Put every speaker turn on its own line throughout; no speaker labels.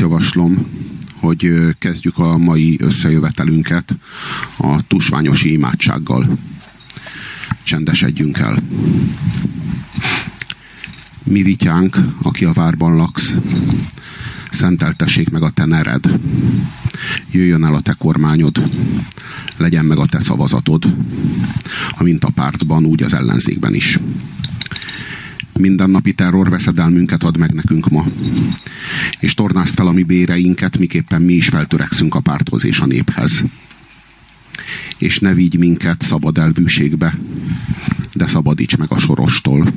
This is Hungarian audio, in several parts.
javaslom, hogy kezdjük a mai összejövetelünket a tusványosi imádsággal. Csendesedjünk el. Mi vityánk, aki a várban laksz, szenteltessék meg a te nered. Jöjjön el a te kormányod, legyen meg a te szavazatod, amint a pártban, úgy az ellenzékben is mindennapi terrorveszedelmünket ad meg nekünk ma. És tornázd fel a mi béreinket, miképpen mi is feltörekszünk a párthoz és a néphez. És ne vigy minket szabad elvűségbe, de szabadíts meg a sorostól.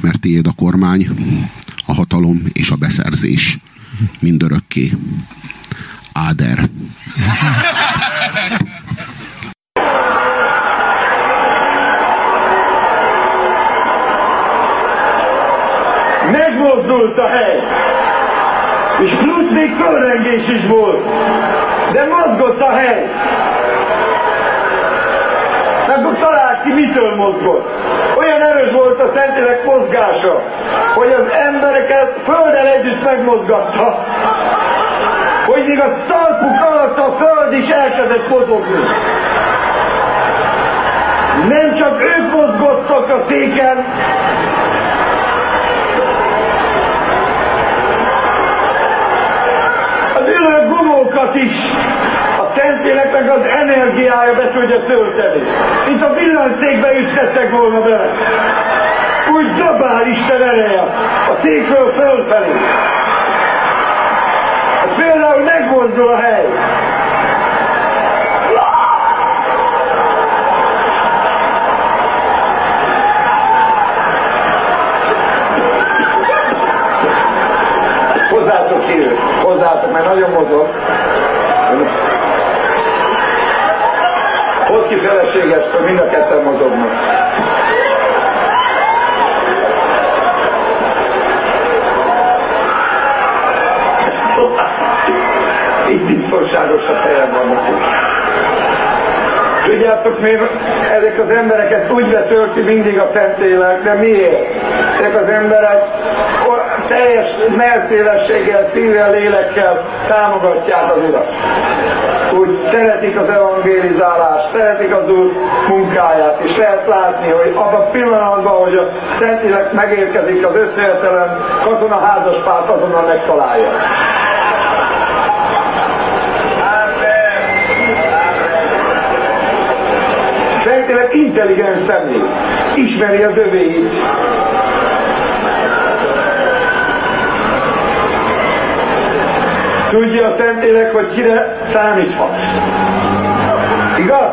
Mert tiéd a kormány, a hatalom és a beszerzés mindörökké. Áder.
Megmozdult a hely. És plusz még fölrengés is volt. De mozgott a hely. Akkor talált ki, mitől mozgott. Olyan erős volt a Szentlélek mozgása, hogy az embereket földdel együtt megmozgatta. Hogy még a talpuk alatt a föld is elkezdett mozogni. Nem csak ők mozgottak a széken, magukat is a Szentléleknek az energiája be tudja tölteni. Mint a villanyszékbe üttettek volna bele. Úgy dobál Isten ereje a székről fölfelé. Ez például megmozdul a hely. hozzátok hívő, hozzátok, mert nagyon mozog. Hoz ki feleséges, hogy mind a ketten mozognak. Így biztonságosabb helyen vannak. Tudjátok, miért ezek az embereket úgy betölti mindig a Szentlélek, de miért? Ezek az emberek teljes melszélességgel, szívvel, lélekkel támogatják az Urat. Úgy szeretik az evangélizálást, szeretik az Úr munkáját, és lehet látni, hogy abban a pillanatban, hogy a Szentlélek megérkezik, az összejöttelen katona házaspárt azonnal megtalálja. Szentlélek intelligens személy, ismeri az övéit, Tudja a Szentlélek, hogy kire számíthat. Igaz?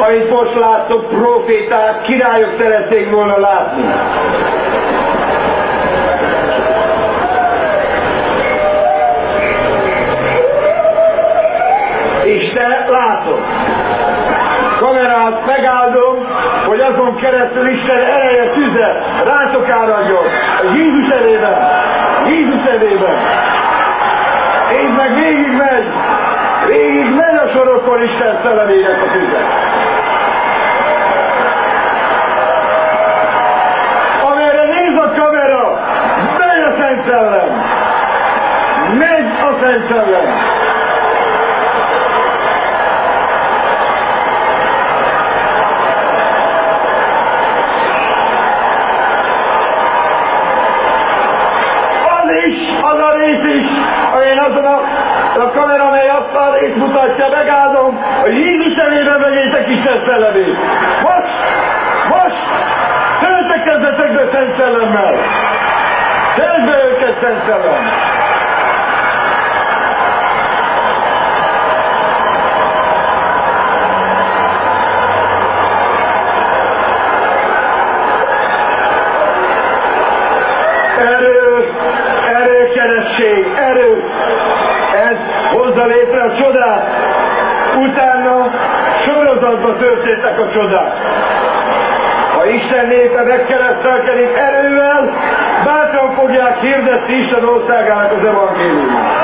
Amit most láttok, proféták, királyok szerették volna látni. És te látod kamerát megáldom, hogy azon keresztül Isten ereje tüze rátok áradjon. Jézus elében. Jézus elében. Én meg végig megy. Végig megy a sorokon Isten szellemének a tüze. Amerre néz a kamera, megy a Szent Szellem. Megy a Szent Szellem. a kamera, mely azt a részt mutatja, megáldom, hogy Jézus nevében vegyétek Isten szellemét. Most, most, töltekezzetek be Szent Szellemmel. Töltsd be őket Szent Szellem. Erő, erőkeresség, erő, hozza létre a csodát. Utána sorozatban történtek a csodák. Ha Isten népe megkeresztelkedik erővel, bátran fogják hirdetni Isten országának az evangéliumot.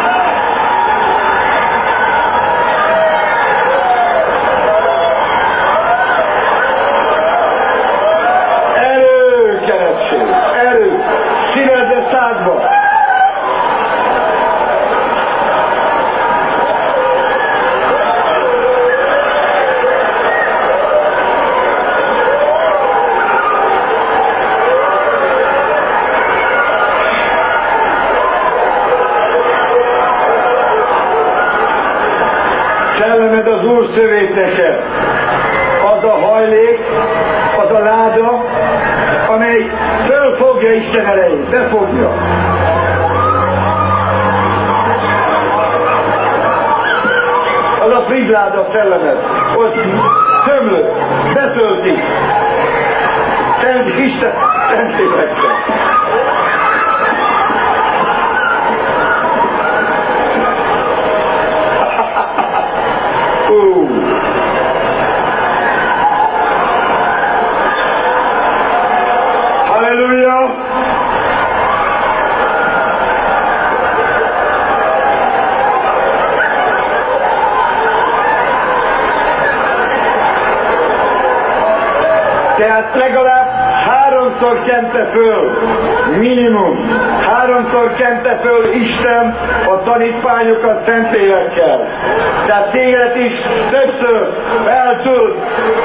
Az a szellemet, ott tömlő, betölti. Szent Isten, szent lélekkel. Tehát legalább háromszor kente föl, minimum, háromszor kente föl Isten a tanítványokat Szentlélekkel. Tehát téged is többször fel tud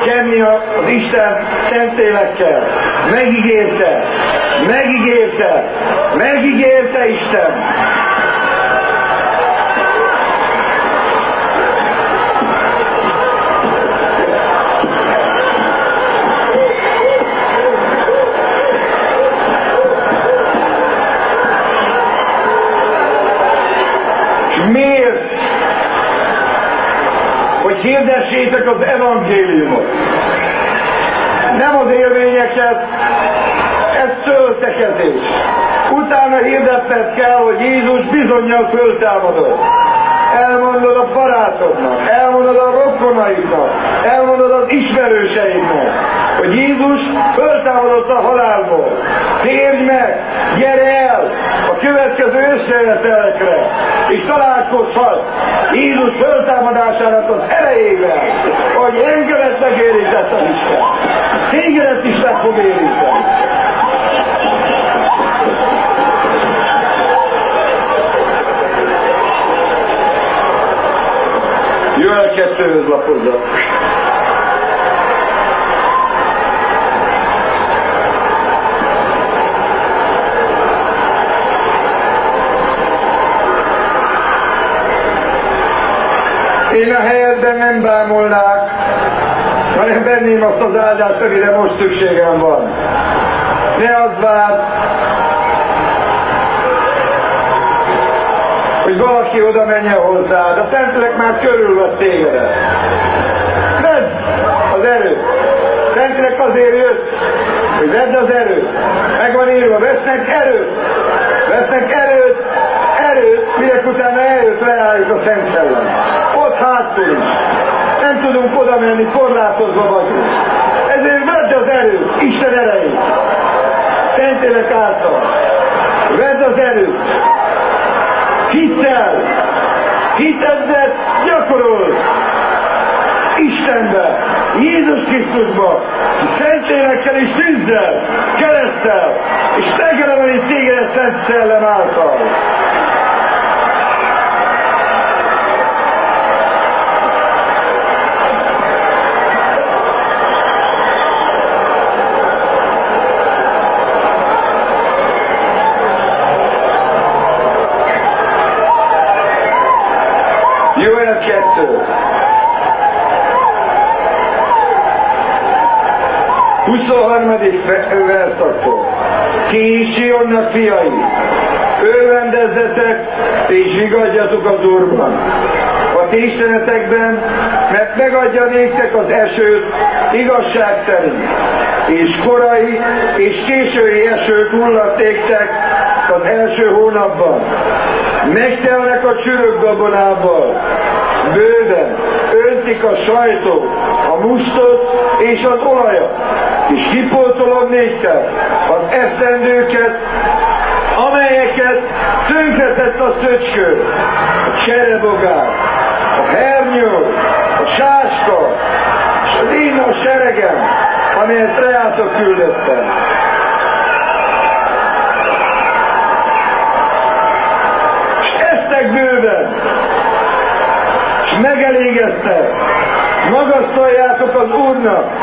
kenni az Isten Szentlélekkel. Megígérte, megígérte, megígérte Isten. Hirdessétek az evangéliumot. Nem az élményeket, ez töltekezés. Utána hirdetned kell, hogy Jézus bizonyal föltámadott. Elmondod a barátodnak, elmondod a rokonaidnak, elmondod az ismerőseidnek, hogy Jézus föltámadott a halálból. Térj meg, gyere el a következő összejövetelekre, és találkozhatsz Jézus föltámadásának az erejével, hogy engemet megérintett az Isten. Tégedet is meg fog érinteni. Kettőhöz lapozza. Én a helyedben nem bámolnák, hanem venném azt az áldást, amire most szükségem van. Ne az vár, hogy valaki oda menjen hozzád. A Szentlélek már körülvett tégedet. Vedd az erőt. Szentlélek azért jött, hogy vedd az erőt. Meg van írva, vesznek erőt. Vesznek erőt, erőt, mire utána erőt leálljuk a Szent Szellem. Ott hátul is. Nem tudunk oda menni, korlátozva vagyunk. Ezért vedd az erőt, Isten erejét. Szentlélek által. Vedd az erőt. Hittel, hitedet gyakorol Istenbe, Jézus Krisztusba, Szentlélekkel és tűzzel, keresztel, és megremeli téged Szent Szellem által. Kettő. 23. verszaktól. Ti is Sionnak fiai, örvendezzetek és vigadjatok az Úrban. A ti istenetekben, mert megadja néktek az esőt igazság szerint, és korai és késői esőt hullattéktek az első hónapban. Megtelnek a csürök gabonával, bőven öntik a sajtot, a mustot és az olajat, és kipótolom néktek az eszendőket, amelyeket tönkretett a szöcskő, a cserebogár, a hernyó, a sáska, és az én a seregem, amelyet reátok küldöttem. És eztek bőven, megelégezte. Magasztaljátok az Úrnak,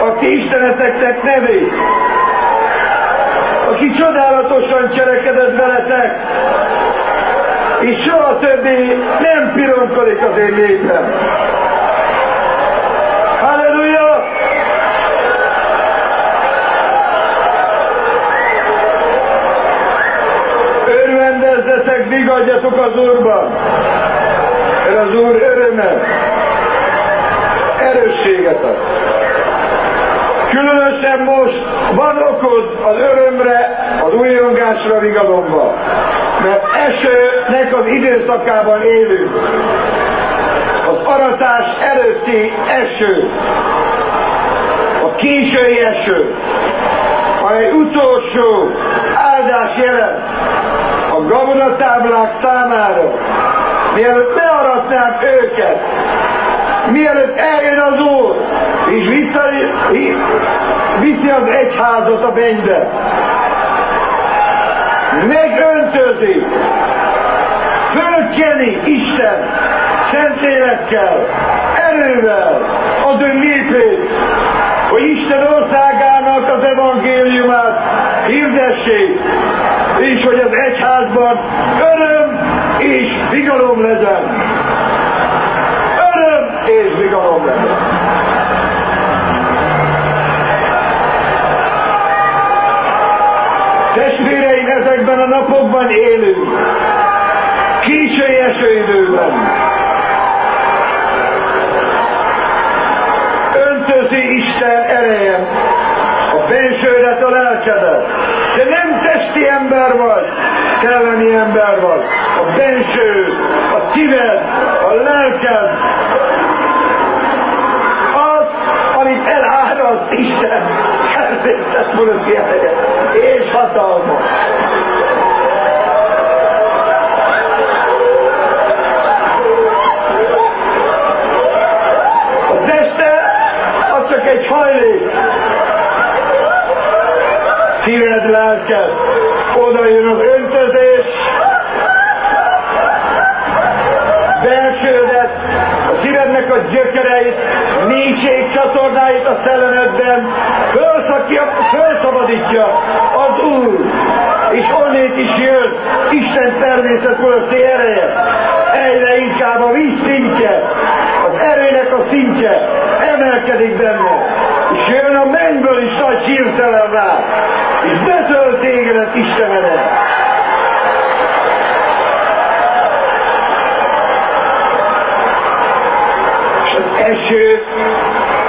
aki Isteneteknek nevét, aki csodálatosan cselekedett veletek, és soha többé nem pironkodik az én népem. Halleluja! Örvendezzetek, vigadjatok az Úrban! Mert az Úr öröme, erősséget ad. Különösen most van okod az örömre, az újongásra, vigadomba, mert esőnek az időszakában élünk. Az aratás előtti eső, a késői eső, amely utolsó áldás jelent a gabonatáblák számára, mielőtt learatnák őket, mielőtt eljön az Úr, és vissza, viszi az egyházat a mennybe. Megöntözi, fölkeni Isten szentélekkel, erővel az ő népét, hogy Isten országának az evangéliumát hirdessék, és hogy az egyházban öröm és vigalom legyen. Öröm és vigalom legyen. Testvéreim, ezekben a napokban élünk. Késői esőidőben. Öntözi Isten ereje a bensőret, a lelkedet. De nem testi ember vagy, szellemi ember vagy. A benső, a szíved, a lelked, az, amit elárad Isten természet fölötti és hatalma. A teste az csak egy hajlék, szíved, lelked, oda jön az öntözés, belsődet, a szívednek a gyökereit, mélység csatornáit a szellemedben, fölszabadítja az Úr, és onnét is jön Isten természet fölötti ereje, egyre inkább a víz szintje, az erőnek a szintje emelkedik benne, és jön a mennyből is nagy hirtelen rá, és betölt tégedet Istenedet. És az eső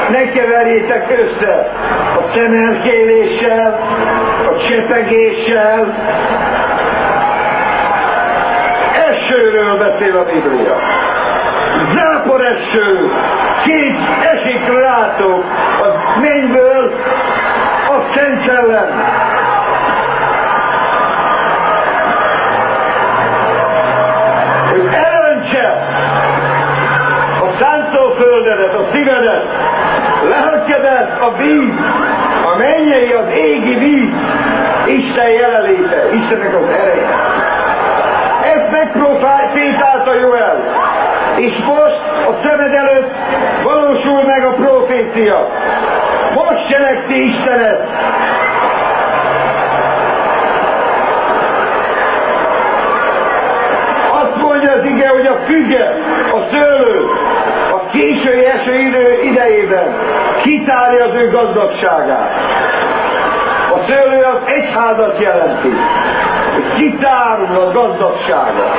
ne keverjétek össze a szemelkéléssel, a csepegéssel. Esőről beszél a Biblia. Zápor eső, két esik rátok mennyből a Szent Szellem. Hogy elöntse a szántóföldedet, a szívedet, lelkedet a víz, a mennyei, az égi víz, Isten jelenléte, Istennek az ereje. Ezt megprofétálta Joel. És most a szemed előtt valósul meg a profécia. Most cselekszi Istenet. Azt mondja az ige, hogy a füge, a szőlő, a késői eső idő idejében kitárja az ő gazdagságát. A szőlő az egyházat jelenti, hogy kitárul a gazdagsága.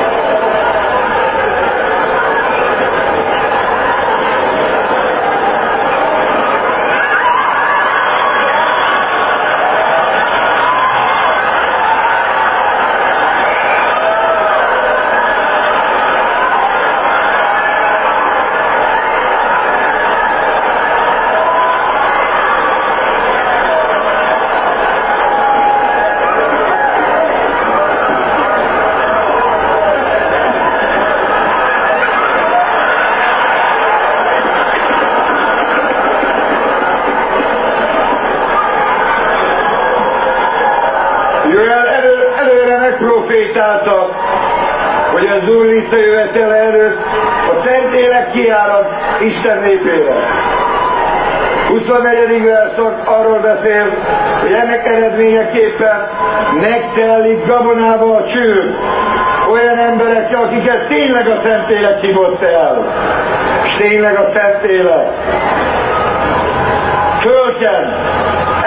Hogy az Úr visszajövetele előtt a Szentlélek kiárad Isten népére. 24. verszak arról beszél, hogy ennek eredményeképpen megtelik gabonával a csőr, olyan emberek, akiket tényleg a Szentlélek hívott el, és tényleg a Szentlélek. Fölken,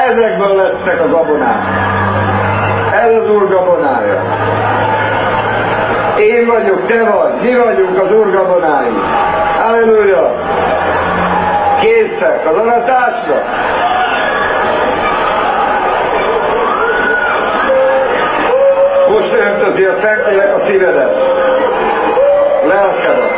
ezekből lesznek a gabonák. Ez az Úr gabonája. Én vagyok, te vagy, mi vagyunk az Úr gabonái. Halleluja! Készek az aratásra? Most öntözi a Szentlélek a szívedet, lelkedet.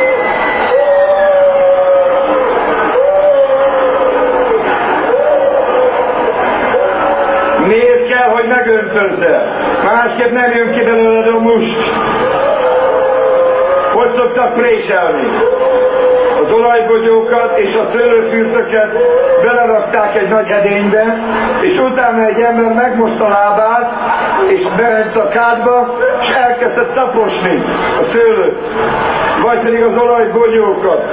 Miért kell, hogy megöntözze? Másképp nem jön ki belőled a must. Hogy szoktak préselni? Az olajbogyókat és a szőlőfürtöket belerakták egy nagy edénybe, és utána egy ember megmosta lábát, és bement a kádba, és elkezdett taposni a szőlőt, vagy pedig az olajbogyókat.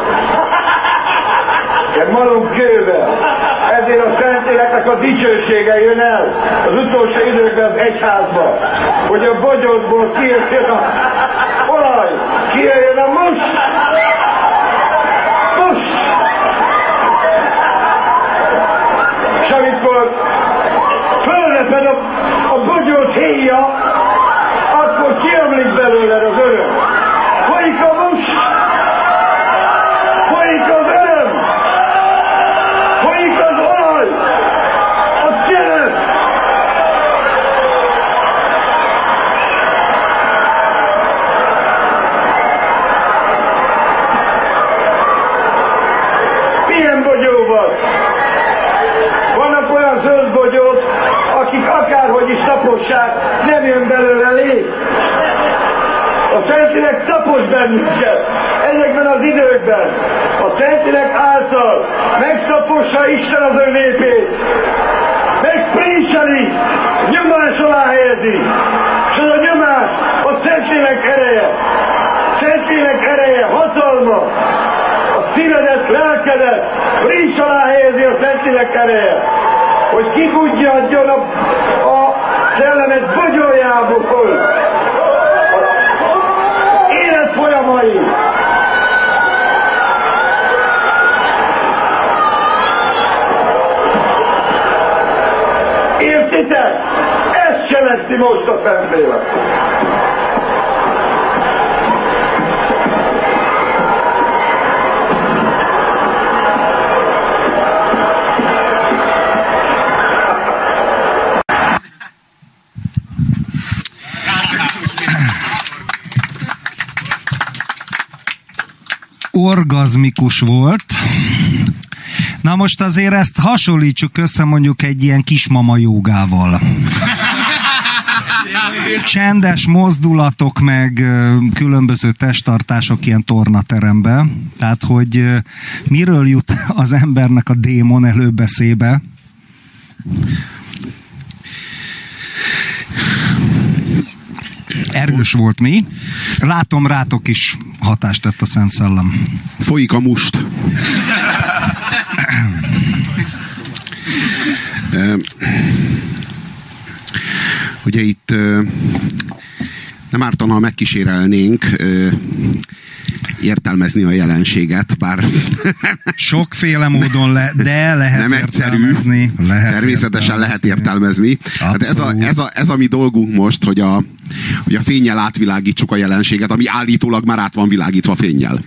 Egy malom kővel. Ezért a Szentléleknek a dicsősége jön el az utolsó időkben az egyházba, hogy a bogyótból kijöjjön a olaj, kijöjjön a most. Most! És amikor fölleped a, a bogyót héja, akkor kiömlik belőled az öröm. Folyik a most! Folyik az öröm! Folyik az olaj! A kenet! Milyen bogyóval? Vannak olyan zöld bogyók, akik akárhogy is tapossák, nem jön belőle lég. A Szentlélek tapos bennünket ezekben az időkben. A Szentlélek által megtapossa Isten az ő népét. Megpríseli, nyomás alá helyezi. És az a nyomás a Szentlélek ereje. Szentlélek ereje, hatalma, a szívedet, lelkedet rincs alá helyezi a Szentlélek ereje, hogy kibudjadjon a, a szellemet bogyójából. A élet folyamai. Értitek? Ezt cselekszi most a Szentlélek.
orgazmikus volt. Na most azért ezt hasonlítsuk össze mondjuk egy ilyen kismama jogával. Csendes mozdulatok, meg különböző testtartások ilyen tornaterembe. Tehát, hogy miről jut az embernek a démon előbeszébe. Erős volt mi. Látom, rátok is hatást tett a Szent Szellem.
Folyik a must. Ugye itt nem ártana, ha megkísérelnénk értelmezni a jelenséget, bár
Sokféle módon, le, de lehet
nem egyszerű,
értelmezni. Lehet
természetesen lehet értelmezni. Hát ez, a,
Abszolút.
ez, a, ez a mi dolgunk most, hogy a, hogy a fényjel átvilágítsuk a jelenséget, ami állítólag már át van világítva fényjel.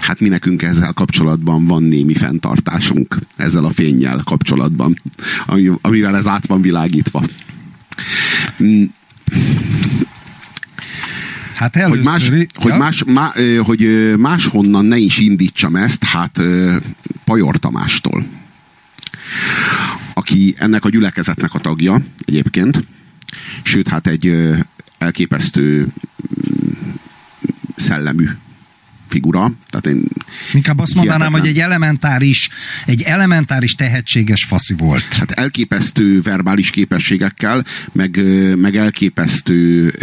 Hát mi nekünk ezzel kapcsolatban van némi fenntartásunk, ezzel a fényjel kapcsolatban, ami, amivel ez át van világítva.
Hát
hogy
először...
más,
i-
hogy,
ja?
más, má, hogy máshonnan ne is indítsam ezt, hát Pajor Tamástól, aki ennek a gyülekezetnek a tagja egyébként, sőt, hát egy elképesztő mm, szellemű figura. Tehát én
Inkább azt mondanám,
hihetetlen.
hogy egy elementáris, egy elementáris tehetséges faszi volt.
hát elképesztő verbális képességekkel, meg, meg elképesztő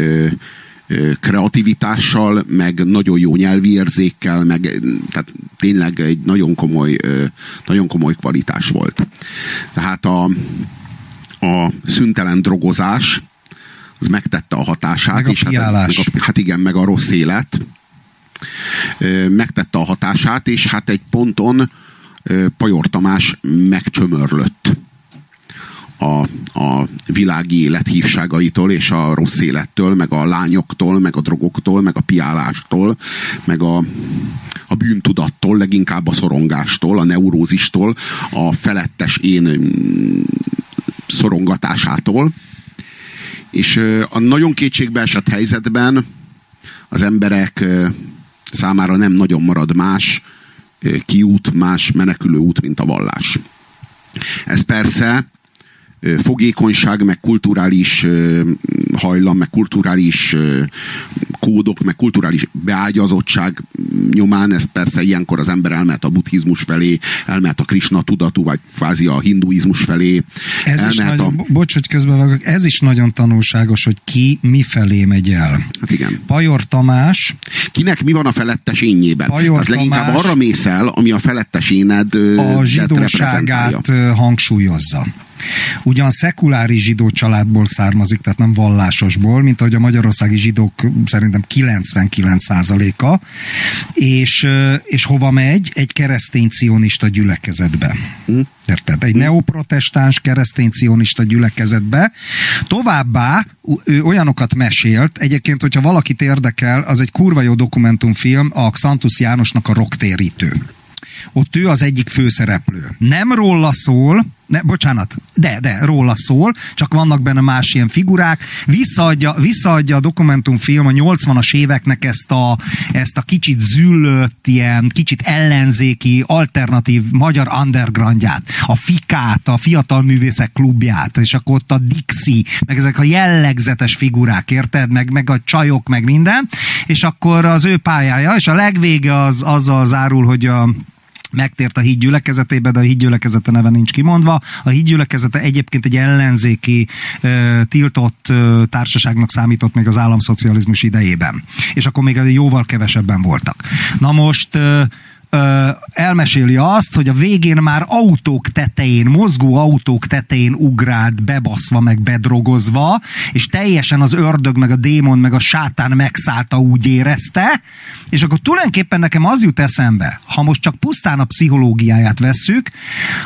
kreativitással, meg nagyon jó nyelvi érzékkel, meg tehát tényleg egy nagyon komoly, nagyon komoly kvalitás volt. Tehát a, a szüntelen drogozás az megtette a hatását.
Meg a
és hát, meg a, hát igen, meg a rossz élet megtette a hatását, és hát egy ponton Pajor Tamás megcsömörlött a, a világi élet hívságaitól, és a rossz élettől, meg a lányoktól, meg a drogoktól, meg a piálástól, meg a, a bűntudattól, leginkább a szorongástól, a neurózistól, a felettes én mm, szorongatásától. És a nagyon kétségbeesett helyzetben az emberek számára nem nagyon marad más kiút, más menekülő út, mint a vallás. Ez persze fogékonyság, meg kulturális hajlam, meg kulturális kódok, meg kulturális beágyazottság nyomán, ez persze ilyenkor az ember elmehet a buddhizmus felé, elmehet a Krishna tudatú, vagy kvázi a hinduizmus felé.
Ez is nagyon, a... bocs, hogy vágok, ez is nagyon tanulságos, hogy ki mi felé megy el.
Hát igen.
Pajor Tamás.
Kinek mi van a felettes ényében?
Pajor hát
leginkább Tamás arra mész el, ami a felettes éned
a zsidóságát hangsúlyozza. Ugyan szekuláris zsidó családból származik, tehát nem vallásosból, mint ahogy a magyarországi zsidók szerintem 99%-a, és, és hova megy? Egy keresztény cionista gyülekezetbe. Hm? Érted? Egy hm? neoprotestáns keresztény cionista gyülekezetbe. Továbbá ő olyanokat mesélt, egyébként, hogyha valakit érdekel, az egy kurva jó dokumentumfilm, a Xantus Jánosnak a rocktérítő ott ő az egyik főszereplő. Nem róla szól, ne, bocsánat, de, de, róla szól, csak vannak benne más ilyen figurák. Visszaadja, visszaadja a dokumentumfilm a 80-as éveknek ezt a, ezt a kicsit züllött, ilyen kicsit ellenzéki, alternatív magyar undergroundját, a Fikát, a Fiatal Művészek Klubját, és akkor ott a Dixie, meg ezek a jellegzetes figurák, érted? Meg, meg a csajok, meg minden, és akkor az ő pályája, és a legvége az azzal zárul, hogy a megtért a híd gyülekezetébe, de a híd gyülekezete neve nincs kimondva. A híd gyülekezete egyébként egy ellenzéki tiltott társaságnak számított még az államszocializmus idejében. És akkor még jóval kevesebben voltak. Na most ö, elmeséli azt, hogy a végén már autók tetején, mozgó autók tetején ugrált, bebaszva, meg bedrogozva, és teljesen az ördög, meg a démon, meg a sátán megszállta, úgy érezte, és akkor tulajdonképpen nekem az jut eszembe, ha most csak pusztán a pszichológiáját vesszük,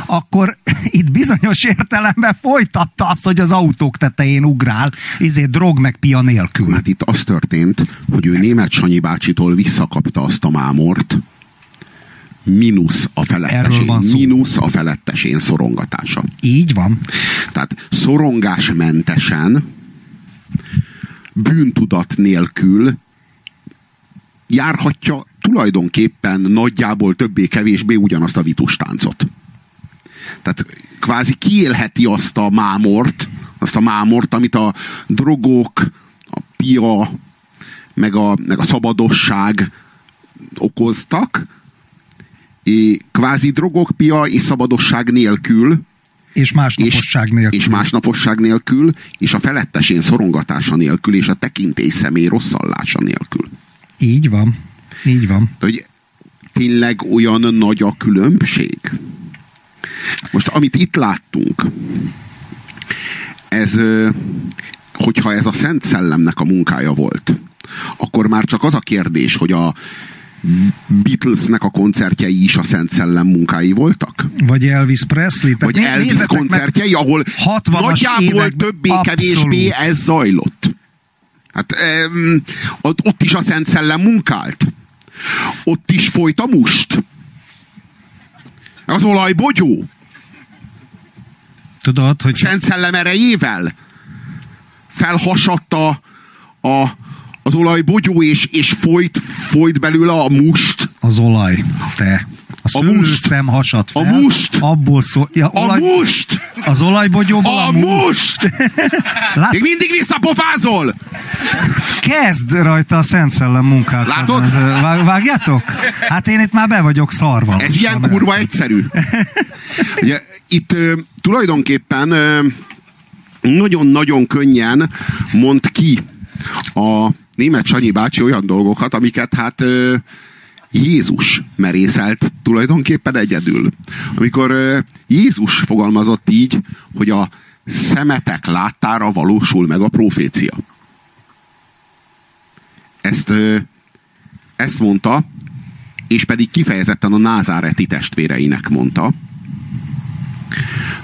akkor itt bizonyos értelemben folytatta azt, hogy az autók tetején ugrál, izé drog meg pia nélkül.
Hát itt az történt, hogy ő német Sanyi bácsitól visszakapta azt a mámort, mínusz a felettesén, mínusz a felettesén szorongatása.
Így van.
Tehát szorongásmentesen, bűntudat nélkül járhatja tulajdonképpen nagyjából többé-kevésbé ugyanazt a vitustáncot. Tehát kvázi kiélheti azt a mámort, azt a mámort, amit a drogok, a pia, meg a, meg a szabadosság okoztak, kvázi drogok, pia és szabadosság nélkül,
és másnaposság nélkül.
És másnaposság nélkül, és a felettesén szorongatása nélkül, és a tekintély személy rosszallása nélkül.
Így van. Így van.
Hogy tényleg olyan nagy a különbség? Most, amit itt láttunk, ez, hogyha ez a Szent Szellemnek a munkája volt, akkor már csak az a kérdés, hogy a Beatlesnek a koncertjei is a Szent Szellem munkái voltak?
Vagy Elvis Presley?
Tehát Vagy Elvis koncertjei, ahol nagyjából többé-kevésbé ez zajlott. Hát um, ott, is a Szent Szellem munkált. Ott is folyt a must. Az olajbogyó.
Tudod, hogy...
Szent Szellem erejével felhasadt a, a, az olaj bogyó, és, és folyt, folyt belőle a must.
Az olaj, te. A, a must. szem hasad fel.
A must.
Abból szól. Ja,
olaj, a must.
Az olajbogyóból
a, a must. Lát... Még mindig visszapofázol.
Kezd rajta a Szent Szellem munkát.
Látod?
Vágjátok? Hát én itt már be vagyok szarva.
Ez ilyen kurva egyszerű. Ugye, itt ö, tulajdonképpen nagyon-nagyon könnyen mond ki a német Sanyi bácsi olyan dolgokat, amiket hát Jézus merészelt tulajdonképpen egyedül. Amikor Jézus fogalmazott így, hogy a szemetek láttára valósul meg a profécia. Ezt, ezt mondta, és pedig kifejezetten a názáreti testvéreinek mondta,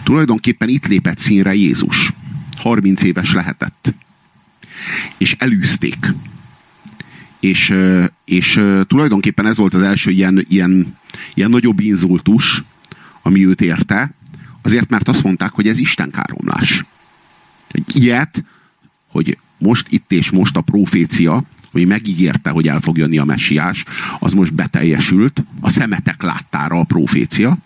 Tulajdonképpen itt lépett színre Jézus. 30 éves lehetett. És elűzték. És, és tulajdonképpen ez volt az első ilyen, ilyen, ilyen nagyobb inzultus, ami őt érte, azért mert azt mondták, hogy ez Isten káromlás. Egy ilyet, hogy most itt és most a profécia, ami megígérte, hogy el fog jönni a messiás, az most beteljesült, a szemetek láttára a profécia.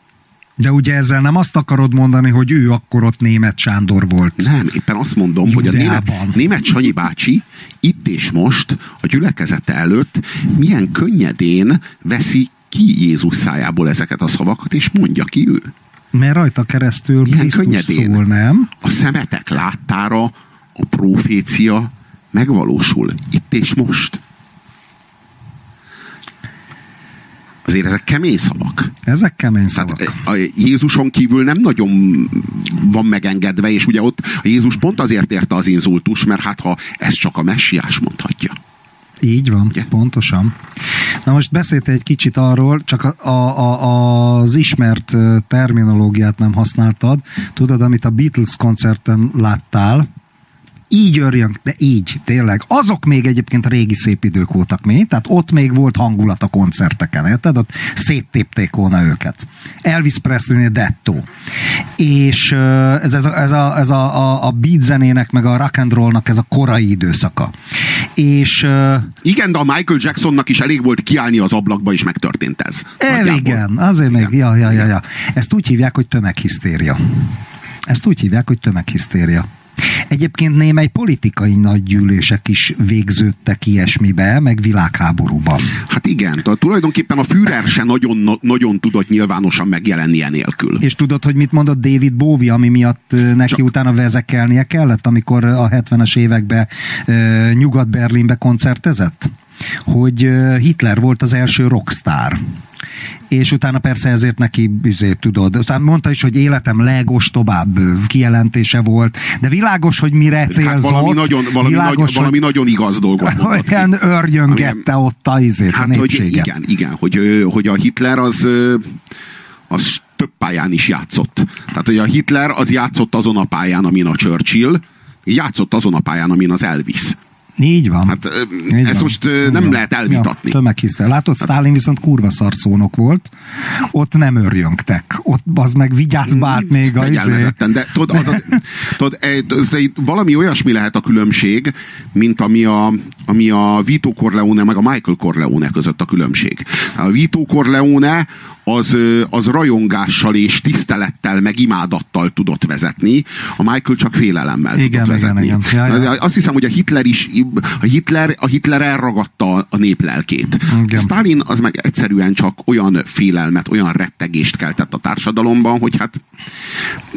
De ugye ezzel nem azt akarod mondani, hogy ő akkor ott német Sándor volt.
Nem, éppen azt mondom, Judeában. hogy a német, német Sanyi bácsi itt és most a gyülekezete előtt milyen könnyedén veszi ki Jézus szájából ezeket a szavakat, és mondja ki ő.
Mert rajta keresztül Milyen Krisztus könnyedén. szól, nem?
A szemetek láttára a profécia megvalósul. Itt és most. Azért ezek kemény szavak.
Ezek kemény szavak. Tehát
a Jézuson kívül nem nagyon van megengedve, és ugye ott a Jézus pont azért érte az inzultus, mert hát ha ez csak a messiás mondhatja.
Így van, Ugye? pontosan. Na most beszélte egy kicsit arról, csak a, a, a, az ismert terminológiát nem használtad. Tudod, amit a Beatles koncerten láttál, így örjön, de így, tényleg. Azok még egyébként a régi szép idők voltak még, tehát ott még volt hangulat a koncerteken, érted? Ott széttépték volna őket. Elvis Presley Detto. És ez, ez, a, ez, a, ez a, a, a beat zenének, meg a rock and rollnak ez a korai időszaka. És...
Igen, de a Michael Jacksonnak is elég volt kiállni az ablakba, és megtörtént ez.
El, igen, azért igen. még, ja, ja, ja, ja. Ezt úgy hívják, hogy tömeghisztéria. Ezt úgy hívják, hogy tömeghisztéria. Egyébként némely politikai nagygyűlések is végződtek ilyesmibe, meg világháborúban.
Hát igen, tehát tulajdonképpen a Führer se nagyon, nagyon tudott nyilvánosan megjelenni enélkül.
És tudod, hogy mit mondott David Bowie, ami miatt neki Csak... utána vezekelnie kellett, amikor a 70-es években Nyugat-Berlinbe koncertezett? Hogy Hitler volt az első rockstar és utána persze ezért neki azért tudod. Aztán mondta is, hogy életem legostobább kijelentése volt, de világos, hogy mire hát célzott. Hát
valami nagyon, valami, világos, nagy, valami nagyon igaz dolgot mondott.
Olyan örjöngette ami, ott a, izét, hát, a
hogy igen, igen, hogy, hogy a Hitler az az több pályán is játszott. Tehát, hogy a Hitler az játszott azon a pályán, amin a Churchill, játszott azon a pályán, amin az Elvis.
Így van.
Hát Így ezt van. most Így nem van. lehet elvitatni.
Ja, tömeghisztel. Látod, hát... Stalin viszont kurva szarszónok volt. Ott nem örjöngtek. Ott az meg vigyázbált mm, még a izé.
De tudod, az a, tudod, az, az, valami olyasmi lehet a különbség, mint ami a, ami a Vito Corleone meg a Michael Corleone között a különbség. A Vito Corleone az, az rajongással és tisztelettel, meg imádattal tudott vezetni, a Michael csak félelemmel
igen,
tudott vezetni.
Igen, igen. Ja, ja.
Azt hiszem, hogy a Hitler is, a Hitler, a Hitler elragadta a nép lelkét. Igen. Stalin az meg egyszerűen csak olyan félelmet, olyan rettegést keltett a társadalomban, hogy hát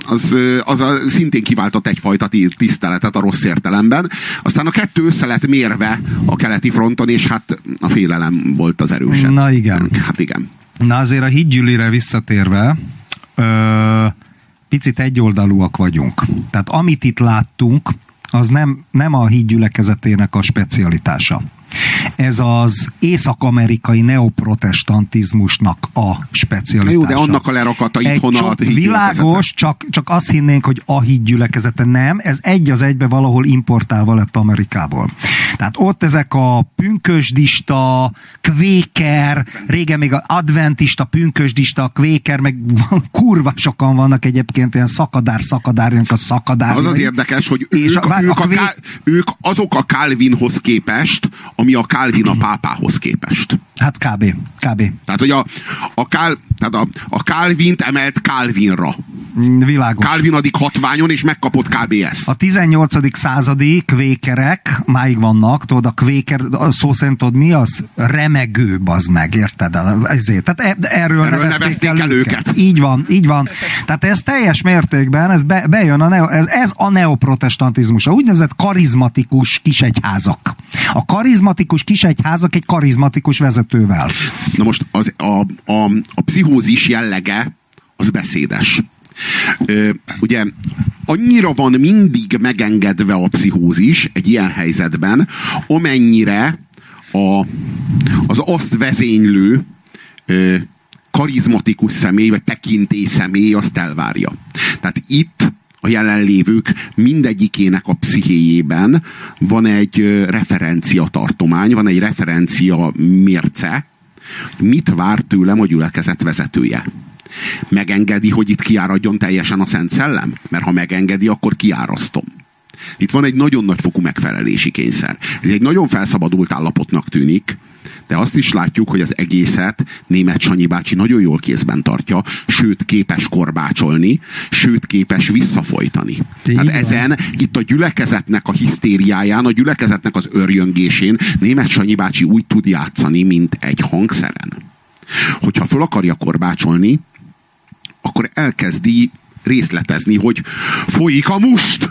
az, az a, szintén kiváltott egyfajta tiszteletet a rossz értelemben. Aztán a kettő össze lett mérve a keleti fronton, és hát a félelem volt az erősebb.
Na igen.
Hát igen.
Na azért a hídgyűlire visszatérve, ö, picit egyoldalúak vagyunk. Tehát amit itt láttunk, az nem, nem a hídgyülekezetének a specialitása. Ez az észak-amerikai neoprotestantizmusnak a specialitása.
Jó, de annak a lerakata itthon a
Világos, csak, csak azt hinnénk, hogy a hídgyülekezete nem, ez egy az egybe valahol importálva lett Amerikából. Tehát ott ezek a pünkösdista, kvéker, régen még az adventista, pünkösdista, kvéker, meg kurva sokan vannak egyébként ilyen szakadár, szakadár, a szakadár.
Az az érdekes, hogy ők, és a, ők, a, a, ők azok a Calvinhoz képest, ami a Calvin a pápához képest.
Hát kb. kb.
Tehát, hogy a, a, Kál, tehát a, a Calvint emelt Calvinra.
Világos.
Calvin adik hatványon, és megkapott kb. ezt.
A 18. századi kvékerek máig vannak, tudod, a kvéker, szó szerint tudod, mi az? Remegő, az meg, érted? Ezért. Tehát e, erről, erről nevezték, nevezték el, el őket. őket. Így van, így van. Tehát ez teljes mértékben, ez be, bejön a neo, ez, ez a neoprotestantizmus, a úgynevezett karizmatikus kisegyházak. A karizmatikus kisegyházak egy karizmatikus vezetővel.
Na most az, a, a, a pszichózis jellege az beszédes. Ö, ugye annyira van mindig megengedve a pszichózis egy ilyen helyzetben, amennyire a, az azt vezénylő ö, karizmatikus személy, vagy tekintély személy azt elvárja. Tehát itt a jelenlévők mindegyikének a pszichéjében van egy referencia tartomány, van egy referencia mérce, mit vár tőlem a gyülekezet vezetője. Megengedi, hogy itt kiáradjon teljesen a Szent Szellem? Mert ha megengedi, akkor kiárasztom. Itt van egy nagyon nagy fokú megfelelési kényszer. Ez egy nagyon felszabadult állapotnak tűnik, de azt is látjuk, hogy az egészet német Sanyi bácsi nagyon jól kézben tartja, sőt képes korbácsolni, sőt képes visszafolytani. Tehát ezen itt a gyülekezetnek a hisztériáján, a gyülekezetnek az örjöngésén német Sanyi bácsi úgy tud játszani, mint egy hangszeren. Hogyha föl akarja korbácsolni, akkor elkezdi részletezni, hogy folyik a must!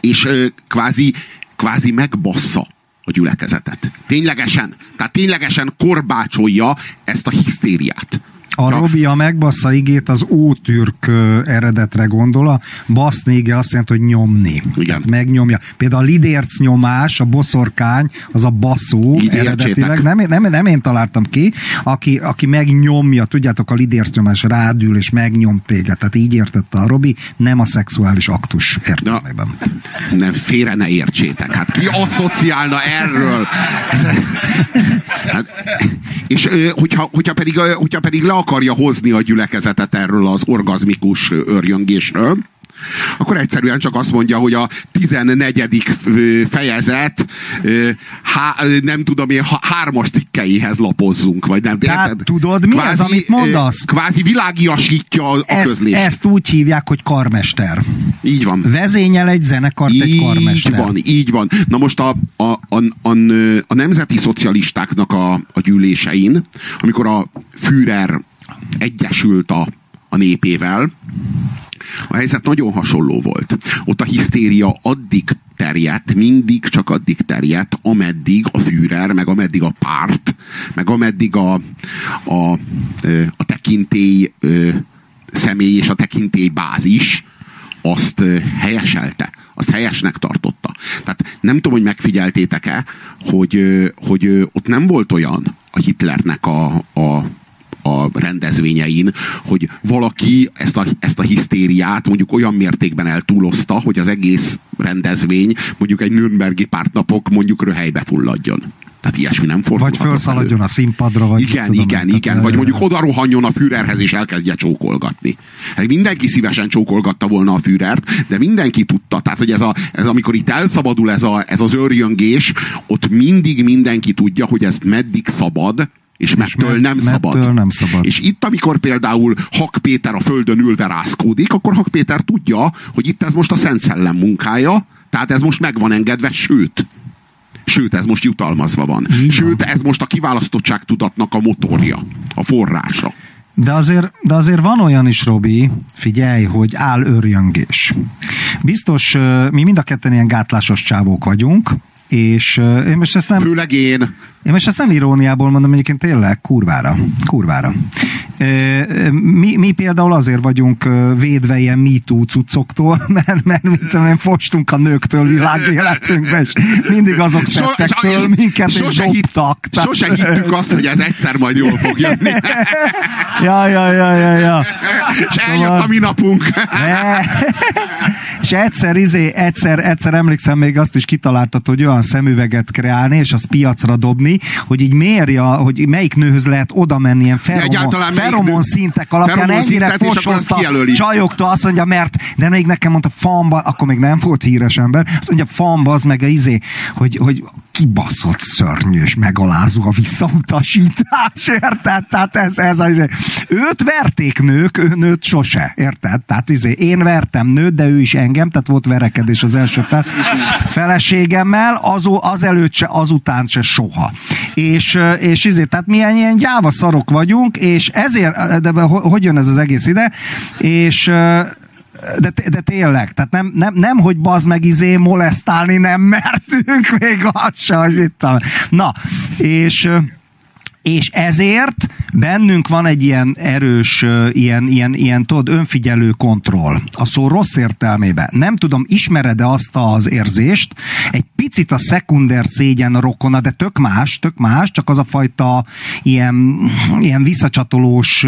És ö, kvázi, kvázi megbassza a gyülekezetet. Ténylegesen, tehát ténylegesen korbácsolja ezt a hisztériát.
A. Robi a megbassza igét az ótürk eredetre gondol, a basznége azt jelenti, hogy nyomni. Igen. Tehát megnyomja. Például a lidérc nyomás, a boszorkány, az a baszó Így eredetileg. Nem, nem, nem én találtam ki, aki, aki megnyomja, tudjátok, a lidérc nyomás rádül és megnyom téged. Tehát így értette a Robi, nem a szexuális aktus értelmében.
Ja, nem, félre ne értsétek. Hát ki asszociálna erről? Hát, és hogyha, hogyha, pedig, hogyha pedig le akarja hozni a gyülekezetet erről az orgazmikus örjöngésről, akkor egyszerűen csak azt mondja, hogy a 14. fejezet há, nem tudom én, hármas cikkeihez lapozzunk, vagy nem.
Tehát érted? tudod, mi kvázi, ez, amit mondasz?
Kvázi világiasítja a
ezt, közlést. Ezt úgy hívják, hogy karmester.
Így van.
Vezényel egy zenekart így egy karmester.
Így van, így van. Na most a, a, a, a, a nemzeti szocialistáknak a, a gyűlésein, amikor a Führer egyesült a, a népével, a helyzet nagyon hasonló volt. Ott a hisztéria addig terjedt, mindig csak addig terjedt, ameddig a Führer, meg ameddig a párt, meg ameddig a, a, a tekintély személy és a tekintély bázis azt helyeselte, azt helyesnek tartotta. Tehát nem tudom, hogy megfigyeltétek-e, hogy, hogy ott nem volt olyan a Hitlernek a, a a rendezvényein, hogy valaki ezt a, ezt a hisztériát mondjuk olyan mértékben eltúlozta, hogy az egész rendezvény mondjuk egy Nürnbergi pártnapok mondjuk röhelybe fulladjon. Tehát ilyesmi nem fordulhat.
Vagy felszaladjon a színpadra, vagy
Igen, tudom, igen, igen. Vagy mondjuk oda rohanjon a Führerhez, és elkezdje csókolgatni. Hát mindenki szívesen csókolgatta volna a Führert, de mindenki tudta. Tehát, hogy ez, a, ez amikor itt elszabadul ez, a, ez az örjöngés, ott mindig mindenki tudja, hogy ezt meddig szabad, és mettől nem szabad.
nem szabad.
És itt, amikor például Hak Péter a földön ülve rászkódik, akkor Hak Péter tudja, hogy itt ez most a Szent Szellem munkája, tehát ez most meg van engedve, sőt, sőt, ez most jutalmazva van. Igen. Sőt, ez most a kiválasztottság tudatnak a motorja, a forrása.
De azért, de azért van olyan is, Robi, figyelj, hogy áll örjöngés. Biztos, mi mind a ketten ilyen gátlásos csávók vagyunk, és én most ezt nem...
Főleg én.
Én most ezt nem iróniából mondom, egyébként tényleg kurvára. Kurvára. Mi, mi például azért vagyunk védve ilyen MeToo cuccoktól, mert, mert mit tudom én, fostunk a nőktől világéletünkbe, és mindig azok so, föl minket, sose és dobtak.
Hitt, sose hittük azt, hogy ez egyszer majd jól fog jönni.
ja, ja, ja, ja, ja.
És szóval... eljött a mi napunk.
És egyszer, izé, egyszer, egyszer emlékszem, még azt is kitaláltad, hogy olyan szemüveget kreálni, és azt piacra dobni, hogy így mérja, hogy melyik nőhöz lehet oda menni ilyen feromon, feromon szintek alapján feromon ennyire fosolt a csajoktól, azt mondja, mert, de még nekem mondta, famba, akkor még nem volt híres ember, azt mondja, famba, az meg a izé, hogy, hogy kibaszott szörnyű és megalázó a visszautasítás, érted? Tehát ez, ez az, őt verték nők, ő nőt sose, érted? Tehát izé, én vertem nőt, de ő is engem, tehát volt verekedés az első fel, feleségemmel, az, azelőtt se, azután se soha. És, és izé, tehát milyen ilyen gyáva szarok vagyunk, és ezért, de hogy jön ez az egész ide, és de, de tényleg, tehát nem, nem, nem hogy bazd meg izé molesztálni nem mertünk még azt sem, hogy itt Na, és És ezért bennünk van egy ilyen erős, ilyen, ilyen, ilyen tudod, önfigyelő kontroll. A szó rossz értelmében. Nem tudom, ismered-e azt az érzést, egy picit a szekunder szégyen rokona, de tök más, tök más, csak az a fajta ilyen, ilyen visszacsatolós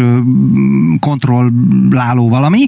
kontrolláló valami,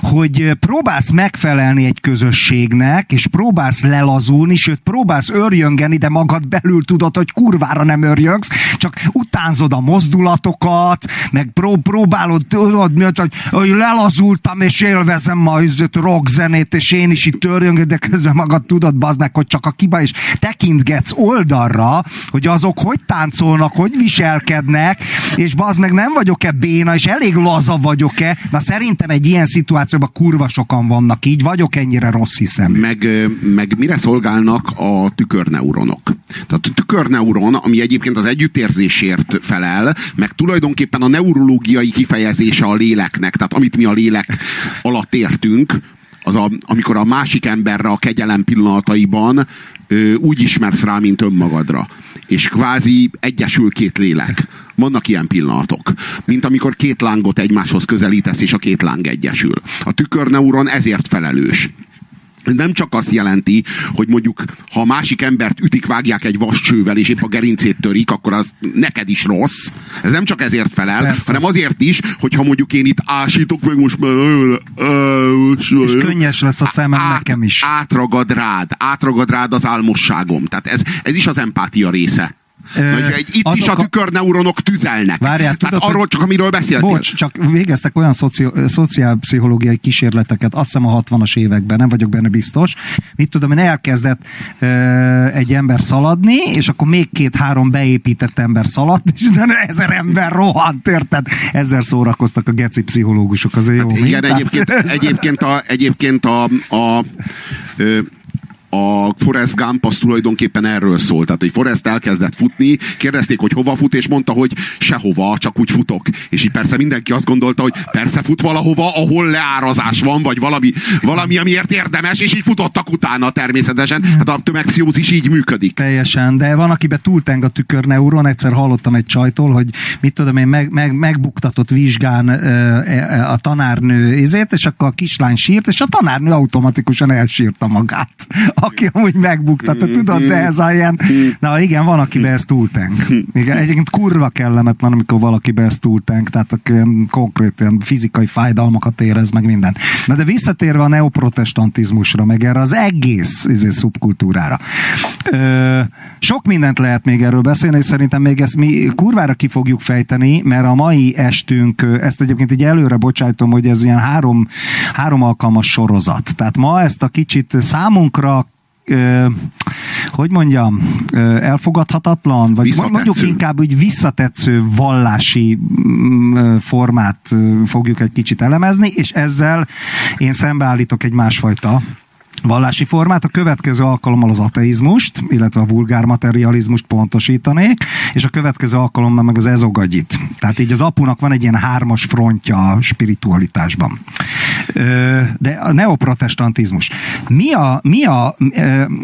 hogy próbálsz megfelelni egy közösségnek, és próbálsz lelazulni, sőt próbálsz örjöngeni, de magad belül tudod, hogy kurvára nem örjöngsz, csak utánzod a mozdulatokat, meg pró- próbálod, tudod, hogy, hogy lelazultam, és élvezem ma rockzenét, és én is itt örjöngök, de közben magad tudod, bazd meg, hogy csak a kiba, és tekintgetsz oldalra, hogy azok hogy táncolnak, hogy viselkednek, és bazd meg nem vagyok-e béna, és elég laza vagyok-e, na szerintem egy ilyen szituációban kurva sokan vannak így, vagyok ennyire rossz hiszem.
Meg, meg mire szolgálnak a tükörneuronok? Tehát a tükörneuron, ami egyébként az együttérzésért felel, meg tulajdonképpen a neurológiai kifejezése a léleknek, tehát amit mi a lélek alatt értünk, az a, amikor a másik emberre a kegyelem pillanataiban ö, úgy ismersz rá, mint önmagadra. És kvázi egyesül két lélek. Vannak ilyen pillanatok. Mint amikor két lángot egymáshoz közelítesz, és a két láng egyesül. A tükörneuron ezért felelős nem csak azt jelenti, hogy mondjuk, ha a másik embert ütik, vágják egy vascsővel, és épp a gerincét törik, akkor az neked is rossz. Ez nem csak ezért felel, Persze. hanem azért is, hogyha mondjuk én itt ásítok, meg most már...
És könnyes lesz a szemem át, nekem is.
Átragad rád, átragad rád az álmosságom. Tehát ez, ez is az empátia része. Ö, egy, itt is a tükörneuronok tüzelnek. Várjál, tudod, Tehát arról csak, amiről beszéltél.
Bocs, csak végeztek olyan szoci, szociálpszichológiai kísérleteket, azt hiszem a 60-as években, nem vagyok benne biztos. Mit tudom, én elkezdett ö, egy ember szaladni, és akkor még két-három beépített ember szaladt, és de ezer ember rohant, érted? Ezzel szórakoztak a geci pszichológusok, az jó. Hát
igen, egyébként, egyébként, a, egyébként a, a, a a Forrest Gump az tulajdonképpen erről szól. Tehát, hogy Forrest elkezdett futni, kérdezték, hogy hova fut, és mondta, hogy sehova, csak úgy futok. És így persze mindenki azt gondolta, hogy persze fut valahova, ahol leárazás van, vagy valami, valami amiért érdemes, és így futottak utána természetesen. Hát a tömegpszichózis így működik.
Teljesen, de van, akiben túlteng a tükörneuron. Egyszer hallottam egy csajtól, hogy mit tudom én, meg, meg, megbuktatott vizsgán ö, a tanárnő izét, és akkor a kislány sírt, és a tanárnő automatikusan elsírta magát aki amúgy megbuktatta, tudod, de ez a ilyen, na igen, van, akiben ez túltenk. Igen, egyébként kurva kellemetlen, amikor valakiben ez túltenk, tehát konkrét ilyen fizikai fájdalmakat érez, meg minden. Na de visszatérve a neoprotestantizmusra, meg erre az egész izé, szubkultúrára. Ö, sok mindent lehet még erről beszélni, és szerintem még ezt mi kurvára ki fogjuk fejteni, mert a mai estünk, ezt egyébként így előre bocsájtom, hogy ez ilyen három, három alkalmas sorozat. Tehát ma ezt a kicsit számunkra ö, hogy mondjam, ö, elfogadhatatlan, vagy visszatetsző. mondjuk inkább úgy visszatetsző vallási ö, formát ö, fogjuk egy kicsit elemezni, és ezzel én szembeállítok egy másfajta vallási formát, a következő alkalommal az ateizmust, illetve a vulgár materializmust pontosítanék, és a következő alkalommal meg az ezogagyit. Tehát így az apunak van egy ilyen hármas frontja a spiritualitásban. De a neoprotestantizmus. Mi a, mi a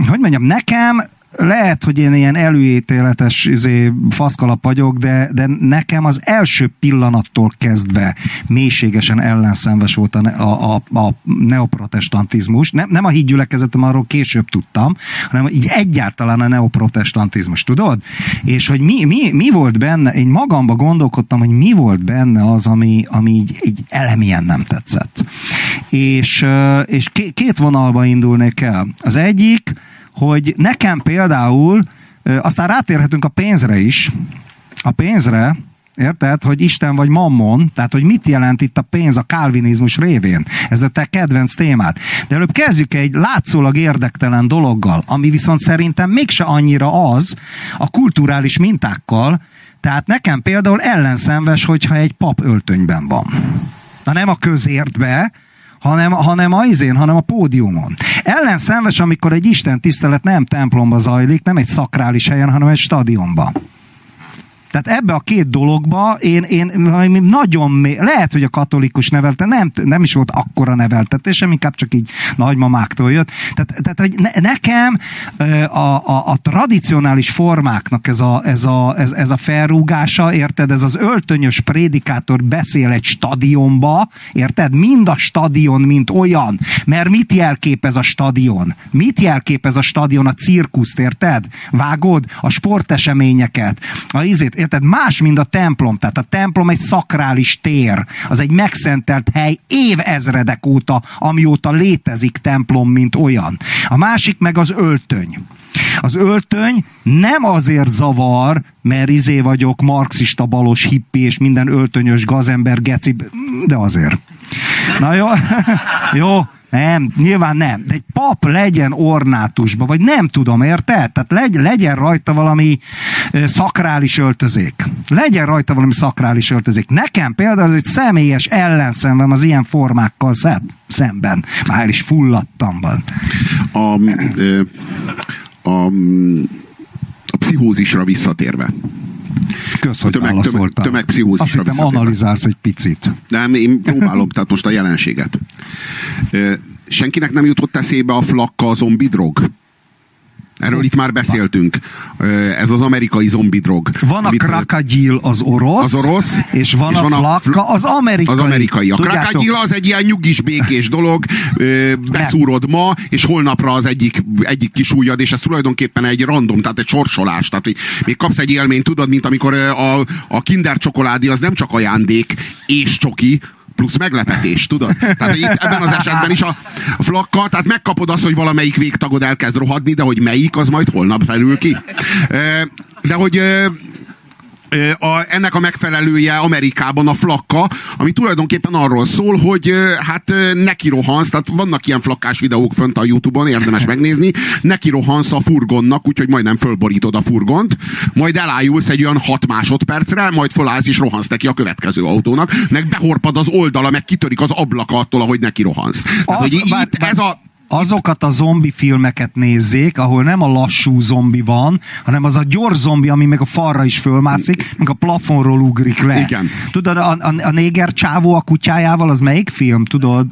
hogy mondjam, nekem lehet, hogy én ilyen előítéletes izé, faszkalap vagyok, de, de nekem az első pillanattól kezdve mélységesen ellenszenves volt a, a, a, a neoprotestantizmus. Nem, nem a hídgyülekezetem, arról később tudtam, hanem így egyáltalán a neoprotestantizmus, tudod? És hogy mi, mi, mi volt benne, én magamba gondolkodtam, hogy mi volt benne az, ami, ami így, így elemien nem tetszett. És, és két vonalba indulnék el. Az egyik, hogy nekem például, aztán rátérhetünk a pénzre is, a pénzre, Érted? Hogy Isten vagy mammon, tehát hogy mit jelent itt a pénz a kálvinizmus révén. Ez a te kedvenc témát. De előbb kezdjük egy látszólag érdektelen dologgal, ami viszont szerintem mégse annyira az a kulturális mintákkal, tehát nekem például ellenszenves, hogyha egy pap öltönyben van. Na nem a közértbe, hanem, hanem a izén, hanem a pódiumon. Ellenszenves, amikor egy Isten tisztelet nem templomba zajlik, nem egy szakrális helyen, hanem egy stadionba. Tehát ebbe a két dologba én, én nagyon, lehet, hogy a katolikus nevelte, nem, nem is volt akkora neveltetésem, inkább csak így nagymamáktól jött. Tehát, tehát hogy ne, nekem a, a, a tradicionális formáknak ez a, ez, a, ez, ez a felrúgása, érted, ez az öltönyös prédikátor beszél egy stadionba, érted? Mind a stadion, mint olyan. Mert mit jelképez a stadion? Mit jelképez a stadion? A cirkuszt, érted? Vágod? A sporteseményeket. A izét, érted? Más, mint a templom. Tehát a templom egy szakrális tér. Az egy megszentelt hely évezredek óta, amióta létezik templom, mint olyan. A másik meg az öltöny. Az öltöny nem azért zavar, mert izé vagyok marxista balos hippi, és minden öltönyös gazember geci, de azért. Na jó, jó, nem, nyilván nem. De egy pap legyen ornátusba, vagy nem tudom, érted? Tehát legy, legyen rajta valami szakrális öltözék. Legyen rajta valami szakrális öltözék. Nekem például ez egy személyes ellenszemem az ilyen formákkal szem, szemben. Már is fulladtam. Van.
A, a, a pszichózisra visszatérve.
Köszönöm, tömeg, tömeg,
tömegpszichózisra
Azt hittem, analizálsz egy picit.
Nem, én próbálom, tehát most a jelenséget. Senkinek nem jutott eszébe a flakka a zombi drog? Erről itt már beszéltünk. Ez az amerikai zombi drog.
Van a krakagyil az orosz,
az orosz
és van, és a, van flakka az amerikai.
Az amerikai. A krakagyil az egy ilyen nyugis békés dolog, beszúrod ma, és holnapra az egyik, egyik kis ujjad, és ez tulajdonképpen egy random, tehát egy sorsolás. Tehát még kapsz egy élményt, tudod, mint amikor a, a kinder csokoládé az nem csak ajándék és csoki, plusz meglepetés, tudod? Tehát itt ebben az esetben is a flakka, tehát megkapod azt, hogy valamelyik végtagod elkezd rohadni, de hogy melyik, az majd holnap felül ki. De hogy a, ennek a megfelelője Amerikában a flakka, ami tulajdonképpen arról szól, hogy hát neki rohansz, tehát vannak ilyen flakkás videók fönt a Youtube-on, érdemes megnézni, neki rohansz a furgonnak, úgyhogy majdnem fölborítod a furgont, majd elájulsz egy olyan 6 másodpercre, majd fölállsz és rohansz neki a következő autónak, meg behorpad az oldala, meg kitörik az ablaka attól, ahogy neki rohansz. Tehát, az, hogy bár, itt bár, ez a
azokat a zombi filmeket nézzék, ahol nem a lassú zombi van, hanem az a gyors zombi, ami meg a falra is fölmászik, meg a plafonról ugrik le.
Igen.
Tudod, a, a, a néger csávó a kutyájával, az melyik film, tudod?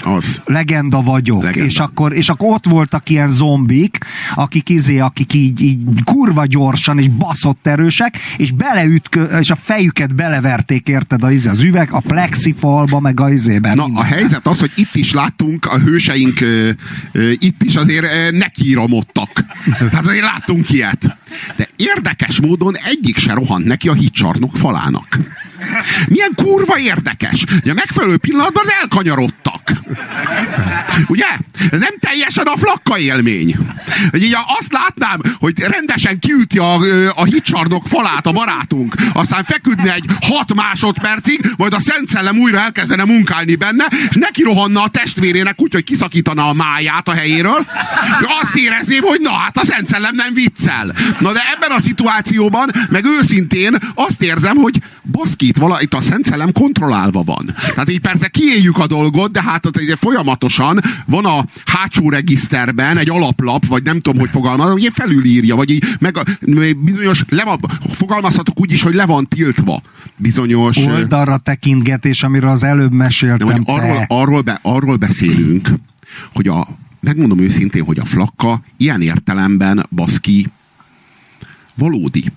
Az.
Legenda vagyok. Legenda. És, akkor, és akkor ott voltak ilyen zombik, akik izé, akik így, így kurva gyorsan és baszott erősek, és beleütkö, és a fejüket beleverték, érted, az, izé, az üveg, a plexifalba, meg a izében.
Na, a helyzet az, hogy itt is láttunk, a hőseink ö, ö, itt is azért ö, nekiramodtak. Tehát azért láttunk ilyet. De érdekes módon egyik se rohant neki a hitcsarnok falának. Milyen kurva érdekes. Ugye megfelelő pillanatban elkanyarodtak. Ugye? Ez nem teljesen a flakka élmény. Hogy azt látnám, hogy rendesen kiüti a, a hitcsarnok falát a barátunk, aztán feküdne egy hat másodpercig, majd a Szent Szellem újra elkezdene munkálni benne, és neki rohanna a testvérének úgy, hogy kiszakítana a máját a helyéről. Azt érezném, hogy na hát a Szent Szellem nem viccel. Na de ebben a szituációban, meg őszintén azt érzem, hogy baszki, itt, vala, itt a Szent Szellem kontrollálva van. Tehát így persze kiéljük a dolgot, de hát ott folyamatosan van a hátsó regiszterben egy alaplap, vagy nem tudom, hogy fogalmazom, hogy felülírja, vagy így meg a, bizonyos, le van, fogalmazhatok úgy is, hogy le van tiltva bizonyos...
Oldalra tekintgetés, amiről az előbb meséltem. Nem,
arról, arról, be, arról beszélünk, hogy a, megmondom őszintén, hogy a flakka ilyen értelemben baszki valódi.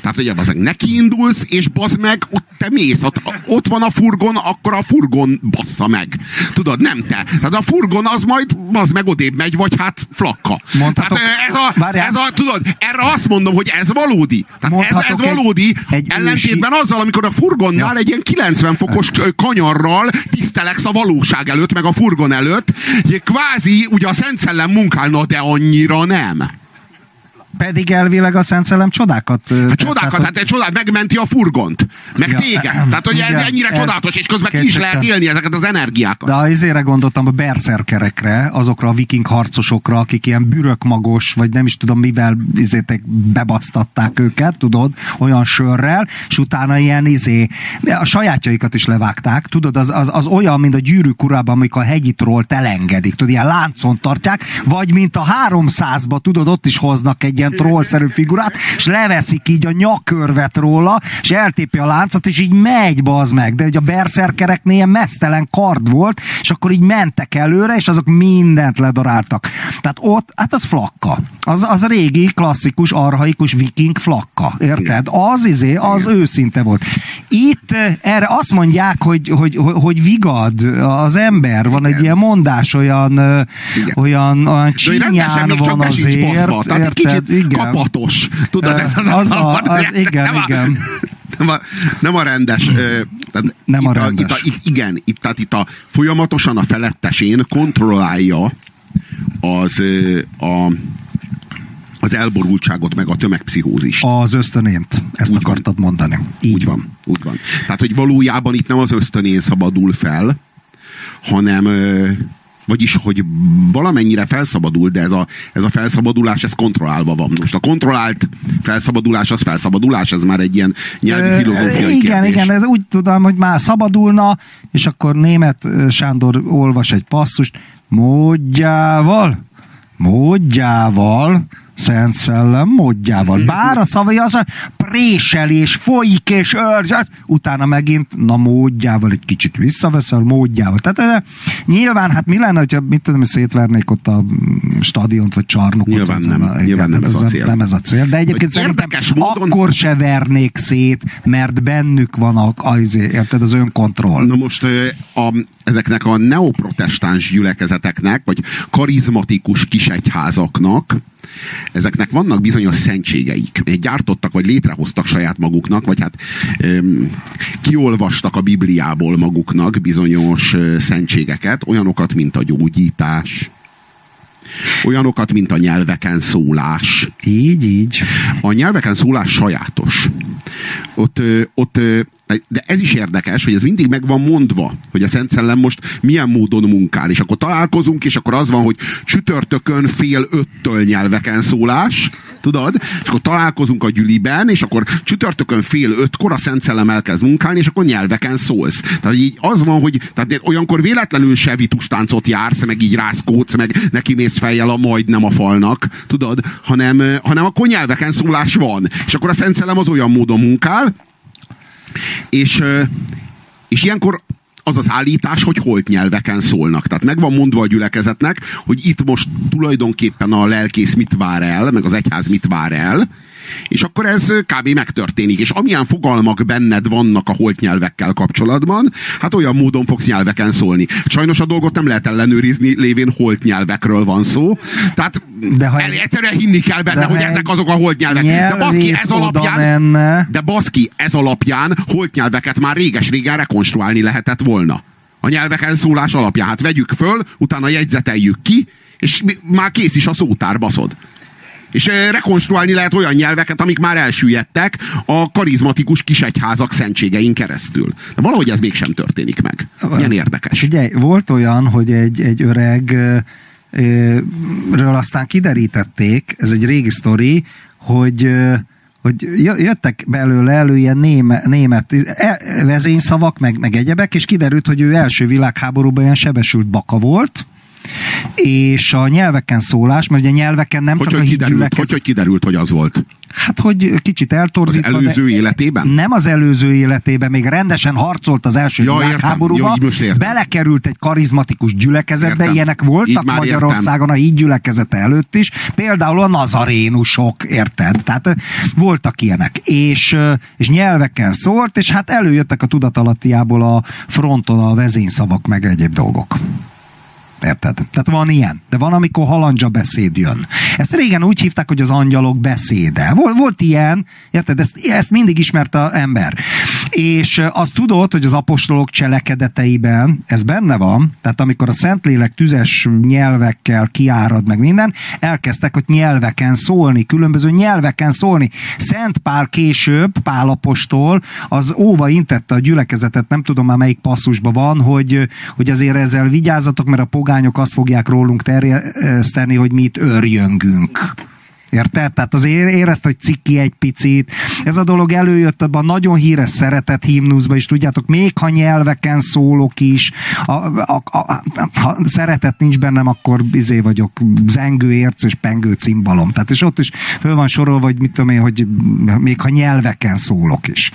Tehát ugye bazeg, neki indulsz, és bazd meg, ott te mész, ott, ott van a furgon, akkor a furgon bassza meg. Tudod, nem te. Tehát a furgon az majd, bazd meg odébb megy, vagy hát flakka. Mondhatok, Tehát ez a, ez a, tudod, erre azt mondom, hogy ez valódi. Tehát ez, ez valódi, egy, egy ellentétben ősi... azzal, amikor a furgonnál ja. egy ilyen 90 fokos kanyarral tiszteleksz a valóság előtt, meg a furgon előtt, hogy kvázi ugye a Szent Szellem munkálna, de annyira nem.
Pedig elvileg a Szent Szellem csodákat...
Hát csodákat, hát egy csodát megmenti a furgont. Meg ja, téged. Tehát, hogy ez ennyire ez csodálatos, és közben ki is lehet élni ezeket az energiákat.
De azért gondoltam a berszerkerekre, azokra a viking harcosokra, akik ilyen bürökmagos, vagy nem is tudom mivel izétek bebasztatták őket, tudod, olyan sörrel, és utána ilyen izé, a sajátjaikat is levágták, tudod, az, az, az olyan, mint a gyűrűk urában, amikor a hegyitról elengedik, tudod, ilyen láncon tartják, vagy mint a 300-ba, tudod, ott is hoznak egy ilyen trollszerű figurát, és leveszik így a nyakörvet róla, és eltépi a láncot, és így megy, bazd meg. De hogy a berszerkereknél ilyen mesztelen kard volt, és akkor így mentek előre, és azok mindent ledaráltak. Tehát ott, hát az flakka. Az, az régi, klasszikus, arhaikus viking flakka. Érted? Az izé, az Igen. őszinte volt. Itt eh, erre azt mondják, hogy, hogy, hogy, hogy vigad az ember. Van Igen. egy ilyen mondás, olyan, eh, Igen. olyan, olyan csinyán van azért.
Baszva, tehát érted? kicsit Igen. kapatos. Tudod, ez az,
az, a, az, igen, nem igen. A,
nem a, nem a rendes.
Tehát nem a rendes.
Itt a, itt, igen, itt, tehát itt a folyamatosan a felettesén kontrollálja az a az elborultságot, meg a tömegpszichózis.
Az ösztönént, ezt úgy akartad van. mondani.
Így úgy van, úgy van. Tehát, hogy valójában itt nem az ösztönén szabadul fel, hanem vagyis, hogy valamennyire felszabadul, de ez a, ez a felszabadulás, ez kontrollálva van. Most a kontrollált felszabadulás, az felszabadulás, ez már egy ilyen nyelvi filozófiai
Igen, kérdés. igen, ez úgy tudom, hogy már szabadulna, és akkor német Sándor olvas egy passzust, módjával, módjával, Szent Szellem módjával. Bár a szavai az a préselés, folyik és őrz, utána megint, na módjával egy kicsit visszaveszel, módjával. Tehát ez, nyilván, hát mi lenne, hogyha mit tudom, szétvernék ott a stadiont, vagy csarnokot.
Nyilván nem, a, nyilván nem ez a cél.
Nem ez a cél, de egyébként szerintem módon... akkor se vernék szét, mert bennük van a, az, érted, az önkontroll.
Na most a, ezeknek a neoprotestáns gyülekezeteknek, vagy karizmatikus kisegyházaknak, ezeknek vannak bizonyos szentségeik. Gyártottak, vagy létrehoztak saját maguknak, vagy hát öm, kiolvastak a Bibliából maguknak bizonyos szentségeket, olyanokat, mint a gyógyítás, Olyanokat, mint a nyelveken szólás.
Így, így.
A nyelveken szólás sajátos. Ott, ott de ez is érdekes, hogy ez mindig meg van mondva, hogy a Szent Szellem most milyen módon munkál, és akkor találkozunk, és akkor az van, hogy csütörtökön fél öttől nyelveken szólás, tudod? És akkor találkozunk a gyüliben, és akkor csütörtökön fél ötkor a Szent Szellem elkezd munkálni, és akkor nyelveken szólsz. Tehát így az van, hogy tehát olyankor véletlenül se vitustáncot jársz, meg így rászkódsz, meg neki mész fejjel a majdnem a falnak, tudod? Hanem, hanem akkor nyelveken szólás van. És akkor a Szent Szellem az olyan módon munkál, és, és ilyenkor az az állítás, hogy holt nyelveken szólnak. Tehát meg van mondva a gyülekezetnek, hogy itt most tulajdonképpen a lelkész mit vár el, meg az egyház mit vár el, és akkor ez kb. megtörténik. És amilyen fogalmak benned vannak a holt nyelvekkel kapcsolatban, hát olyan módon fogsz nyelveken szólni. Sajnos a dolgot nem lehet ellenőrizni, lévén holt nyelvekről van szó. Tehát de ha el, egyszerűen hinni kell benne, hogy ezek azok a holt nyelvek. De baszki, ez alapján, de baszki, ez alapján holt nyelveket már réges-régen rekonstruálni lehetett volna. A nyelveken szólás alapján. Hát vegyük föl, utána jegyzeteljük ki, és már kész is a szótár, baszod. És rekonstruálni lehet olyan nyelveket, amik már elsüllyedtek a karizmatikus kisegyházak szentségein keresztül. De valahogy ez mégsem történik meg. Milyen érdekes.
Ugye, volt olyan, hogy egy, egy öreg ről aztán kiderítették, ez egy régi sztori, hogy hogy jöttek belőle elő ilyen néme, német e, vezényszavak, meg, meg egyebek, és kiderült, hogy ő első világháborúban ilyen sebesült baka volt, és a nyelveken szólás, mert ugye a nyelveken nem
hogy,
csak
hogy a kiderült, hogy, hogy kiderült, hogy az volt?
Hát, hogy kicsit eltorzítva.
Az előző életében?
Nem az előző életében, még rendesen harcolt az első ja, világháborúba. Jó, belekerült egy karizmatikus gyülekezetbe, értem. ilyenek voltak Magyarországon értem. a híd gyülekezete előtt is. Például a nazarénusok, érted? Tehát voltak ilyenek. És, és nyelveken szólt, és hát előjöttek a tudatalattiából a fronton a vezényszavak, meg egyéb dolgok. Érted? Tehát van ilyen. De van, amikor halandzsa beszéd jön. Ezt régen úgy hívták, hogy az angyalok beszéde. Volt, volt ilyen, érted? Ezt, ezt mindig ismerte az ember. És azt tudod, hogy az apostolok cselekedeteiben ez benne van, tehát amikor a Szentlélek tüzes nyelvekkel kiárad meg minden, elkezdtek hogy nyelveken szólni, különböző nyelveken szólni. Szent Pál később, Pál apostol, az óva intette a gyülekezetet, nem tudom már melyik passzusban van, hogy, hogy azért ezzel vigyázzatok, mert a pogányok azt fogják rólunk terjeszteni, hogy mi itt. Érted? Tehát azért érezte, hogy ciki egy picit. Ez a dolog előjött abban a nagyon híres szeretet himnuszba is, tudjátok, még ha nyelveken szólok is, a, a, a, ha szeretet nincs bennem, akkor izé vagyok zengő érc és pengő cimbalom. Tehát és ott is föl van sorolva, hogy mit tudom én, hogy még ha nyelveken szólok is.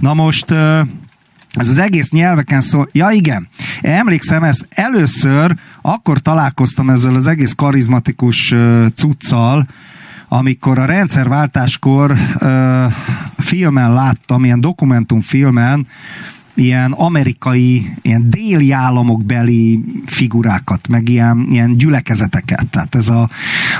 Na most ez az egész nyelveken szól. Ja igen, emlékszem, ezt először akkor találkoztam ezzel az egész karizmatikus cuccal, amikor a rendszerváltáskor uh, filmen láttam, ilyen dokumentumfilmen, ilyen amerikai, ilyen déli államok beli figurákat, meg ilyen, ilyen gyülekezeteket. Tehát ez a,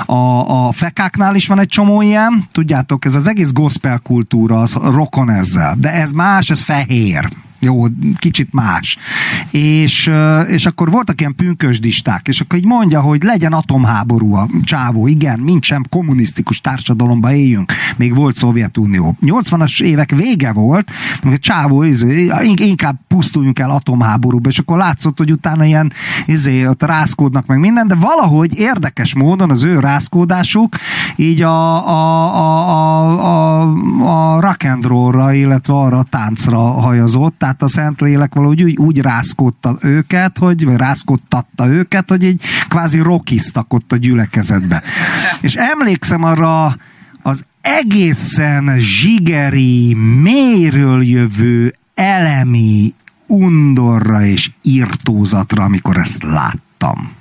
a, a fekáknál is van egy csomó ilyen, tudjátok, ez az egész gospel kultúra, az rokon ezzel, de ez más, ez fehér jó, kicsit más. És, és akkor voltak ilyen pünkösdisták, és akkor így mondja, hogy legyen atomháború a csávó, igen, mint sem kommunisztikus társadalomba éljünk. Még volt Szovjetunió. 80-as évek vége volt, a csávó izé, inkább pusztuljunk el atomháborúba, és akkor látszott, hogy utána ilyen izé, ott rászkódnak meg minden, de valahogy érdekes módon az ő rászkódásuk így a, a, a, a, a, a rock and illetve arra a táncra hajazott, tehát a Szentlélek valahogy úgy, úgy rászkodta őket, hogy, vagy rászkodtatta őket, hogy egy kvázi rockiztak ott a gyülekezetbe. És emlékszem arra az egészen zsigeri, mélyről jövő elemi undorra és írtózatra, amikor ezt láttam.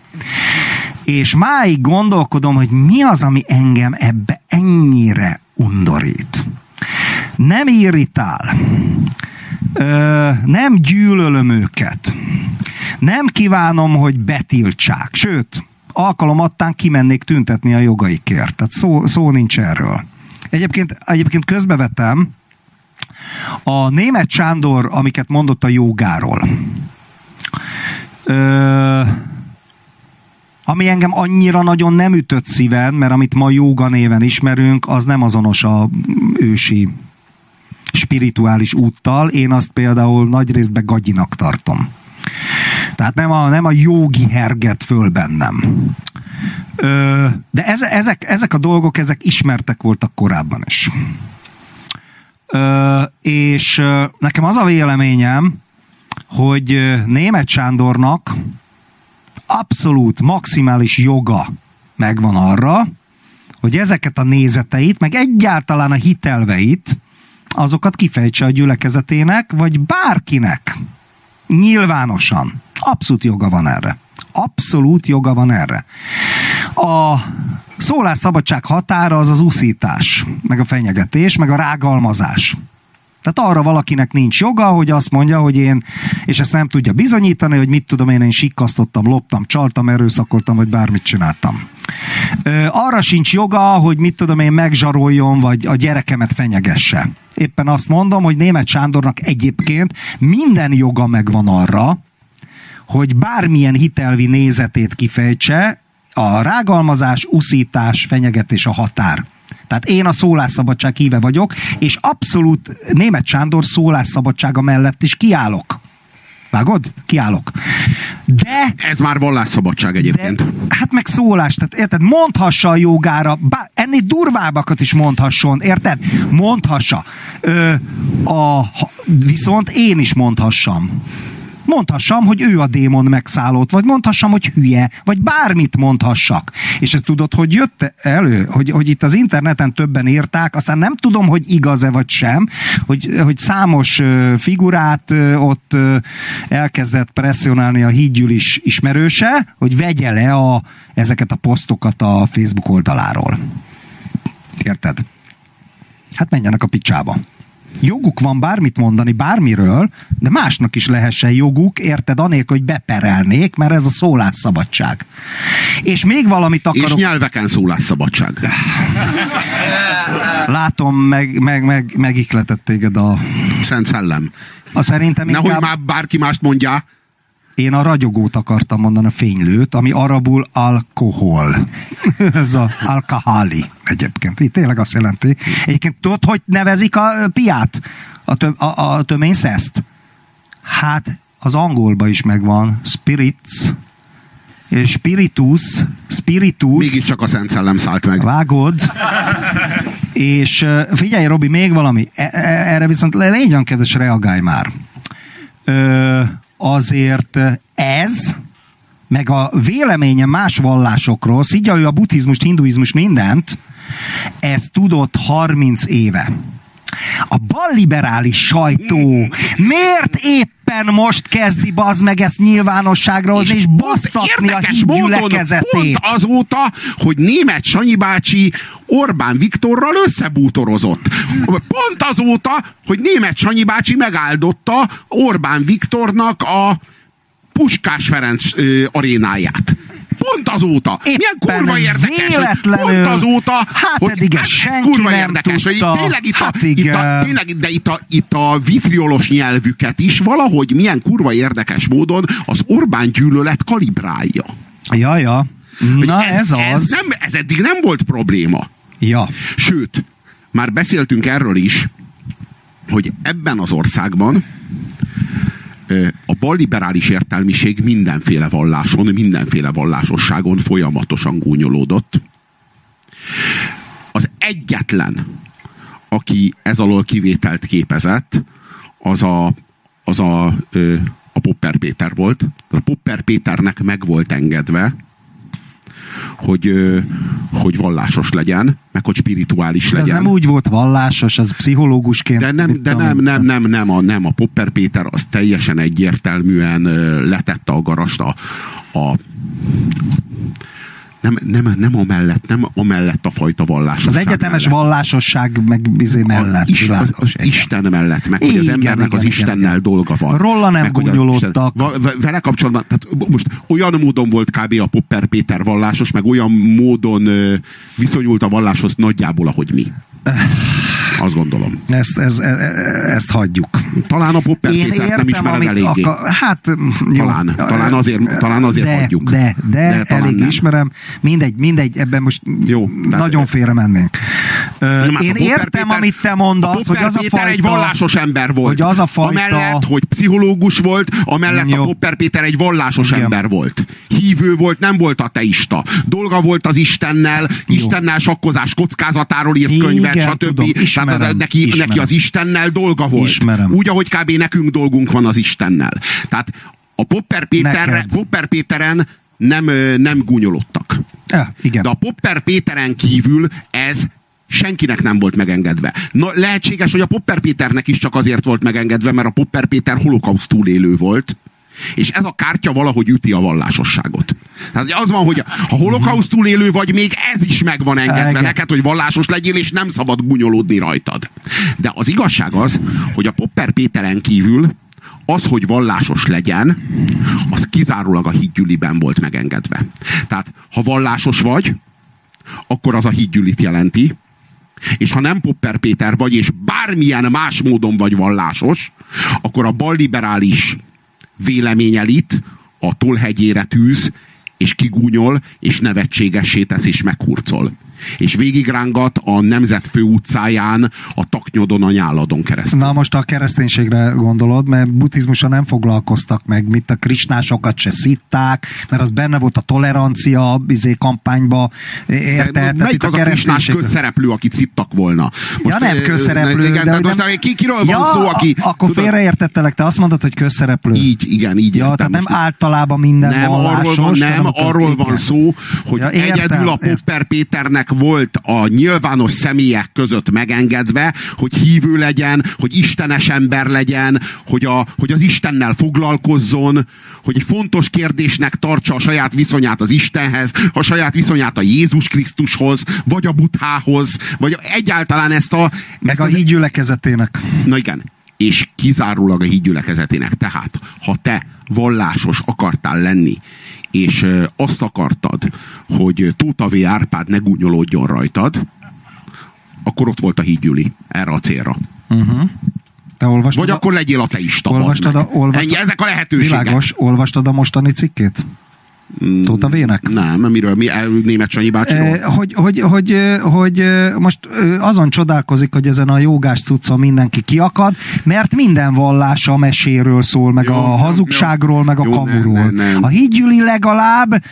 És máig gondolkodom, hogy mi az, ami engem ebbe ennyire undorít. Nem irritál, nem gyűlölöm őket. Nem kívánom, hogy betiltsák. Sőt, alkalomattán kimennék tüntetni a jogaikért. Tehát szó, szó nincs erről. Egyébként, egyébként közbevetem, a német Sándor, amiket mondott a jogáról, ö, ami engem annyira nagyon nem ütött szíven, mert amit ma joga néven ismerünk, az nem azonos a ősi spirituális úttal, én azt például nagy részben gagyinak tartom. Tehát nem a, nem a jogi herget föl bennem. Ö, de ez, ezek, ezek a dolgok, ezek ismertek voltak korábban is. Ö, és ö, nekem az a véleményem, hogy német Sándornak abszolút maximális joga megvan arra, hogy ezeket a nézeteit, meg egyáltalán a hitelveit azokat kifejtse a gyülekezetének, vagy bárkinek. Nyilvánosan. Abszolút joga van erre. Abszolút joga van erre. A szólásszabadság határa az az uszítás, meg a fenyegetés, meg a rágalmazás. Tehát arra valakinek nincs joga, hogy azt mondja, hogy én, és ezt nem tudja bizonyítani, hogy mit tudom én, én sikkasztottam, loptam, csaltam, erőszakoltam, vagy bármit csináltam. Ö, arra sincs joga, hogy mit tudom én, megzsaroljon, vagy a gyerekemet fenyegesse. Éppen azt mondom, hogy német Sándornak egyébként minden joga megvan arra, hogy bármilyen hitelvi nézetét kifejtse, a rágalmazás, uszítás, fenyegetés a határ. Tehát én a szólásszabadság híve vagyok, és abszolút német Sándor szólásszabadsága mellett is kiállok. Vágod? Kiállok. De...
Ez már vallásszabadság egyébként. De,
hát meg szólás, tehát érted? Mondhassa a jogára, bá, ennél durvábbakat is mondhasson, érted? Mondhassa. Ö, a, viszont én is mondhassam mondhassam, hogy ő a démon megszállott, vagy mondhassam, hogy hülye, vagy bármit mondhassak. És ezt tudod, hogy jött elő, hogy, hogy itt az interneten többen írták, aztán nem tudom, hogy igaz-e vagy sem, hogy, hogy számos figurát ott elkezdett presszionálni a hídgyűlis ismerőse, hogy vegye le a, ezeket a posztokat a Facebook oldaláról. Érted? Hát menjenek a picsába joguk van bármit mondani bármiről, de másnak is lehessen joguk, érted, anélkül, hogy beperelnék, mert ez a szólásszabadság. És még valamit akarok... És
nyelveken szólásszabadság.
Látom, meg, meg, meg, megikletett téged a...
Szent Szellem.
A szerintem
inkább... Nehogy már bárki mást mondja.
Én a ragyogót akartam mondani, a fénylőt, ami arabul alkohol. Ez a alkahali egyébként. Itt tényleg azt jelenti. Egyébként tudod, hogy nevezik a piát? A, tö, a, a tömény szeszt? Hát az angolban is megvan. Spirits. spiritus, spiritus.
Mégiscsak a Szent Szellem szállt meg.
Vágod. És figyelj, Robi, még valami. E, e, erre viszont legyen kedves, reagálj már. Ö, azért ez, meg a véleménye más vallásokról, szidja ő a buddhizmust, hinduizmus, mindent, ez tudott 30 éve. A balliberális sajtó miért éppen most kezdi bazd meg ezt nyilvánosságra hozni, és, és basztatni a hídgyülekezetét? Pont
azóta, hogy német Sanyi bácsi Orbán Viktorral összebútorozott. Pont azóta, hogy német Sanyi bácsi megáldotta Orbán Viktornak a Puskás Ferenc ö, arénáját. Azóta. Éppen Milyen kurva érdekes, hogy pont azóta,
hát hogy eddig hát, ez kurva érdekes, tudta. hogy
tényleg itt, hát a, itt a, tényleg, de itt a, itt a vitriolos nyelvüket is valahogy milyen kurva érdekes módon az Orbán gyűlölet kalibrálja.
Ja, ja. Na ez, ez az.
Ez, nem, ez eddig nem volt probléma.
Ja.
Sőt, már beszéltünk erről is, hogy ebben az országban a balliberális értelmiség mindenféle valláson, mindenféle vallásosságon folyamatosan gúnyolódott. Az egyetlen, aki ez alól kivételt képezett, az a, az a, a Popper Péter volt. A Popper Péternek meg volt engedve, hogy, hogy vallásos legyen, meg hogy spirituális
de
legyen.
Ez nem úgy volt vallásos, az pszichológusként.
De nem, de nem, nem, nem, nem, a, nem, a Popper Péter az teljesen egyértelműen letette a garast a, a nem, nem, nem amellett, nem amellett a fajta vallás.
Az egyetemes mellett. vallásosság meg bizé mellett.
is, az, az Isten mellett, meg igen, hogy az embernek igen, az igen, Istennel igen. dolga van.
Rolla nem meg, gúnyolódtak.
Vele kapcsolatban, tehát most olyan módon volt kb. a Popper Péter vallásos, meg olyan módon viszonyult a valláshoz nagyjából, ahogy mi. Azt gondolom.
Ezt, ez, e, e, ezt hagyjuk.
Talán a Popper Én Pétert nem ismered eléggé. Akar,
hát,
jó. Talán, talán azért, talán azért
de,
hagyjuk.
De, de, de elég nem. ismerem. Mindegy, mindegy, ebben most jó, nagyon félre mennénk. Nem, Én értem, Péter, amit te mondasz, hogy az a fajta...
egy vallásos ember volt.
Hogy az a fajta...
Amellett, hogy pszichológus volt, amellett jó. a Popper Péter egy vallásos Igen. ember volt. Hívő volt, nem volt ateista. Dolga volt az Istennel, jó. Istennel sakkozás kockázatáról írt könyvet, stb. Tudom, Tehát az, neki, neki az Istennel dolga volt.
Ismerem.
Úgy, ahogy kb. nekünk dolgunk van az Istennel. Tehát a Popper, Péterre, Popper Péteren nem, nem gúnyolódtak.
Ja, igen.
De a Popper Péteren kívül ez senkinek nem volt megengedve. Na, lehetséges, hogy a Popper Péternek is csak azért volt megengedve, mert a Popper Péter holokauszt túlélő volt. És ez a kártya valahogy üti a vallásosságot. Tehát az van, hogy ha holokauszt túlélő vagy, még ez is meg van engedve neked, hogy vallásos legyél, és nem szabad gunyolódni rajtad. De az igazság az, hogy a Popper Péteren kívül az, hogy vallásos legyen, az kizárólag a hídgyüliben volt megengedve. Tehát, ha vallásos vagy, akkor az a hídgyülit jelenti, és ha nem Popper Péter vagy, és bármilyen más módon vagy vallásos, akkor a balliberális véleményelit a tollhegyére tűz, és kigúnyol, és nevetségessé tesz, és meghurcol és végigrángat a Nemzet főutcáján a Taknyodon a nyáladon keresztül.
Na most a kereszténységre gondolod, mert buddhizmusra nem foglalkoztak meg, mit a krisnásokat se szitták, mert az benne volt a tolerancia bizé kampányba. Érted?
De melyik az a, a krisnás közszereplő, akit szittak volna?
Most, ja nem közszereplő.
Igen, de, de most nem... ki, kiről ja, van szó, aki...
Akkor tudod, félreértettelek, te azt mondod, hogy közszereplő.
Így, igen, így.
Ja, tehát nem általában minden
nem,
vallásos.
Arról van, nem, arról van szó, hogy ja, értem, egyedül a Popper Péternek volt a nyilvános személyek között megengedve, hogy hívő legyen, hogy istenes ember legyen, hogy, a, hogy az Istennel foglalkozzon, hogy egy fontos kérdésnek tartsa a saját viszonyát az Istenhez, a saját viszonyát a Jézus Krisztushoz, vagy a Buthához, vagy egyáltalán ezt a...
Meg
ezt
a az... hídgyülekezetének.
Na igen, és kizárólag a hídgyülekezetének. Tehát, ha te vallásos akartál lenni, és azt akartad, hogy Tóta V. Árpád ne gúnyolódjon rajtad, akkor ott volt a hídgyüli erre a célra.
Uh-huh. Te olvastad
Vagy a... akkor legyél ateista.
Olvastad a, olvastad,
Ennyi, ezek a lehetőségek.
Világos, olvastad a mostani cikkét? Tóta Vének?
Nem, miről? Mi, német Sanyi bácsiról?
Hogy, hogy, hogy, hogy most azon csodálkozik, hogy ezen a jogás cuccon mindenki kiakad, mert minden vallás a meséről szól, meg jó, a hazugságról, jó, meg a jó, kamuról. Nem, nem, nem. A hídgyüli legalább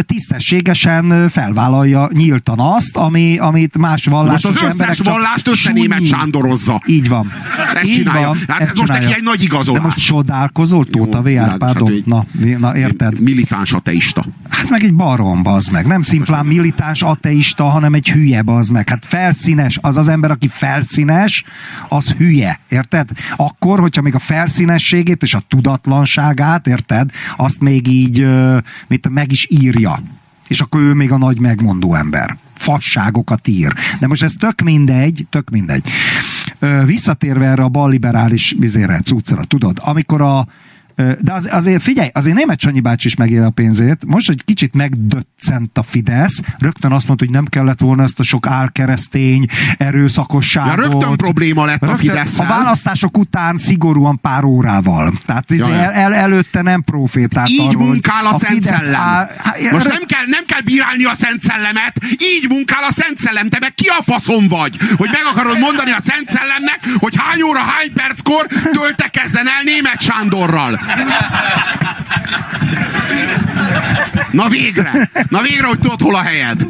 tisztességesen felvállalja nyíltan azt, ami, amit más vallásos
most az
emberek
összes vallást összenémet sándorozza.
Így van.
Ezt Így csinálja. Van, hát ez most neki egy nagy igazolás. De most
csodálkozol, Tóta V. Árpádon? Hát, na, na, érted?
Militáns ateista.
Hát meg egy barom, bazd meg. Nem szimplán militáns ateista, hanem egy hülye, bazd meg. Hát felszínes, az az ember, aki felszínes, az hülye, érted? Akkor, hogyha még a felszínességét és a tudatlanságát, érted? Azt még így, mit meg is írja. És akkor ő még a nagy megmondó ember fasságokat ír. De most ez tök mindegy, tök mindegy. Visszatérve erre a balliberális vizére, cuccra, tudod, amikor a de az, azért figyelj, azért német Sanyi bácsi is megér a pénzét. Most egy kicsit megdöccent a Fidesz, rögtön azt mondta, hogy nem kellett volna ezt a sok álkeresztény erőszakosságot.
Ja, rögtön probléma lett rögtön, a fidesz
A választások után szigorúan pár órával. Tehát ja, el, el, előtte nem profétált
Így arról, munkál a, a Szent Szellem. Áll, Most nem kell, nem kell bírálni a Szent Szellemet, így munkál a Szent Szellem. Te meg ki a faszom vagy, hogy meg akarod mondani a Szent Szellemnek, hogy hány óra, hány perckor töltekezzen el német Sándorral. Na végre! Na végre, hogy tudod, hol a helyed!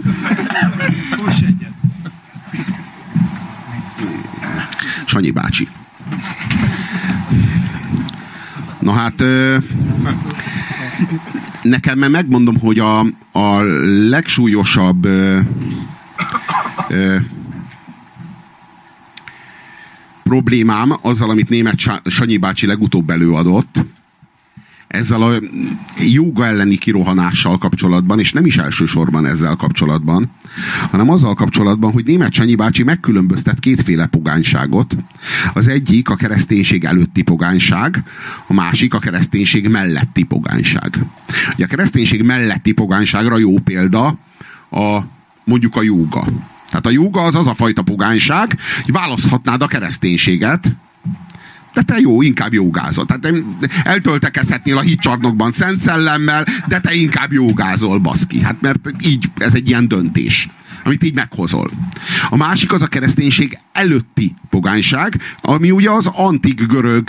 Sanyi bácsi. Na hát nekem megmondom, hogy a, a legsúlyosabb problémám azzal, amit német Sanyi bácsi legutóbb előadott, ezzel a joga elleni kirohanással kapcsolatban, és nem is elsősorban ezzel kapcsolatban, hanem azzal kapcsolatban, hogy német Sanyi bácsi megkülönböztet kétféle pogányságot. Az egyik a kereszténység előtti pogányság, a másik a kereszténység melletti pogányság. Ugye a kereszténység melletti pogányságra jó példa a mondjuk a jóga. Tehát a jóga az az a fajta pogányság, hogy választhatnád a kereszténységet, de te jó, inkább jogázol. Tehát eltöltekezhetnél a hitcsarnokban szent szellemmel, de te inkább jogázol, baszki. Hát mert így, ez egy ilyen döntés amit így meghozol. A másik az a kereszténység előtti pogányság, ami ugye az antik görög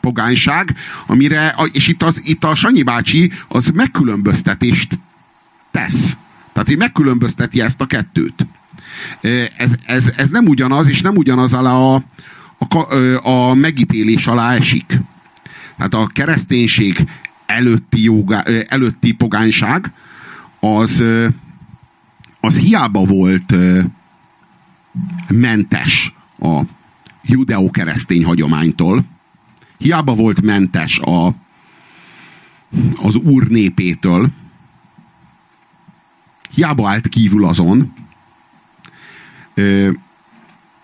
pogányság, amire, és itt, az, itt a Sanyi bácsi az megkülönböztetést tesz. Tehát így megkülönbözteti ezt a kettőt. Ez, ez, ez nem ugyanaz, és nem ugyanaz a, a, a megítélés alá esik. Tehát a kereszténység előtti, joga, előtti pogányság az, az hiába volt mentes a judeo-keresztény hagyománytól, hiába volt mentes a, az úr népétől, hiába állt kívül azon,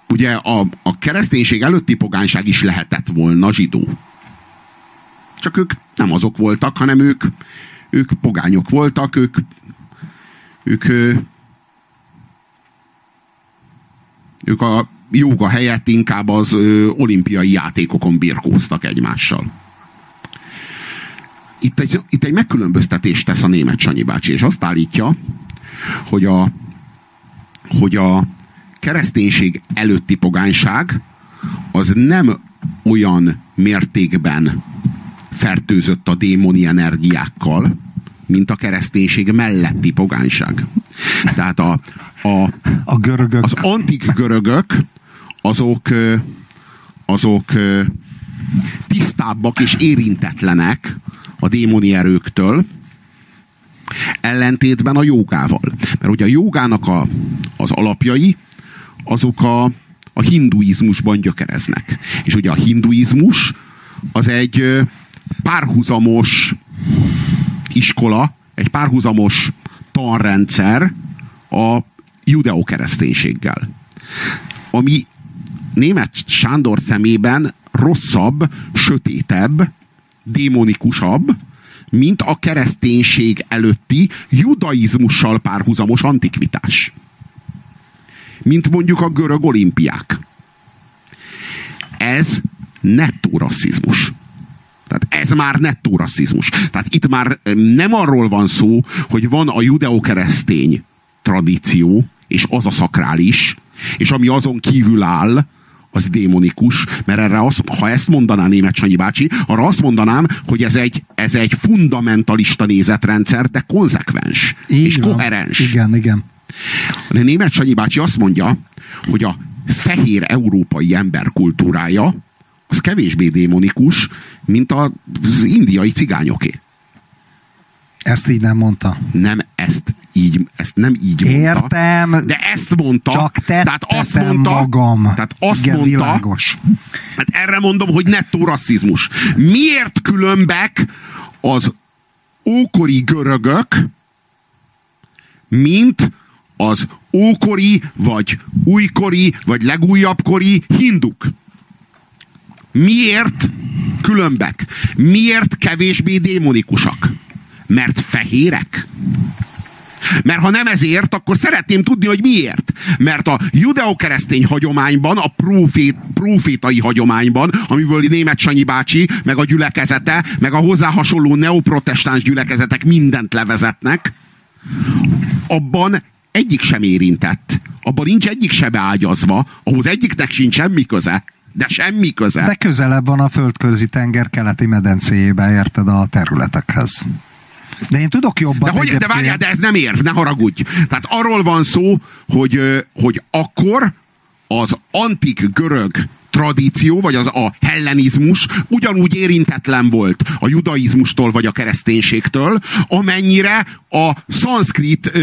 ugye a, a kereszténység előtti pogányság is lehetett volna zsidó. Csak ők nem azok voltak, hanem ők, ők pogányok voltak, ők, ők, ők a jóga helyett inkább az olimpiai játékokon birkóztak egymással. Itt egy, itt egy megkülönböztetést tesz a német Sanyi bácsi, és azt állítja, hogy a, hogy a kereszténység előtti pogányság az nem olyan mértékben fertőzött a démoni energiákkal, mint a kereszténység melletti pogányság. Tehát a, a,
a görögök.
az antik görögök azok, azok tisztábbak és érintetlenek a démoni erőktől, ellentétben a jogával. Mert ugye a jogának a, az alapjai azok a, a hinduizmusban gyökereznek. És ugye a hinduizmus az egy párhuzamos iskola, egy párhuzamos tanrendszer a judeokereszténységgel. Ami német Sándor szemében rosszabb, sötétebb, démonikusabb, mint a kereszténység előtti judaizmussal párhuzamos antikvitás mint mondjuk a görög olimpiák. Ez nettó rasszizmus. Tehát ez már nettó rasszizmus. Tehát itt már nem arról van szó, hogy van a judeokeresztény tradíció, és az a szakrális, és ami azon kívül áll, az démonikus, mert erre azt, ha ezt mondaná német Sanyi bácsi, arra azt mondanám, hogy ez egy, ez egy fundamentalista nézetrendszer, de konzekvens Így és van. koherens.
Igen, igen.
A német Sanyi bácsi azt mondja, hogy a fehér európai ember kultúrája az kevésbé démonikus, mint az indiai cigányoké.
Ezt így nem mondta.
Nem, ezt így, ezt nem így
mondta. Értem.
De ezt mondta.
Csak tehát azt mondta, magam.
Tehát azt Igen, mondta. Világos. Hát erre mondom, hogy nettó rasszizmus. Miért különbek az ókori görögök, mint az ókori, vagy újkori, vagy legújabbkori hinduk? Miért különbek? Miért kevésbé démonikusak? Mert fehérek? Mert ha nem ezért, akkor szeretném tudni, hogy miért. Mert a judeokeresztény hagyományban, a profét, profétai hagyományban, amiből német Sanyi bácsi, meg a gyülekezete, meg a hozzá hasonló neoprotestáns gyülekezetek mindent levezetnek, abban egyik sem érintett. Abban nincs egyik se beágyazva, ahhoz egyiknek sincs semmi köze. De semmi köze.
De közelebb van a földközi tenger keleti medencéjébe, érted a területekhez. De én tudok jobban.
De, hogy, de várjál, de ez nem érv, ne haragudj. Tehát arról van szó, hogy, hogy akkor az antik görög tradíció, vagy az a hellenizmus ugyanúgy érintetlen volt a judaizmustól, vagy a kereszténységtől, amennyire a szanszkrit ö,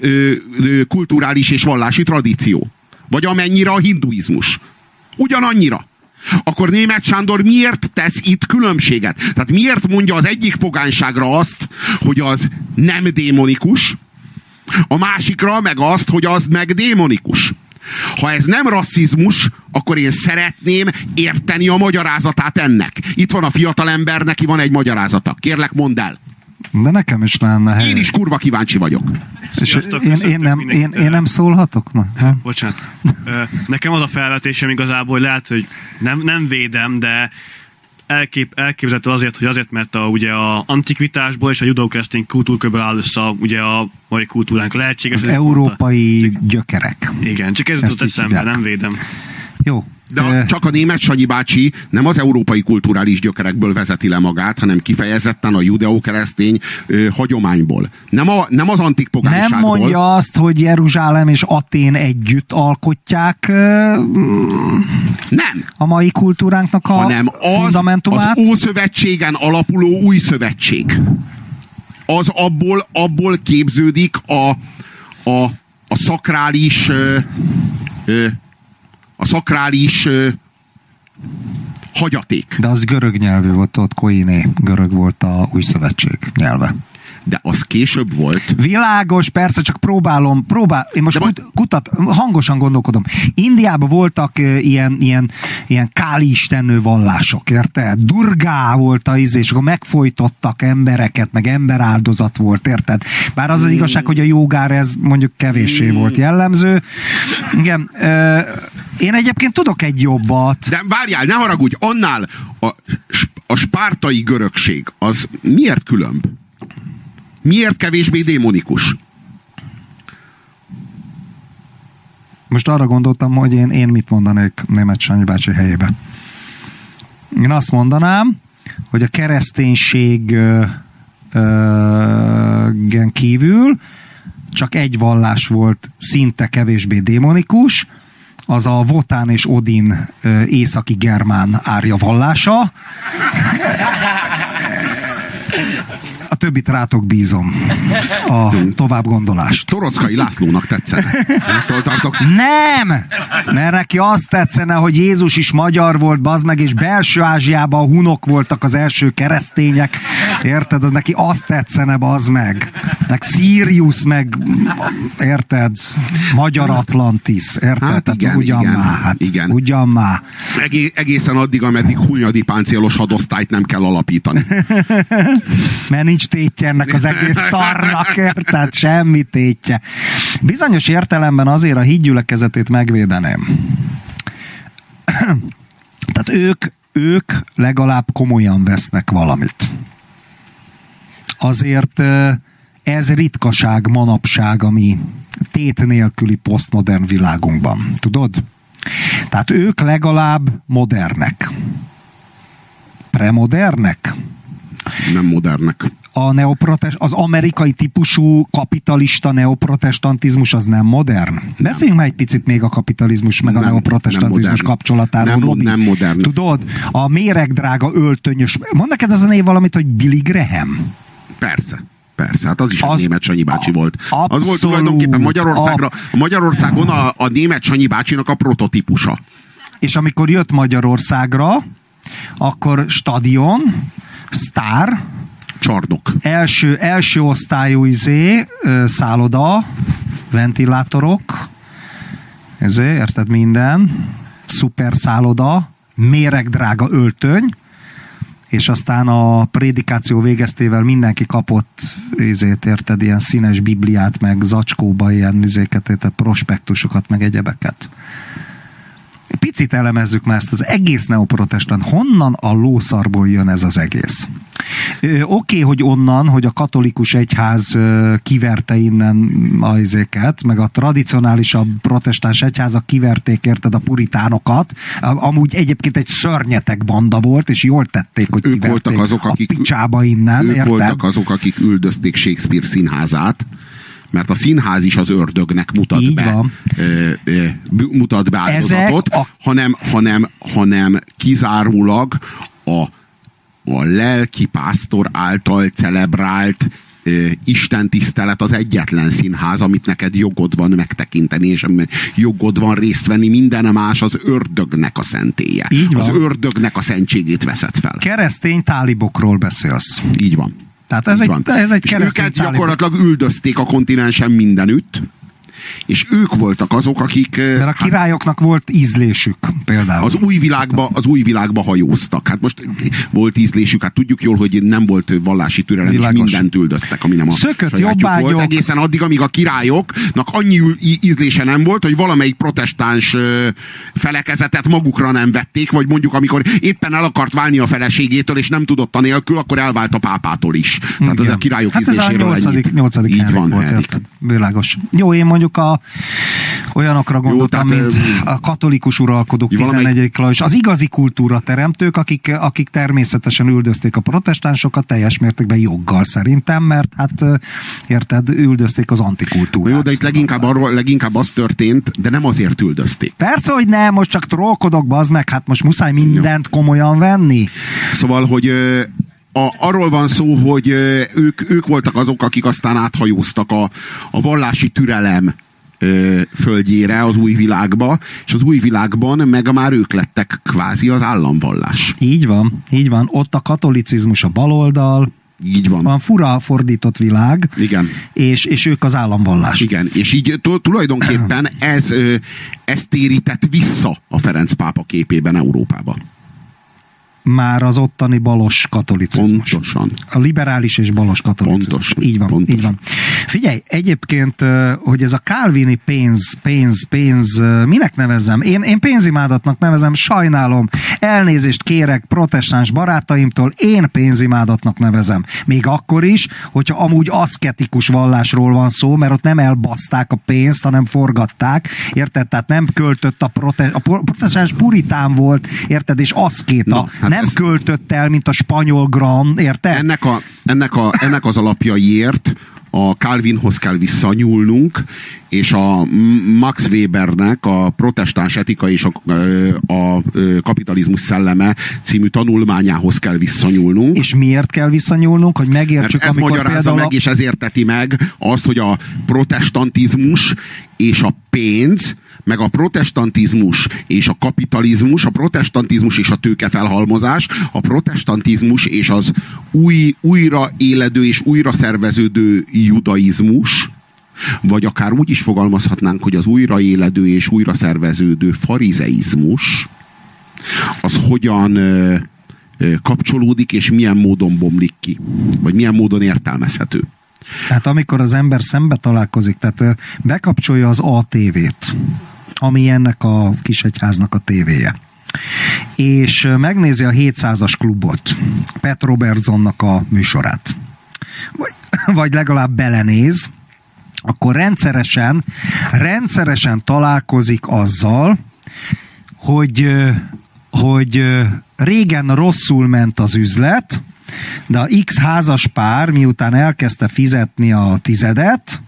ö, ö, kulturális és vallási tradíció. Vagy amennyire a hinduizmus. Ugyanannyira akkor német Sándor miért tesz itt különbséget? Tehát miért mondja az egyik pogányságra azt, hogy az nem démonikus, a másikra meg azt, hogy az meg démonikus? Ha ez nem rasszizmus, akkor én szeretném érteni a magyarázatát ennek. Itt van a fiatalember, neki van egy magyarázata. Kérlek, mondd el.
De nekem is lenne hely.
Én is kurva kíváncsi vagyok.
És én, én, nem, én, én nem szólhatok ma?
Ha? Bocsánat. Nekem az a felvetésem igazából, hogy lehet, hogy nem, nem védem, de elkép, elképzelhető azért, hogy azért, mert a, ugye a antikvitásból és a judó-keresztény kultúrkörből áll össze a, ugye a mai kultúránk lehetséges.
Az európai a, gyökerek.
Igen, csak ez jutott eszembe, nem védem.
Jó,
de a, csak a német Sanyi bácsi nem az európai kulturális gyökerekből vezeti le magát, hanem kifejezetten a judeó-keresztény ö, hagyományból. Nem, a, nem az antik pogányságból.
Nem mondja azt, hogy Jeruzsálem és Atén együtt alkotják ö,
nem.
a mai kultúránknak a hanem az, fundamentumát?
az Ószövetségen alapuló új szövetség. Az abból, abból képződik a, a, a szakrális ö, ö, szakrális ö, hagyaték.
De az görög nyelvű volt ott, Koiné, görög volt a új szövetség nyelve
de az később volt.
Világos, persze, csak próbálom, próbál, én most kut, kutat, hangosan gondolkodom. Indiában voltak ilyen, ilyen, ilyen káli istennő vallások, érted? Durgá volt a íz, és akkor megfojtottak embereket, meg emberáldozat volt, érted? Bár az az igazság, hogy a jogár ez mondjuk kevéssé mm. volt jellemző. Igen, uh, én egyébként tudok egy jobbat.
De várjál, ne haragudj, annál a, a spártai görögség, az miért különb? Miért kevésbé démonikus?
Most arra gondoltam, hogy én, én mit mondanék német Sanyi bácsi helyébe. Én azt mondanám, hogy a kereszténység gen kívül csak egy vallás volt szinte kevésbé démonikus, az a Votán és Odin északi germán árja vallása többit rátok bízom. A tovább gondolást.
Torockai Lászlónak tetszene. tartok?
Nem! Mert neki azt tetszene, hogy Jézus is magyar volt, bazd meg, és belső Ázsiában a hunok voltak az első keresztények. Érted? Az neki azt tetszene, bazd meg. Meg Sirius, meg érted? Magyar Atlantis. Érted? Hát igen, ugyan igen, már. Hát, igen. Ugyan már.
Egé- egészen addig, ameddig hunyadi páncélos hadosztályt nem kell alapítani.
Mert nincs tétje ennek az egész szarnak, érted? Semmi tétje. Bizonyos értelemben azért a hídgyülekezetét megvédeném. Tehát ők ők legalább komolyan vesznek valamit. Azért ez ritkaság manapság, ami tét nélküli posztmodern világunkban. Tudod? Tehát ők legalább modernek. Premodernek?
Nem modernek.
A neoprotest, az amerikai típusú kapitalista neoprotestantizmus az nem modern? Beszéljünk már egy picit még a kapitalizmus meg nem, a neoprotestantizmus nem kapcsolatáról.
Nem, Robi. nem modern.
Tudod, a méregdrága öltönyös, mond neked ez a név valamit, hogy Billy Graham?
Persze. Persze, hát az is az, egy német Sanyi bácsi volt. Abszolút, az volt tulajdonképpen Magyarországra, a Magyarországon a, a német Sanyi bácsinak a prototípusa.
És amikor jött Magyarországra, akkor stadion, sztár,
csarnok.
Első, első osztályú izé, szálloda, ventilátorok, ezé, érted minden, szuper szálloda, méregdrága öltöny, és aztán a prédikáció végeztével mindenki kapott izét, érted, ilyen színes bibliát, meg zacskóba ilyen izéket, érted, prospektusokat, meg egyebeket. Picit elemezzük már ezt az egész neoprotestant. Honnan a lószarból jön ez az egész? Oké, okay, hogy onnan, hogy a katolikus egyház kiverte innen a izéket, meg a tradicionálisabb protestáns egyházak kiverték, érted, a puritánokat. Amúgy egyébként egy szörnyetek banda volt, és jól tették, hogy ők voltak azok, akik, a picsába innen,
Ők
érted?
voltak azok, akik üldözték Shakespeare színházát mert a színház is az ördögnek mutat Így be. Ö, ö, mutat be áldozatot, a... hanem, hanem, hanem kizárólag a, a lelki pásztor által celebrált Isten tisztelet az egyetlen színház, amit neked jogod van megtekinteni, és jogod van részt venni, minden más az ördögnek a szentélye. Így van. Az ördögnek a szentségét veszed fel.
Keresztény tálibokról beszélsz.
Így van.
Tehát ez egy, ez egy
és őket gyakorlatilag üldözték a kontinensen mindenütt, és ők voltak azok, akik...
Mert a hát- királyoknak hát, volt ízlésük például.
Az új, világba, az új világba hajóztak. Hát most volt ízlésük, hát tudjuk jól, hogy nem volt vallási türelem, Világos. és mindent üldöztek, ami nem a
Szökött sajátjuk volt.
Egészen addig, amíg a királyoknak annyi ízlése nem volt, hogy valamelyik protestáns felekezetet magukra nem vették, vagy mondjuk amikor éppen el akart válni a feleségétől, és nem tudott a nélkül, akkor elvált a pápától is. Tehát Igen. az a királyok hát ízléséről
ez a 8. 8. Így van, volt, Világos. Jó, én mondjuk a olyanokra gondoltam, Jó, mint a katolikus uralkodók 11. Lajos, az igazi kultúra teremtők, akik, akik természetesen üldözték a protestánsokat teljes mértékben joggal szerintem, mert hát érted, üldözték az antikultúrát.
Jó, de itt leginkább, arról, leginkább az történt, de nem azért üldözték.
Persze, hogy nem, most csak trollkodok, bazd meg, hát most muszáj mindent komolyan venni.
Szóval, hogy a, arról van szó, hogy ők, ők voltak azok, akik aztán áthajóztak a, a vallási türelem ö, földjére, az új világba, és az új világban meg már ők lettek kvázi az államvallás.
Így van, így van. Ott a katolicizmus a baloldal,
így van.
Van fura fordított világ.
Igen.
És, és ők az államvallás.
Igen, és így tulajdonképpen ez, ez térített vissza a Ferenc pápa képében Európába
már az ottani balos katolicizmus.
Pontosan.
A liberális és balos katolicizmus.
Pontosan.
Így van,
Pontosan.
így van. Figyelj, egyébként, hogy ez a kálvini pénz, pénz, pénz, minek nevezem? Én, én pénzimádatnak nevezem, sajnálom. Elnézést kérek protestáns barátaimtól, én pénzimádatnak nevezem. Még akkor is, hogyha amúgy aszketikus vallásról van szó, mert ott nem elbaszták a pénzt, hanem forgatták, érted? Tehát nem költött a, prote- a protestáns puritán volt, érted? És aszkéta. Na, hát nem ezt... költött el, mint a spanyol gram, érted?
Ennek, a, ennek, a, ennek az alapjaiért a Calvinhoz kell visszanyúlnunk, és a Max Webernek a protestáns etika és a, a, a kapitalizmus szelleme című tanulmányához kell visszanyúlnunk.
És miért kell visszanyúlnunk, hogy megértsük,
Mert ez
amikor
magyarázza meg, és ez érteti meg azt, hogy a protestantizmus és a pénz meg a protestantizmus és a kapitalizmus, a protestantizmus és a tőkefelhalmozás, a protestantizmus és az új, újra éledő és újra szerveződő judaizmus, vagy akár úgy is fogalmazhatnánk, hogy az újraéledő és újra szerveződő farizeizmus, az hogyan kapcsolódik, és milyen módon bomlik ki, vagy milyen módon értelmezhető.
Tehát amikor az ember szembe találkozik, tehát bekapcsolja az ATV-t, ami ennek a kis egyháznak a tévéje. és megnézi a 700-as klubot, Pet Robertsonnak a műsorát, vagy, vagy legalább belenéz, akkor rendszeresen, rendszeresen találkozik azzal, hogy, hogy régen rosszul ment az üzlet, de a X házas pár miután elkezdte fizetni a tizedet,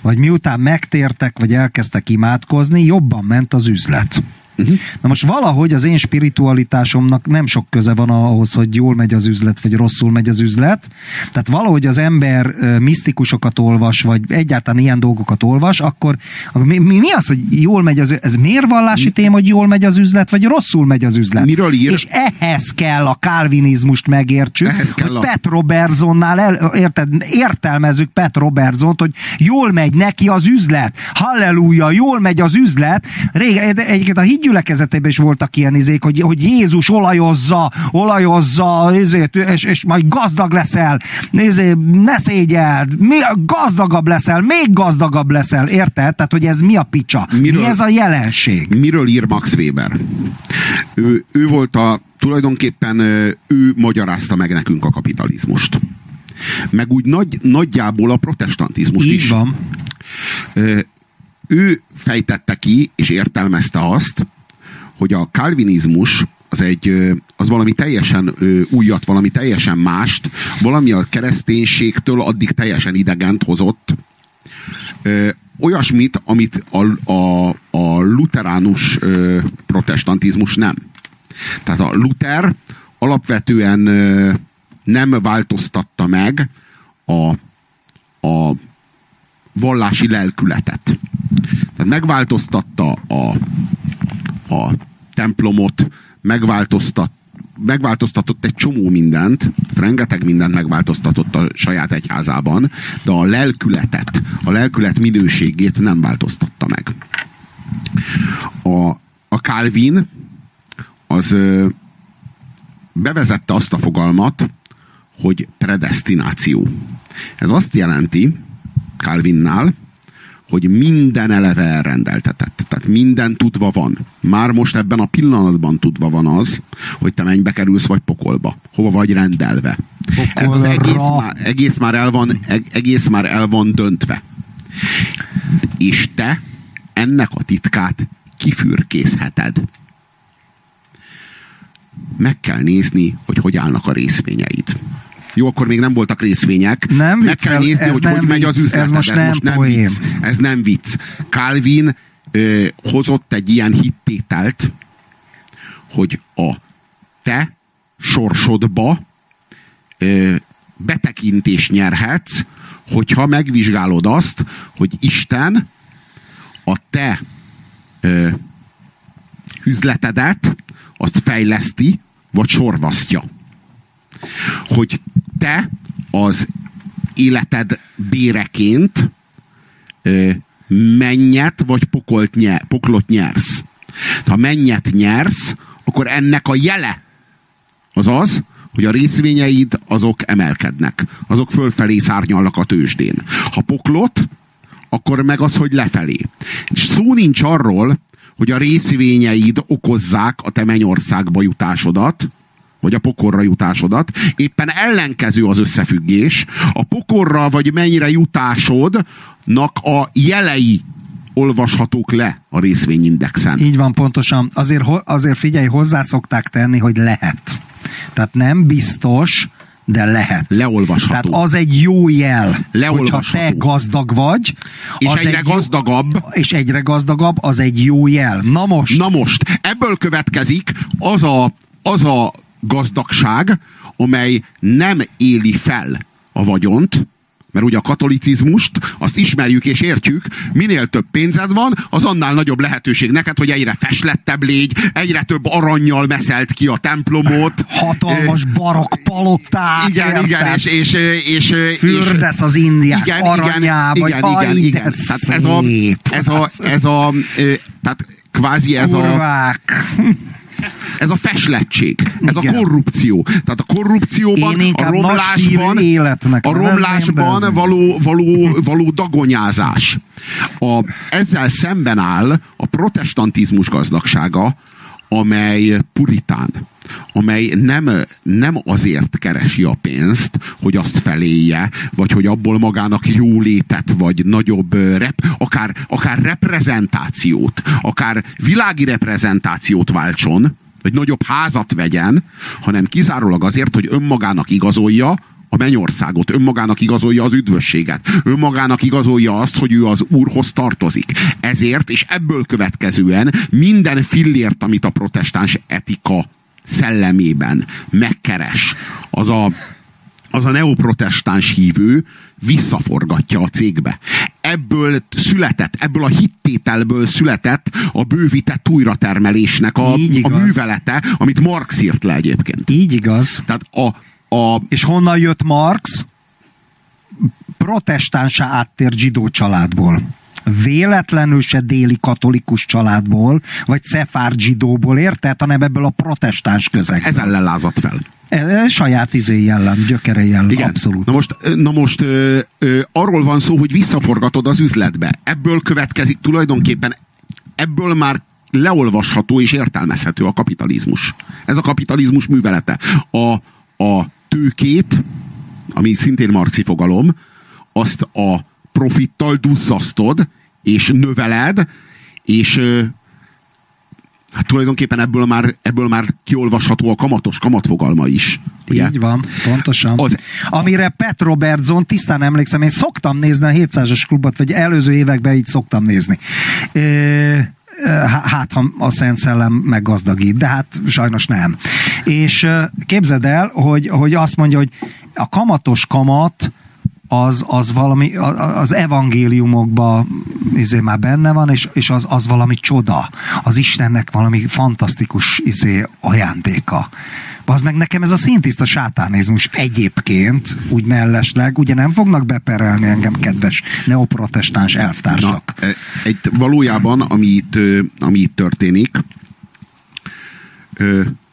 vagy miután megtértek, vagy elkezdtek imádkozni, jobban ment az üzlet. Uh-huh. Na most valahogy az én spiritualitásomnak nem sok köze van ahhoz, hogy jól megy az üzlet, vagy rosszul megy az üzlet. Tehát valahogy az ember misztikusokat olvas, vagy egyáltalán ilyen dolgokat olvas, akkor mi, mi az, hogy jól megy az Ez miért vallási téma, hogy jól megy az üzlet, vagy rosszul megy az üzlet?
Miről ír?
És ehhez kell a kálvinizmust megértsük, ehhez kell hogy a... Pet Robertsonnál el, érted, értelmezzük Pet Robertsont, hogy jól megy neki az üzlet. Halleluja, jól megy az üzlet. Régen, egyébként a higgy gyülekezetében is voltak ilyen izék, hogy, hogy Jézus olajozza, olajozza, ezért, és, és majd gazdag leszel, ezért, ne szégyeld, mi, gazdagabb leszel, még gazdagabb leszel, érted? Tehát, hogy ez mi a picsa? Miről, mi ez a jelenség?
Miről ír Max Weber? Ő, ő volt a, tulajdonképpen ő magyarázta meg nekünk a kapitalizmust. Meg úgy nagy, nagyjából a protestantizmus
Így
is.
van
ő fejtette ki és értelmezte azt, hogy a kalvinizmus az egy, az valami teljesen újat, valami teljesen mást, valami a kereszténységtől addig teljesen idegent hozott. Olyasmit, amit a, a, a luteránus protestantizmus nem. Tehát a Luther alapvetően nem változtatta meg a, a vallási lelkületet. Tehát megváltoztatta a, a templomot, megváltoztat, megváltoztatott egy csomó mindent, rengeteg mindent megváltoztatott a saját egyházában, de a lelkületet, a lelkület minőségét nem változtatta meg. A, a Calvin az bevezette azt a fogalmat, hogy predestináció. Ez azt jelenti, Calvinnál, hogy minden eleve elrendeltetett. Tehát minden tudva van. Már most ebben a pillanatban tudva van az, hogy te mennybe kerülsz, vagy pokolba. Hova vagy rendelve. Pokolra. Ez az egész már, egész, már el van, egész már el van döntve. És te ennek a titkát kifürkészheted. Meg kell nézni, hogy hogy állnak a részvényeid. Jó, akkor még nem voltak részvények.
Nem
Meg kell nézni, hogy hogy megy az üzlet.
Ez most ez nem, most nem vicc.
Ez nem vicc. Calvin ö, hozott egy ilyen hittételt, hogy a te sorsodba ö, betekintés nyerhetsz, hogyha megvizsgálod azt, hogy Isten a te ö, üzletedet azt fejleszti, vagy sorvasztja. Hogy te az életed béreként ö, mennyet vagy pokolt nyer, poklot nyersz. Ha mennyet nyersz, akkor ennek a jele az az, hogy a részvényeid azok emelkednek. Azok fölfelé szárnyalnak a tőzsdén. Ha poklot, akkor meg az, hogy lefelé. És szó nincs arról, hogy a részvényeid okozzák a te mennyországba jutásodat, vagy a pokorra jutásodat. Éppen ellenkező az összefüggés. A pokorra vagy mennyire jutásodnak a jelei olvashatók le a részvényindexen.
Így van, pontosan. Azért, azért figyelj, hozzá szokták tenni, hogy lehet. Tehát nem biztos, de lehet.
Leolvasható.
Tehát az egy jó jel, hogyha te gazdag vagy.
És az egyre egy gazdagabb.
Jó, és egyre gazdagabb, az egy jó jel. Na most.
Na most, ebből következik az a, az a gazdagság, amely nem éli fel a vagyont, mert ugye a katolicizmust, azt ismerjük és értjük, minél több pénzed van, az annál nagyobb lehetőség neked, hogy egyre feslettebb légy, egyre több aranyjal meszelt ki a templomot.
Hatalmas barok paloták.
Igen, érted? igen, és, és, és,
Fürdesz az indiák igen, aranyába.
Igen, igen, igen, igen. Tehát ez a, ez a, ez a, tehát kvázi ez
Kurvák.
a ez a feslettség, ez Igen. a korrupció. Tehát a korrupcióban, a romlásban,
életnek
a romlásban való, való, való dagonyázás. A, ezzel szemben áll a protestantizmus gazdagsága, amely puritán, amely nem, nem azért keresi a pénzt, hogy azt feléje, vagy hogy abból magának jólétet, vagy nagyobb, rep, akár, akár reprezentációt, akár világi reprezentációt váltson, vagy nagyobb házat vegyen, hanem kizárólag azért, hogy önmagának igazolja, a mennyországot, önmagának igazolja az üdvösséget, önmagának igazolja azt, hogy ő az Úrhoz tartozik. Ezért, és ebből következően minden fillért, amit a protestáns etika szellemében megkeres, az a, az a neoprotestáns hívő visszaforgatja a cégbe. Ebből született, ebből a hittételből született a bővített újratermelésnek a, a művelete, amit Marx írt le egyébként.
Így igaz.
Tehát a, a...
És honnan jött Marx? Protestánsá áttért zsidó családból véletlenül se déli katolikus családból, vagy szefár zsidóból érted, hanem ebből a protestáns közeg.
Ez ellen lázadt fel.
E, e, saját izé ellen, gyökere ellen, Igen. abszolút.
Na most, na most ö, ö, arról van szó, hogy visszaforgatod az üzletbe. Ebből következik tulajdonképpen, ebből már leolvasható és értelmezhető a kapitalizmus. Ez a kapitalizmus művelete. A, a tőkét, ami szintén marci fogalom, azt a profittal duzzasztod, és növeled, és hát tulajdonképpen ebből már, ebből már kiolvasható a kamatos kamatfogalma is.
Ugye? Így van, pontosan. Az, Amire Pet Robertson, tisztán emlékszem, én szoktam nézni a 700-as klubot, vagy előző években így szoktam nézni. E- hát ha a Szent Szellem meggazdagít, de hát sajnos nem. És képzeld el, hogy, hogy azt mondja, hogy a kamatos kamat az, az valami, az evangéliumokban izé már benne van, és, és az, az valami csoda. Az Istennek valami fantasztikus izé ajándéka. Az meg nekem ez a szintiszta sátánizmus egyébként, úgy mellesleg, ugye nem fognak beperelni engem, kedves neoprotestáns elvtársak.
Na, e, egy, valójában, ami itt, ami itt történik,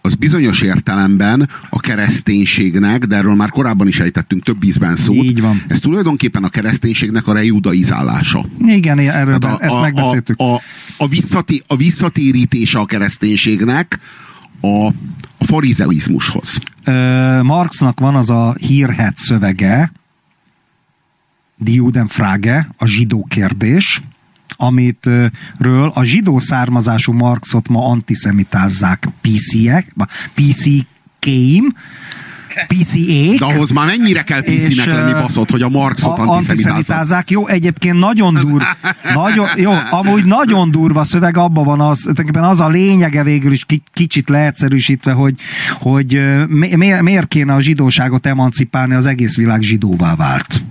az bizonyos értelemben a kereszténységnek, de erről már korábban is ejtettünk több ízben szót.
Így van.
Ez tulajdonképpen a kereszténységnek a rejudaizálása.
Igen, erről a, ezt megbeszéltük.
A, a, a, visszaté, a visszatérítése a kereszténységnek a, a farizeizmushoz.
Marxnak van az a hírhet szövege, Die Judenfrage, a zsidó kérdés, amit ről a zsidó származású Marxot ma antiszemitázzák PC-ek, PC-kéim, PCA.
De ahhoz már mennyire kell PC-nek lenni baszott, hogy a Marxot a, antiszemitázzák.
Jó, egyébként nagyon dur, nagyon, jó, amúgy nagyon durva szöveg, abban van az, az a lényege végül is kicsit leegyszerűsítve, hogy, hogy mi, miért kéne a zsidóságot emancipálni, az egész világ zsidóvá vált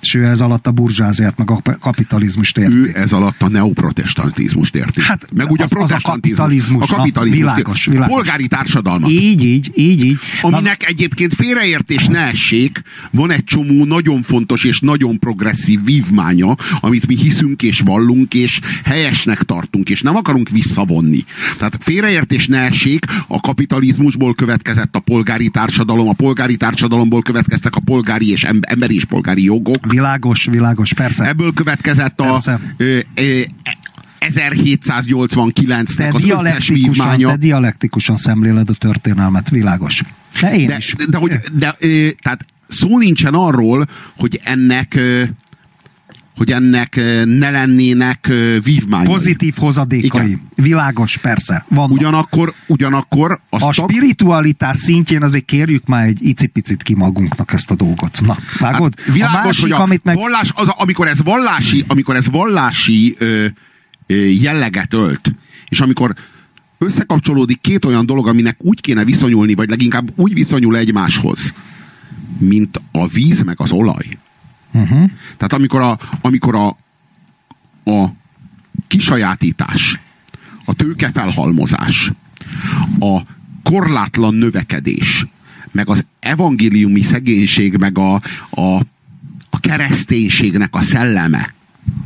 és ő ez alatt a burzsáziát, meg a kapitalizmust érti.
Ő ez alatt a neoprotestantizmust érti. Hát, meg ugye az, a protestantizmus.
Az a kapitalizmus. A világos, világos.
A polgári társadalma.
Így, így, így, így.
Aminek Na, egyébként félreértés ne essék, van egy csomó nagyon fontos és nagyon progresszív vívmánya, amit mi hiszünk és vallunk, és helyesnek tartunk, és nem akarunk visszavonni. Tehát félreértés ne essék, a kapitalizmusból következett a polgári társadalom, a polgári társadalomból következtek a polgári és emberi és polgári jogok,
Világos, világos, persze.
Ebből következett persze. a ö, ö, 1789-nek az összes vívmánya.
Te dialektikusan szemléled a történelmet, világos. De én
de,
is.
De, de, hogy, de, ö, tehát szó nincsen arról, hogy ennek ö, hogy ennek ne lennének vívmányai.
Pozitív hozadékai. Igen. Világos, persze. Vannak.
Ugyanakkor, ugyanakkor
azt a spiritualitás szintjén azért kérjük már egy icipicit ki magunknak ezt a dolgot. Na, vágod?
Hát világos, a másik, hogy a amit meg... vallás, az, amikor ez vallási, amikor ez vallási ö, ö, jelleget ölt, és amikor összekapcsolódik két olyan dolog, aminek úgy kéne viszonyulni, vagy leginkább úgy viszonyul egymáshoz, mint a víz meg az olaj Uh-huh. Tehát amikor a, amikor a, a kisajátítás, a tőkefelhalmozás, a korlátlan növekedés, meg az evangéliumi szegénység, meg a, a, a kereszténységnek a szelleme,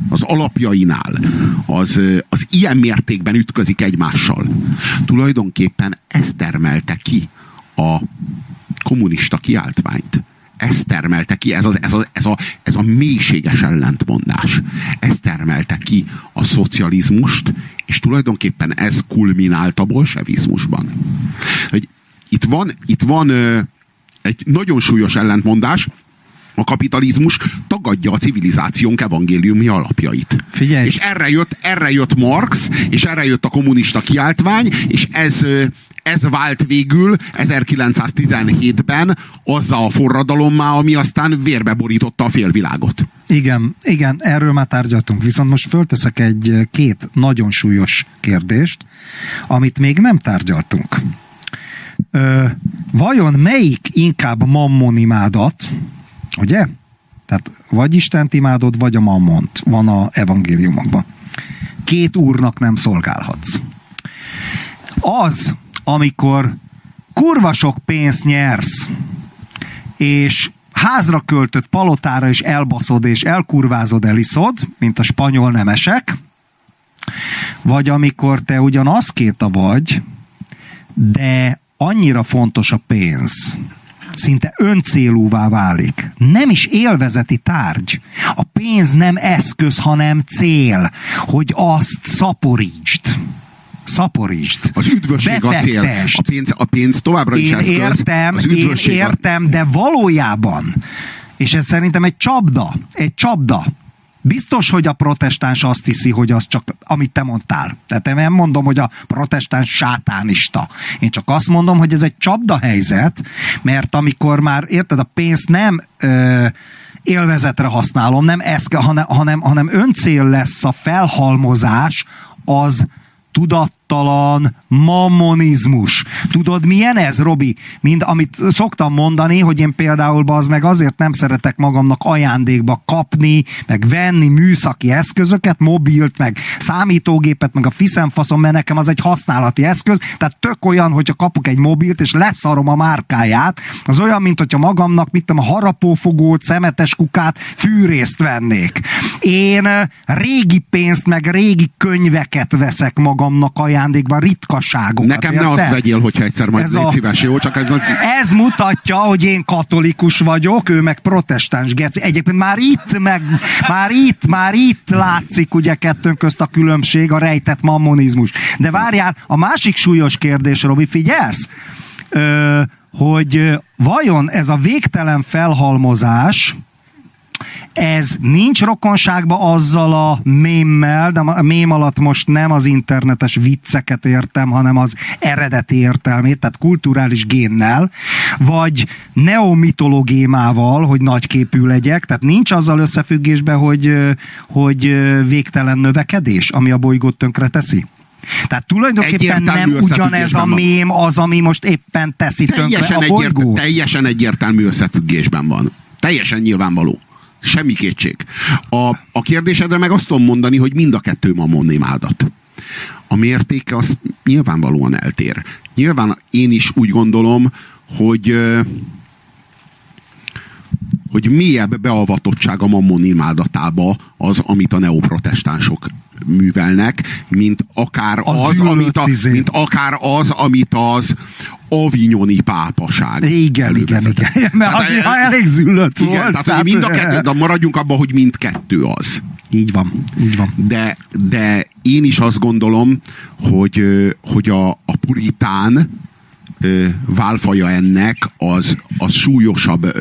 az alapjainál, az, az ilyen mértékben ütközik egymással. Tulajdonképpen ez termelte ki a kommunista kiáltványt ez termelte ki, ez, az, ez, a, ez, a, ez a mélységes ellentmondás. Ez termelte ki a szocializmust, és tulajdonképpen ez kulminált a bolsevizmusban. Hogy itt van, itt van ö, egy nagyon súlyos ellentmondás, a kapitalizmus tagadja a civilizációnk evangéliumi alapjait.
Figyelj.
És erre jött, erre jött Marx, és erre jött a kommunista kiáltvány, és ez, ez vált végül 1917-ben azzal a forradalommá, ami aztán vérbe borította a félvilágot.
Igen, igen, erről már tárgyaltunk. Viszont most fölteszek egy két nagyon súlyos kérdést, amit még nem tárgyaltunk. Ö, vajon melyik inkább mammonimádat, Ugye? Tehát vagy Istent imádod, vagy a mammont van a evangéliumokban. Két úrnak nem szolgálhatsz. Az, amikor kurva sok pénzt nyersz, és házra költött palotára is elbaszod és elkurvázod, eliszod, mint a spanyol nemesek, vagy amikor te ugyan aszkéta vagy, de annyira fontos a pénz, szinte öncélúvá válik. Nem is élvezeti tárgy. A pénz nem eszköz, hanem cél, hogy azt szaporítsd. Szaporítsd.
Az üdvösség Befektest. a cél. A pénz, a pénz továbbra is
én
eszköz.
Értem, az én értem, de valójában, és ez szerintem egy csapda, egy csapda, Biztos, hogy a protestáns azt hiszi, hogy az csak, amit te mondtál. Tehát én nem mondom, hogy a protestáns sátánista. Én csak azt mondom, hogy ez egy csapda helyzet, mert amikor már, érted, a pénzt nem ö, élvezetre használom, nem eszke, hanem, hanem, hanem öncél lesz a felhalmozás, az tudat tudattalan mammonizmus. Tudod, milyen ez, Robi? Mind amit szoktam mondani, hogy én például az meg azért nem szeretek magamnak ajándékba kapni, meg venni műszaki eszközöket, mobilt, meg számítógépet, meg a fiszemfaszom, mert nekem az egy használati eszköz, tehát tök olyan, hogyha kapok egy mobilt, és leszarom a márkáját, az olyan, mint hogyha magamnak, mit tudom, a harapófogót, szemetes kukát, fűrészt vennék. Én régi pénzt, meg régi könyveket veszek magamnak ajándékba, ritka fasságokat.
Nekem érte? ne azt vegyél, hogyha egyszer majd légy a... szíves, jó? Csak egy...
Ez mutatja, hogy én katolikus vagyok, ő meg protestáns geci. Egyébként már itt, meg, már itt, már itt látszik ugye kettőnk közt a különbség, a rejtett mammonizmus. De várjál, a másik súlyos kérdés, Robi, figyelsz? Ö, hogy vajon ez a végtelen felhalmozás, ez nincs rokonságban azzal a mémmel, de a mém alatt most nem az internetes vicceket értem, hanem az eredeti értelmét, tehát kulturális génnel, vagy neomitologémával, hogy nagyképű legyek, tehát nincs azzal összefüggésben, hogy, hogy végtelen növekedés, ami a bolygót tönkre teszi? Tehát tulajdonképpen nem ugyanez a mém az, ami most éppen teszi tönkre a bolygót. Egyért,
teljesen egyértelmű összefüggésben van. Teljesen nyilvánvaló. Semmi kétség. A, a kérdésedre meg azt tudom mondani, hogy mind a kettő mamon imádat. A mértéke az nyilvánvalóan eltér. Nyilván én is úgy gondolom, hogy hogy mélyebb beavatottság a mammon imádatába az, amit a neoprotestánsok művelnek, mint akár az, az amit, a, mint akár az, amit az avignoni pápaság.
Igen, igen, igen. Mert az e, elég züllött igen, volt.
Tehát, tehát mind a kettő, de maradjunk abban, hogy mindkettő az.
Így van, így van.
De, de én is azt gondolom, hogy, hogy a, a puritán válfaja ennek az, az súlyosabb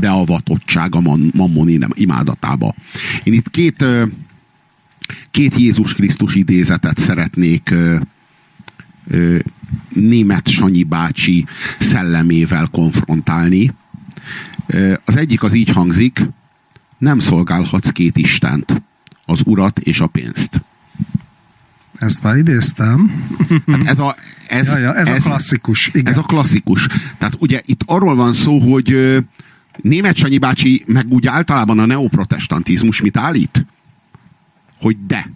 beavatottság a mammoni imádatába. Én itt két, két Jézus Krisztus idézetet szeretnék német Sanyi bácsi szellemével konfrontálni. Az egyik az így hangzik, nem szolgálhatsz két Istent, az urat és a pénzt.
Ezt már idéztem.
Hát ez a, ez,
ja, ja, ez, ez a klasszikus. Igen.
Ez a klasszikus. Tehát ugye itt arról van szó, hogy német Sanyi bácsi, meg úgy általában a neoprotestantizmus mit állít? Hogy de.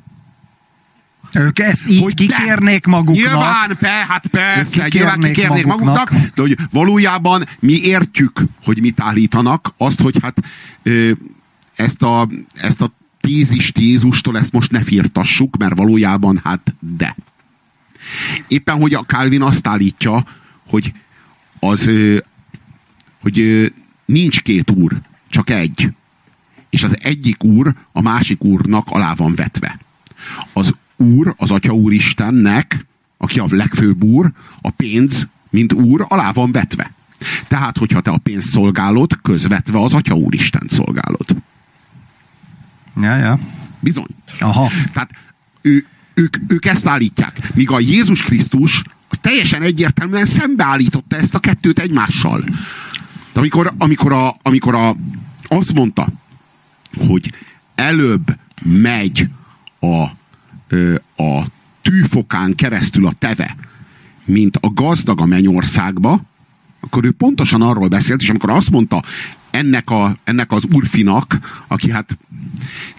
Ők ezt így hogy kikérnék de. maguknak.
Nyilván, pe, hát persze, nyilván kikérnék maguknak. maguknak, de hogy valójában mi értjük, hogy mit állítanak, azt, hogy hát ezt a, ezt a tézist Jézustól ezt most ne firtassuk, mert valójában hát de. Éppen, hogy a Calvin azt állítja, hogy az, hogy nincs két úr, csak egy. És az egyik úr a másik úrnak alá van vetve. Az úr, az Atya Úristennek, aki a legfőbb úr, a pénz, mint úr, alá van vetve. Tehát, hogyha te a pénzt szolgálod, közvetve az Atya Úristen szolgálod.
Ja, ja.
Bizony.
Aha.
Tehát ő, ők, ők ezt állítják. Míg a Jézus Krisztus az teljesen egyértelműen szembeállította ezt a kettőt egymással. De amikor, amikor, a, amikor a, azt mondta, hogy előbb megy a, a tűfokán keresztül a teve, mint a gazdag a mennyországba, akkor ő pontosan arról beszélt, és amikor azt mondta ennek, a, ennek az urfinak, aki hát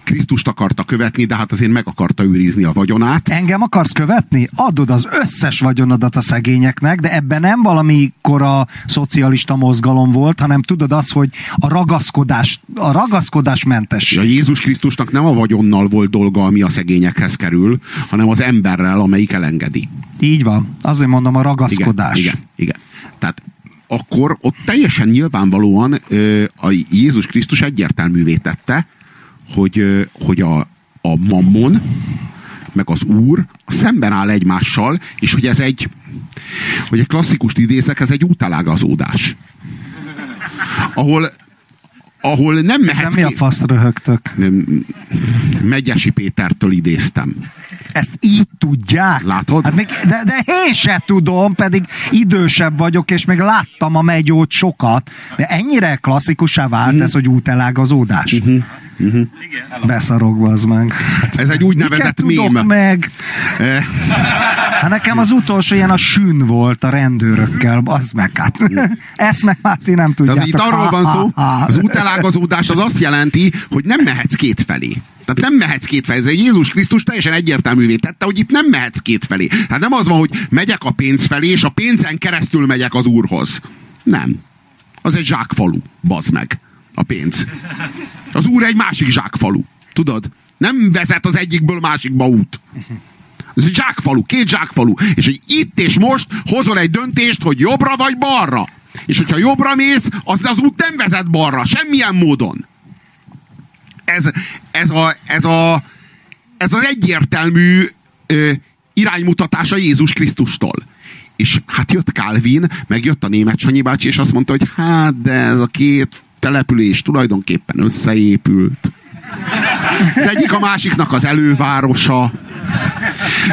Krisztust akarta követni, de hát azért meg akarta őrizni a vagyonát.
Engem akarsz követni? Adod az összes vagyonodat a szegényeknek, de ebben nem valamikor a szocialista mozgalom volt, hanem tudod az, hogy a ragaszkodás, a ragaszkodás mentes.
A Jézus Krisztusnak nem a vagyonnal volt dolga, ami a szegényekhez kerül, hanem az emberrel, amelyik elengedi.
Így van. Azért mondom a ragaszkodás.
Igen, igen. igen. Tehát akkor ott teljesen nyilvánvalóan a Jézus Krisztus egyértelművé tette, hogy, hogy a, a mammon, meg az úr a szemben áll egymással, és hogy ez egy, hogy egy klasszikust idézek, ez egy útelágazódás. Ahol, ahol nem mehetsz
mi a faszt röhögtök?
Megyesi Pétertől idéztem.
Ezt így tudják?
Látod?
Hát még, de, de én se tudom, pedig idősebb vagyok, és még láttam a megyót sokat. De ennyire klasszikussá vált mm. ez, hogy útelágazódás. Mm-hmm. Uh-huh. Beszarok, az meg.
Ez egy úgynevezett mém.
meg. Eh. Hát nekem az utolsó ilyen a sűn volt a rendőrökkel, az meg hát. Ezt meg Máté nem tudjátok.
Tehát itt arról van szó, az útelágazódás az azt jelenti, hogy nem mehetsz két felé. Tehát nem mehetsz két felé. Ez Jézus Krisztus teljesen egyértelművé tette, hogy itt nem mehetsz két felé. Hát nem az van, hogy megyek a pénz felé, és a pénzen keresztül megyek az úrhoz. Nem. Az egy zsákfalu, bazd meg a pénz. Az úr egy másik zsákfalu. Tudod? Nem vezet az egyikből másikba út. Ez egy zsákfalu, két zsákfalu. És hogy itt és most hozol egy döntést, hogy jobbra vagy balra. És hogyha jobbra mész, az az út nem vezet balra, semmilyen módon. Ez, ez, a, ez, a, ez az egyértelmű ö, iránymutatása Jézus Krisztustól. És hát jött Calvin, meg jött a német Sanyi bácsi, és azt mondta, hogy hát, de ez a két település tulajdonképpen összeépült. Az egyik a másiknak az elővárosa.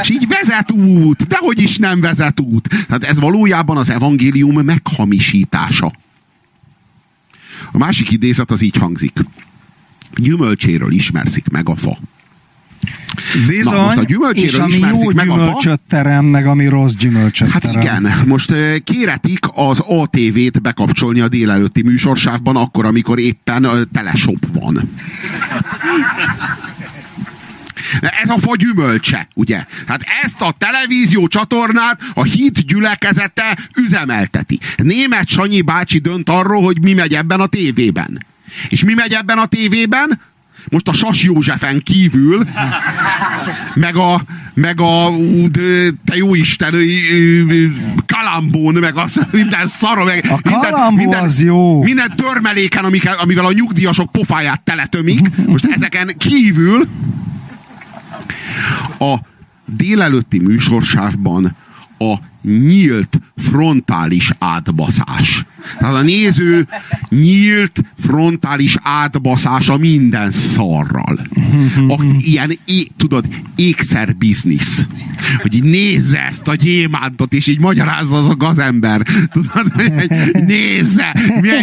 És így vezet út, de hogy is nem vezet út. Tehát ez valójában az evangélium meghamisítása. A másik idézet az így hangzik. Gyümölcséről ismerszik meg a fa.
Bizony, Na, most a gyümölcséről és ami jó meg a fa. terem, meg ami rossz gyümölcsöt
Hát terem. igen, most kéretik az ATV-t bekapcsolni a délelőtti műsorsávban, akkor, amikor éppen telesop van. Ez a fa gyümölcse, ugye? Hát ezt a televízió csatornát a hit gyülekezete üzemelteti. Német Sanyi bácsi dönt arról, hogy mi megy ebben a tévében. És mi megy ebben a tévében? Most a Sas Józsefen kívül, meg a, meg a te jó Isten, kalambón, meg az minden szara, meg
a minden, minden, az jó.
minden törmeléken, amivel, amivel a nyugdíjasok pofáját teletömik, most ezeken kívül a délelőtti műsorsávban a nyílt frontális átbaszás. Tehát a néző nyílt frontális átbaszása minden szarral. A, ilyen, é, tudod, ékszer biznisz. Hogy így nézze ezt a gyémántot, és így magyarázza az a gazember. Tudod, hogy nézze,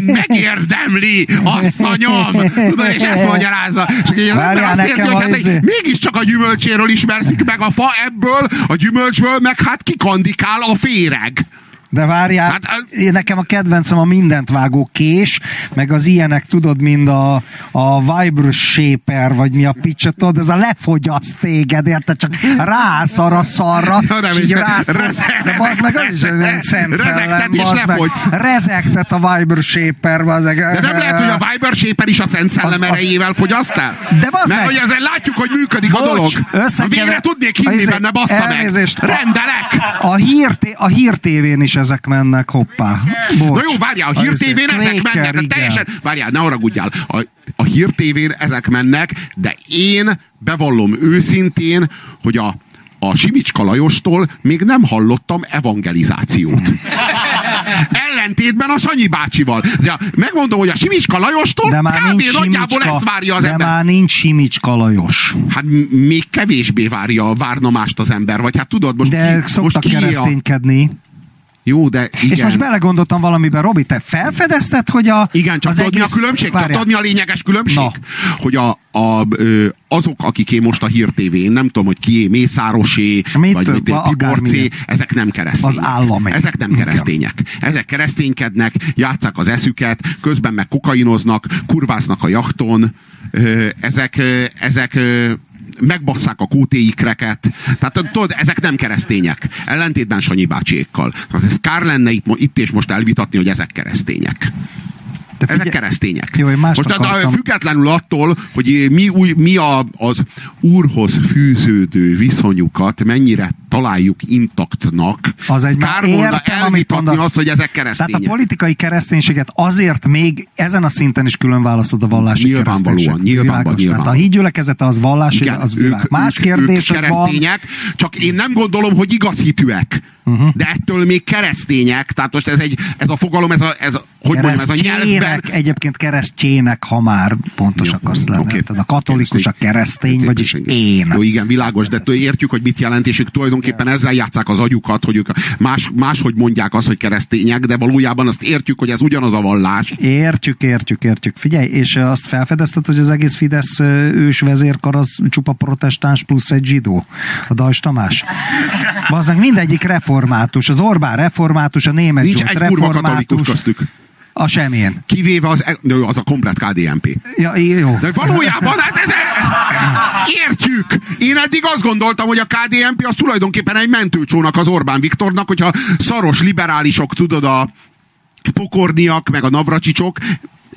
megérdemli, asszonyom. Tudod, és ezt magyarázza. És az ember azt érti, hogy hát, izé- mégiscsak a gyümölcséről ismerszik meg a fa, ebből, a gyümölcsből, meg hát kikandikál a féreg.
De várjál, hát, én nekem a kedvencem a mindent vágó kés, meg az ilyenek, tudod, mind a, a Viber Shaper, vagy mi a picsa, tudod, ez a lefogyaszt téged, érted? Csak rász arra szarra, ja, és így rász, de az meg az is szent szellem, rezektet a Viber Shaper, az
De nem lehet, hogy a Viber Shaper is a szent szellem erejével fogyaszt el? De Mert meg, hogy ezen látjuk, hogy működik bocs, a dolog. A végre tudnék hinni benne, bassza meg. Rendelek!
A, hír, a hírtévén is ezek mennek, hoppá.
Bocs. Na jó, várjál, a Hír TV-n ezek mennek, igen. teljesen, várjál, ne haragudjál, a, a Hír TV-n ezek mennek, de én bevallom őszintén, hogy a a Simicska Lajostól még nem hallottam evangelizációt. Ellentétben a Sanyi bácsival. De megmondom, hogy a Simicska Lajostól de már kb. nincs nagyjából Simicska, ezt várja az
de
ember.
már nincs Simicska Lajos.
Hát még kevésbé várja, várna mást az ember. Vagy hát tudod, most
De ki, szoktak most kereszténykedni. A...
Jó, de igen.
És most belegondoltam valamiben, Robi, te felfedezted, hogy a...
Igen, csak tudod egész... a különbség? Csak tudod mi a lényeges különbség? Na. Hogy a, a, azok, akiké most a Hír TV-n, nem tudom, hogy kié, Mészárosé, Mit vagy mit, Tiborcé, ezek nem keresztények.
Az állam.
Ezek nem keresztények. Ezek kereszténykednek, játszák az eszüket, közben meg kokainoznak, kurváznak a jachton, ezek, ezek megbasszák a QT-ikreket. Tehát tudod, ezek nem keresztények. Ellentétben Sanyi bácsiékkal. Tehát ez kár lenne itt, itt és most elvitatni, hogy ezek keresztények. De Ezek keresztények.
Jó, én Most
tehát, függetlenül attól, hogy mi, új, mi a, az úrhoz fűződő viszonyukat mennyire találjuk intaktnak,
az egy kár volna
elvitatni azt, hogy ezek keresztények.
Tehát a politikai kereszténységet azért még ezen a szinten is külön választod a vallási
nyilvánvalóan, nyilvánvalóan, nyilvánvalóan.
Hát a hídgyülekezete az vallási, Igen, az világ. Ők, Más ők, kérdés, ők
keresztények, van. csak én nem gondolom, hogy igaz hitűek. Uh-huh. De ettől még keresztények, tehát most ez, egy, ez a fogalom, ez a, ez, hogy mondjam, ez a nyelvben...
Egyébként keresztjének, ha már pontos Jó, akarsz lenni. Okay. Tehát a katolikus, a keresztény, vagyis én.
Jó, igen, világos, de értjük, hogy mit jelent, és ők tulajdonképpen ezzel játszák az agyukat, hogy ők más, máshogy mondják azt, hogy keresztények, de valójában azt értjük, hogy ez ugyanaz a vallás.
Értjük, értjük, értjük. Figyelj, és azt felfedezted, hogy az egész Fidesz ős vezérkar az csupa protestáns plusz egy zsidó. A Dajs Tamás. Bazdmeg mindegyik református. Az Orbán református, a német
Nincs egy református. köztük.
A semmilyen.
Kivéve az, e- az a komplet KDNP.
Ja, jó.
De valójában, hát ez, értjük! Én eddig azt gondoltam, hogy a KDNP az tulajdonképpen egy mentőcsónak az Orbán Viktornak, hogyha szaros liberálisok, tudod, a pokorniak, meg a navracsicsok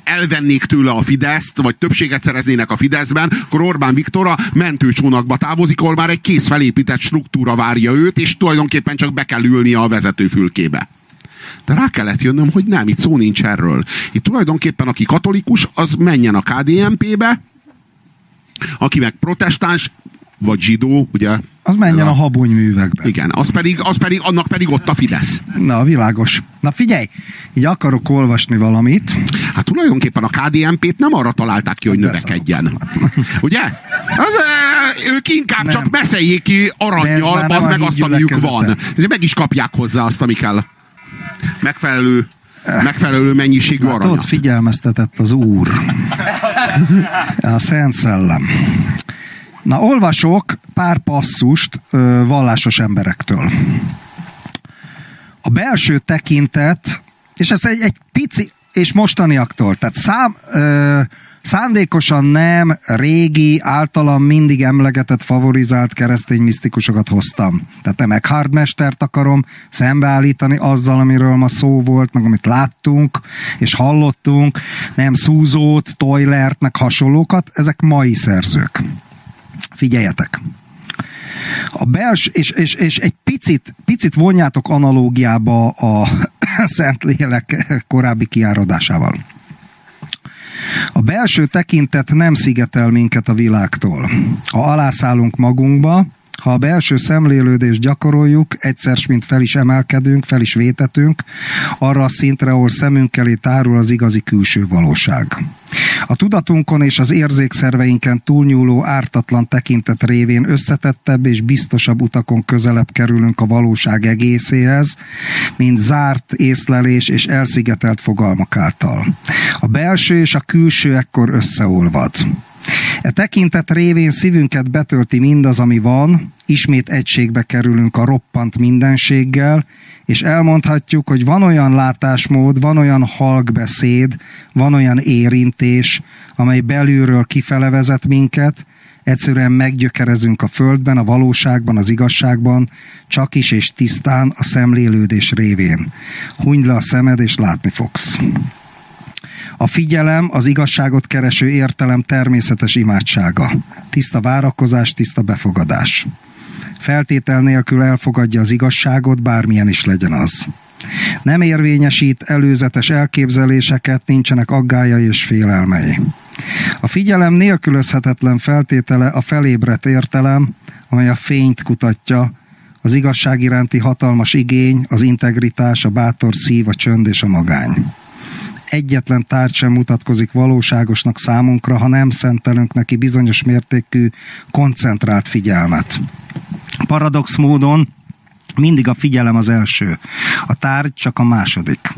elvennék tőle a Fideszt, vagy többséget szereznének a Fideszben, akkor Orbán Viktor a mentőcsónakba távozik, ahol már egy kész felépített struktúra várja őt, és tulajdonképpen csak be kell ülnie a vezetőfülkébe. De rá kellett jönnöm, hogy nem, itt szó nincs erről. Itt tulajdonképpen aki katolikus, az menjen a KDNP-be, aki meg protestáns, vagy zsidó, ugye?
Az menjen a, a habony művekbe.
Igen, az pedig, az pedig, annak pedig ott a Fidesz.
Na, világos. Na figyelj, így akarok olvasni valamit.
Hát tulajdonképpen a KDNP-t nem arra találták ki, hogy növekedjen. Ugye? Az, ők inkább nem. csak beszéljék ki aranyjal, az meg azt, amiük van. Meg is kapják hozzá azt, ami kell megfelelő megfelelő mennyiségű hát aranyat.
ott figyelmeztetett az Úr. A Szent Szellem. Na, olvasok pár passzust ö, vallásos emberektől. A belső tekintet, és ez egy, egy pici, és mostaniaktól, tehát szám, ö, Szándékosan nem régi, általam mindig emlegetett, favorizált keresztény misztikusokat hoztam. Tehát nem Eckhard mestert akarom szembeállítani azzal, amiről ma szó volt, meg amit láttunk és hallottunk, nem Szúzót, Toylert, meg hasonlókat, ezek mai szerzők. Figyeljetek! A bels, és, és, és egy picit, picit vonjátok analógiába a Szentlélek korábbi kiáradásával. A belső tekintet nem szigetel minket a világtól. Ha alászállunk magunkba, ha a belső szemlélődést gyakoroljuk, egyszer, mint fel is emelkedünk, fel is vétetünk, arra a szintre, ahol szemünk elé tárul az igazi külső valóság. A tudatunkon és az érzékszerveinken túlnyúló ártatlan tekintet révén összetettebb és biztosabb utakon közelebb kerülünk a valóság egészéhez, mint zárt észlelés és elszigetelt fogalmak által. A belső és a külső ekkor összeolvad. E tekintet révén szívünket betölti mindaz, ami van, ismét egységbe kerülünk a roppant mindenséggel, és elmondhatjuk, hogy van olyan látásmód, van olyan halkbeszéd, van olyan érintés, amely belülről kifele vezet minket, egyszerűen meggyökerezünk a földben, a valóságban, az igazságban, csak is és tisztán a szemlélődés révén. Hunyd le a szemed, és látni fogsz. A figyelem az igazságot kereső értelem természetes imádsága. Tiszta várakozás, tiszta befogadás. Feltétel nélkül elfogadja az igazságot, bármilyen is legyen az. Nem érvényesít előzetes elképzeléseket, nincsenek aggájai és félelmei. A figyelem nélkülözhetetlen feltétele a felébredt értelem, amely a fényt kutatja, az igazság iránti hatalmas igény, az integritás, a bátor szív, a csönd és a magány. Egyetlen tárgy sem mutatkozik valóságosnak számunkra, ha nem szentelünk neki bizonyos mértékű koncentrált figyelmet. Paradox módon mindig a figyelem az első, a tárgy csak a második.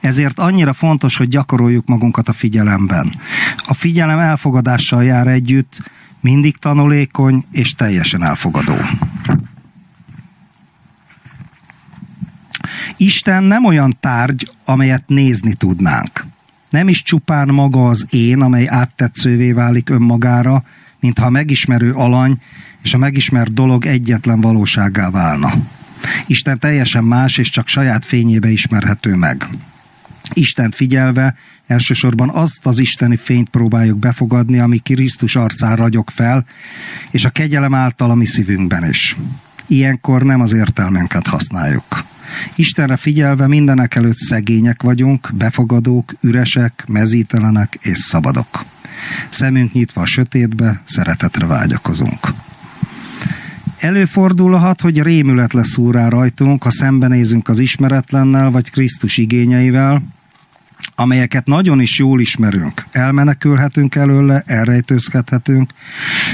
Ezért annyira fontos, hogy gyakoroljuk magunkat a figyelemben. A figyelem elfogadással jár együtt, mindig tanulékony és teljesen elfogadó. Isten nem olyan tárgy, amelyet nézni tudnánk. Nem is csupán maga az én, amely áttetszővé válik önmagára, mintha a megismerő alany és a megismert dolog egyetlen valóságá válna. Isten teljesen más és csak saját fényébe ismerhető meg. Isten figyelve elsősorban azt az isteni fényt próbáljuk befogadni, ami Krisztus arcán ragyog fel, és a kegyelem által a mi szívünkben is. Ilyenkor nem az értelmenket használjuk. Istenre figyelve mindenek előtt szegények vagyunk, befogadók, üresek, mezítelenek és szabadok. Szemünk nyitva a sötétbe, szeretetre vágyakozunk. Előfordulhat, hogy rémület lesz úrá rajtunk, ha szembenézünk az ismeretlennel vagy Krisztus igényeivel, amelyeket nagyon is jól ismerünk. Elmenekülhetünk előle, elrejtőzkedhetünk.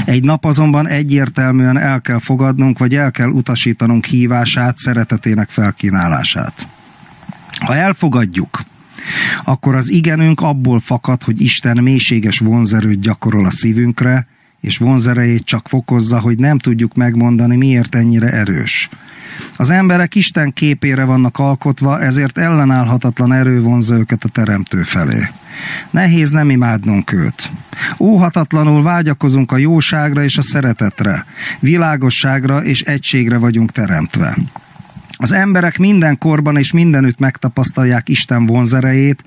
Egy nap azonban egyértelműen el kell fogadnunk, vagy el kell utasítanunk hívását, szeretetének felkínálását. Ha elfogadjuk, akkor az igenünk abból fakad, hogy Isten mélységes vonzerőt gyakorol a szívünkre, és vonzerejét csak fokozza, hogy nem tudjuk megmondani, miért ennyire erős. Az emberek Isten képére vannak alkotva, ezért ellenállhatatlan erő vonza őket a teremtő felé. Nehéz nem imádnunk őt. Óhatatlanul vágyakozunk a jóságra és a szeretetre, világosságra és egységre vagyunk teremtve. Az emberek minden korban és mindenütt megtapasztalják Isten vonzerejét,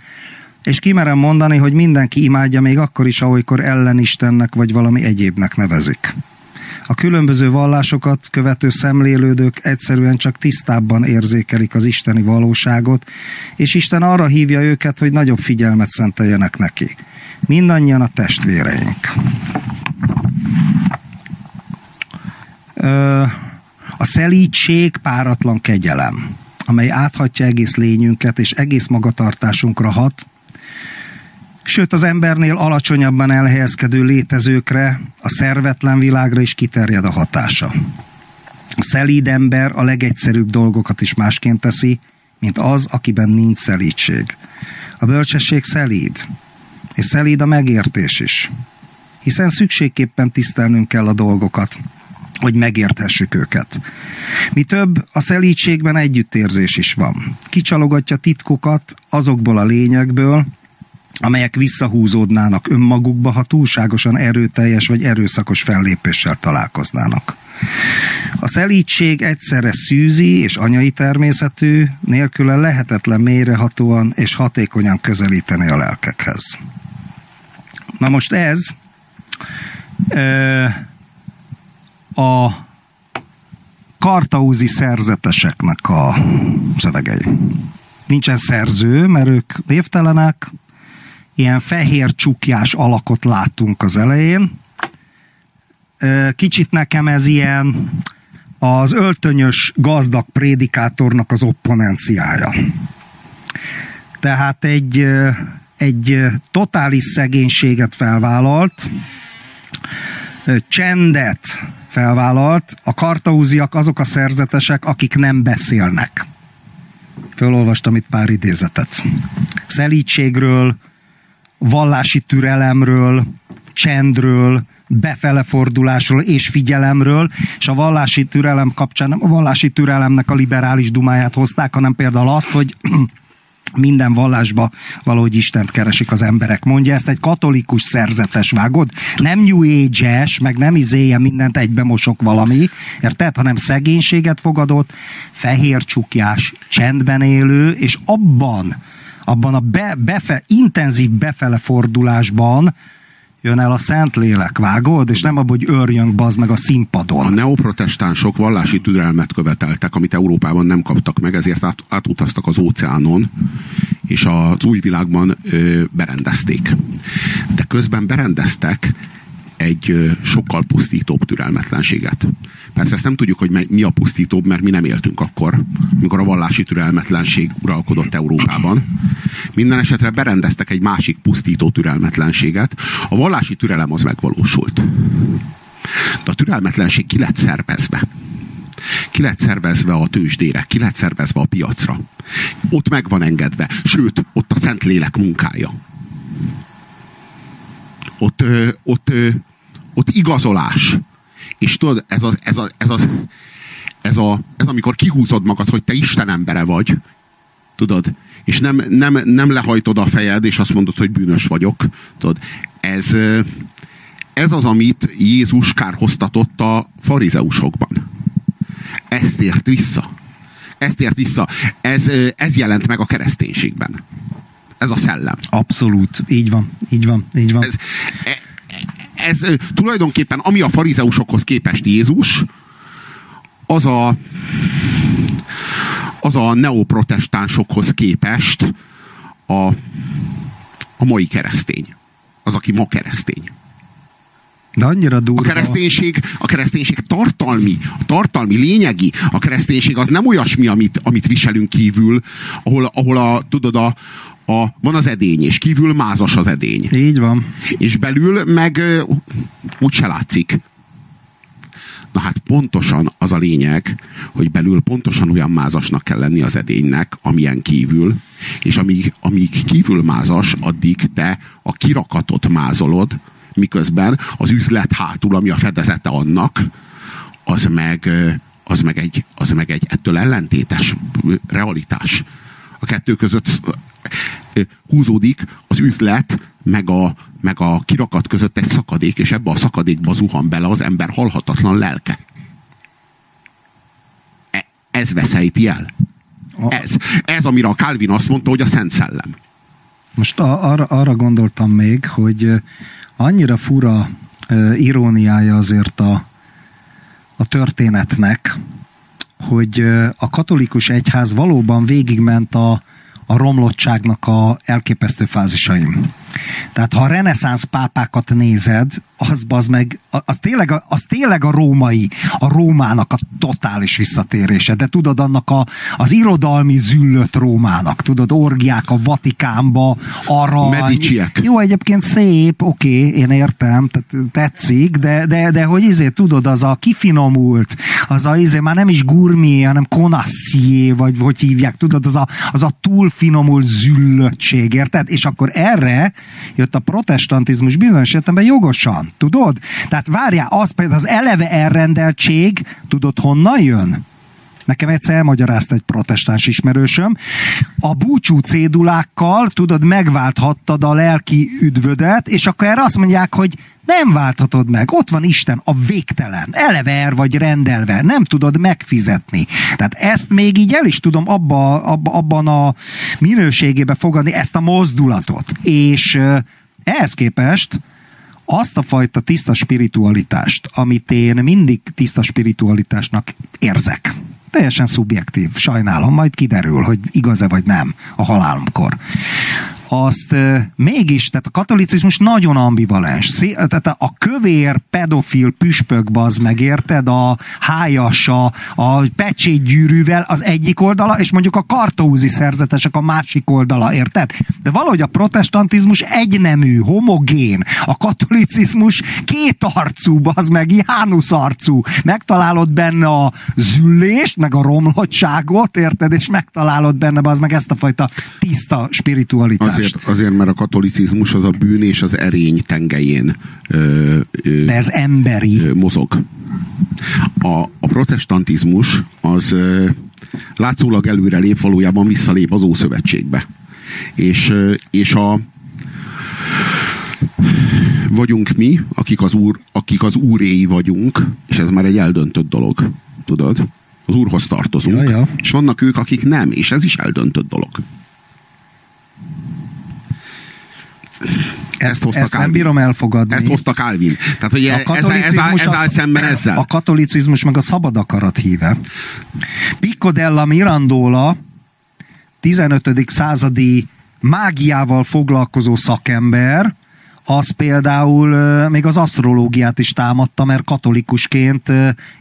és kimerem mondani, hogy mindenki imádja még akkor is, ahogykor ellenistennek vagy valami egyébnek nevezik. A különböző vallásokat követő szemlélődők egyszerűen csak tisztábban érzékelik az isteni valóságot, és Isten arra hívja őket, hogy nagyobb figyelmet szenteljenek neki. Mindannyian a testvéreink. A szelítség páratlan kegyelem, amely áthatja egész lényünket és egész magatartásunkra hat, sőt az embernél alacsonyabban elhelyezkedő létezőkre, a szervetlen világra is kiterjed a hatása. A szelíd ember a legegyszerűbb dolgokat is másként teszi, mint az, akiben nincs szelídség. A bölcsesség szelíd, és szelíd a megértés is. Hiszen szükségképpen tisztelnünk kell a dolgokat, hogy megérthessük őket. Mi több, a szelítségben együttérzés is van. Kicsalogatja titkokat azokból a lényekből, amelyek visszahúzódnának önmagukba, ha túlságosan erőteljes vagy erőszakos fellépéssel találkoznának. A szelítség egyszerre szűzi és anyai természetű, nélküle lehetetlen mélyrehatóan és hatékonyan közelíteni a lelkekhez. Na most ez a kartaúzi szerzeteseknek a szövegei. Nincsen szerző, mert ők névtelenek, ilyen fehér csukjás alakot láttunk az elején. Kicsit nekem ez ilyen az öltönyös gazdag prédikátornak az opponenciája. Tehát egy, egy totális szegénységet felvállalt, csendet felvállalt, a kartaúziak azok a szerzetesek, akik nem beszélnek. Fölolvastam itt pár idézetet. Szelítségről, vallási türelemről, csendről, befele fordulásról és figyelemről, és a vallási türelem kapcsán nem a vallási türelemnek a liberális dumáját hozták, hanem például azt, hogy minden vallásba valahogy Istent keresik az emberek. Mondja ezt egy katolikus szerzetes, vágod? Nem New age meg nem izéje mindent egybe mosok valami, érted? Hanem szegénységet fogadott, fehér csukjás, csendben élő, és abban abban a be, befe, intenzív befele fordulásban jön el a Szentlélek, vágod? És nem abban, hogy örjönk bazd meg a színpadon.
A neoprotestánsok vallási türelmet követeltek, amit Európában nem kaptak meg, ezért át, átutaztak az óceánon, és az új világban ö, berendezték. De közben berendeztek egy sokkal pusztítóbb türelmetlenséget. Persze ezt nem tudjuk, hogy mi a pusztítóbb, mert mi nem éltünk akkor, mikor a vallási türelmetlenség uralkodott Európában. Minden esetre berendeztek egy másik pusztító türelmetlenséget. A vallási türelem az megvalósult. De a türelmetlenség ki lett szervezve. Ki lett szervezve a tőzsdére, ki lett szervezve a piacra. Ott meg van engedve, sőt, ott a Szentlélek munkája. Ott, ott, ö, ott igazolás. És tudod, ez az, ez az, ez az, ez, a, ez amikor kihúzod magad, hogy te Isten embere vagy, tudod, és nem, nem, nem lehajtod a fejed, és azt mondod, hogy bűnös vagyok, tudod, ez, ez az, amit Jézus kárhoztatott a farizeusokban. Ezt ért vissza. Ezt ért vissza. Ez, ez jelent meg a kereszténységben. Ez a szellem.
Abszolút. Így van. Így van. Így van.
Ez, e, ez tulajdonképpen, ami a farizeusokhoz képest Jézus, az a az a neoprotestánsokhoz képest a, a mai keresztény. Az, aki ma keresztény.
De annyira durva.
A kereszténység, a kereszténység tartalmi, a tartalmi, lényegi. A kereszténység az nem olyasmi, amit, amit viselünk kívül, ahol, ahol a, tudod, a, a, van az edény, és kívül mázas az edény.
Így van.
És belül meg uh, úgy se látszik. Na hát pontosan az a lényeg, hogy belül pontosan olyan mázasnak kell lenni az edénynek, amilyen kívül, és amíg, amíg kívül mázas, addig te a kirakatot mázolod, miközben az üzlet hátul, ami a fedezete annak, az meg, az meg, egy, az meg egy ettől ellentétes realitás. A kettő között húzódik az üzlet, meg a, meg a kirakat között egy szakadék, és ebbe a szakadékba zuhan bele az ember halhatatlan lelke. E, ez veszejti el. Ez. Ez, amire a Calvin azt mondta, hogy a Szent Szellem.
Most arra, arra gondoltam még, hogy annyira fura iróniája azért a, a történetnek, hogy a katolikus egyház valóban végigment a, a romlottságnak a elképesztő fázisaim. Tehát ha a reneszánsz pápákat nézed, az, az meg, az tényleg, a, az tényleg a római, a Rómának a totális visszatérése. De tudod, annak a, az irodalmi züllött Rómának, tudod, orgiák a Vatikánba, arra.
Mediciek.
Jó, egyébként szép, oké, okay, én értem, tetszik, de, de, de hogy izé, tudod, az a kifinomult, az a izé, már nem is gurmé, hanem konasszié, vagy hogy hívják, tudod, az a, az a túlfinomult züllöttség, érted? És akkor erre jött a protestantizmus bizonyos értelemben jogosan. Tudod? Tehát várjál, az az eleve elrendeltség, tudod honnan jön? Nekem egyszer elmagyarázta egy protestáns ismerősöm. A búcsú cédulákkal, tudod, megválthattad a lelki üdvödet, és akkor erre azt mondják, hogy nem válthatod meg. Ott van Isten, a végtelen. Eleve er vagy rendelve. Nem tudod megfizetni. Tehát ezt még így el is tudom abba, abba, abban a minőségébe fogadni, ezt a mozdulatot. És ehhez képest azt a fajta tiszta spiritualitást, amit én mindig tiszta spiritualitásnak érzek. Teljesen szubjektív, sajnálom, majd kiderül, hogy igaz-e vagy nem a halálomkor azt mégis, tehát a katolicizmus nagyon ambivalens. Tehát a kövér pedofil püspök baz meg, érted? A hájas, a, pecsétgyűrűvel az egyik oldala, és mondjuk a kartózi szerzetesek a másik oldala, érted? De valahogy a protestantizmus egynemű, homogén, a katolicizmus kétarcú, az meg Jánusz arcú. Megtalálod benne a züllést, meg a romlottságot, érted? És megtalálod benne az meg ezt a fajta tiszta spiritualitást.
Azért, azért, mert a katolicizmus az a bűn és az erény tengelyén ö,
ö, De ez emberi. Ö,
mozog. A, a protestantizmus az ö, látszólag előre lép, valójában visszalép az Ószövetségbe. És, és a vagyunk mi, akik az, úr, akik az úréi vagyunk, és ez már egy eldöntött dolog, tudod? Az úrhoz tartozunk. Ja, ja. És vannak ők, akik nem, és ez is eldöntött dolog.
Ezt, hozta ezt nem bírom elfogadni.
Ezt hozta Calvin. Tehát, hogy a ez, ez, ez, ez áll szemben ezzel.
A katolicizmus meg a szabad akarat híve. Pico della Mirandola 15. századi mágiával foglalkozó szakember, az például még az asztrológiát is támadta, mert katolikusként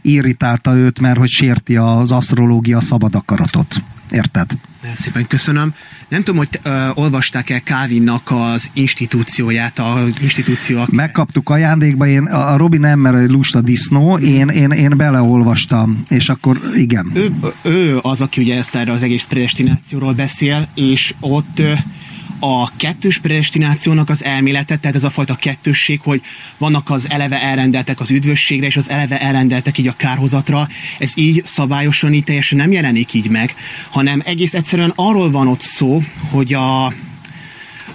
irritálta őt, mert hogy sérti az asztrológia szabad akaratot. Érted?
Nagyon szépen köszönöm. Nem tudom, hogy uh, olvasták-e Calvinnak az institúcióját, a institúció.
Megkaptuk ajándékba, én, a Robi nem, mert lusta disznó, én, én, én beleolvastam, és akkor igen.
Ő, ő az, aki ugye ezt erre az egész predestinációról beszél, és ott uh, a kettős predestinációnak az elmélete, tehát ez a fajta kettősség, hogy vannak az eleve elrendeltek az üdvösségre, és az eleve elrendeltek így a kárhozatra, ez így szabályosan így teljesen nem jelenik így meg, hanem egész egyszerűen arról van ott szó, hogy a,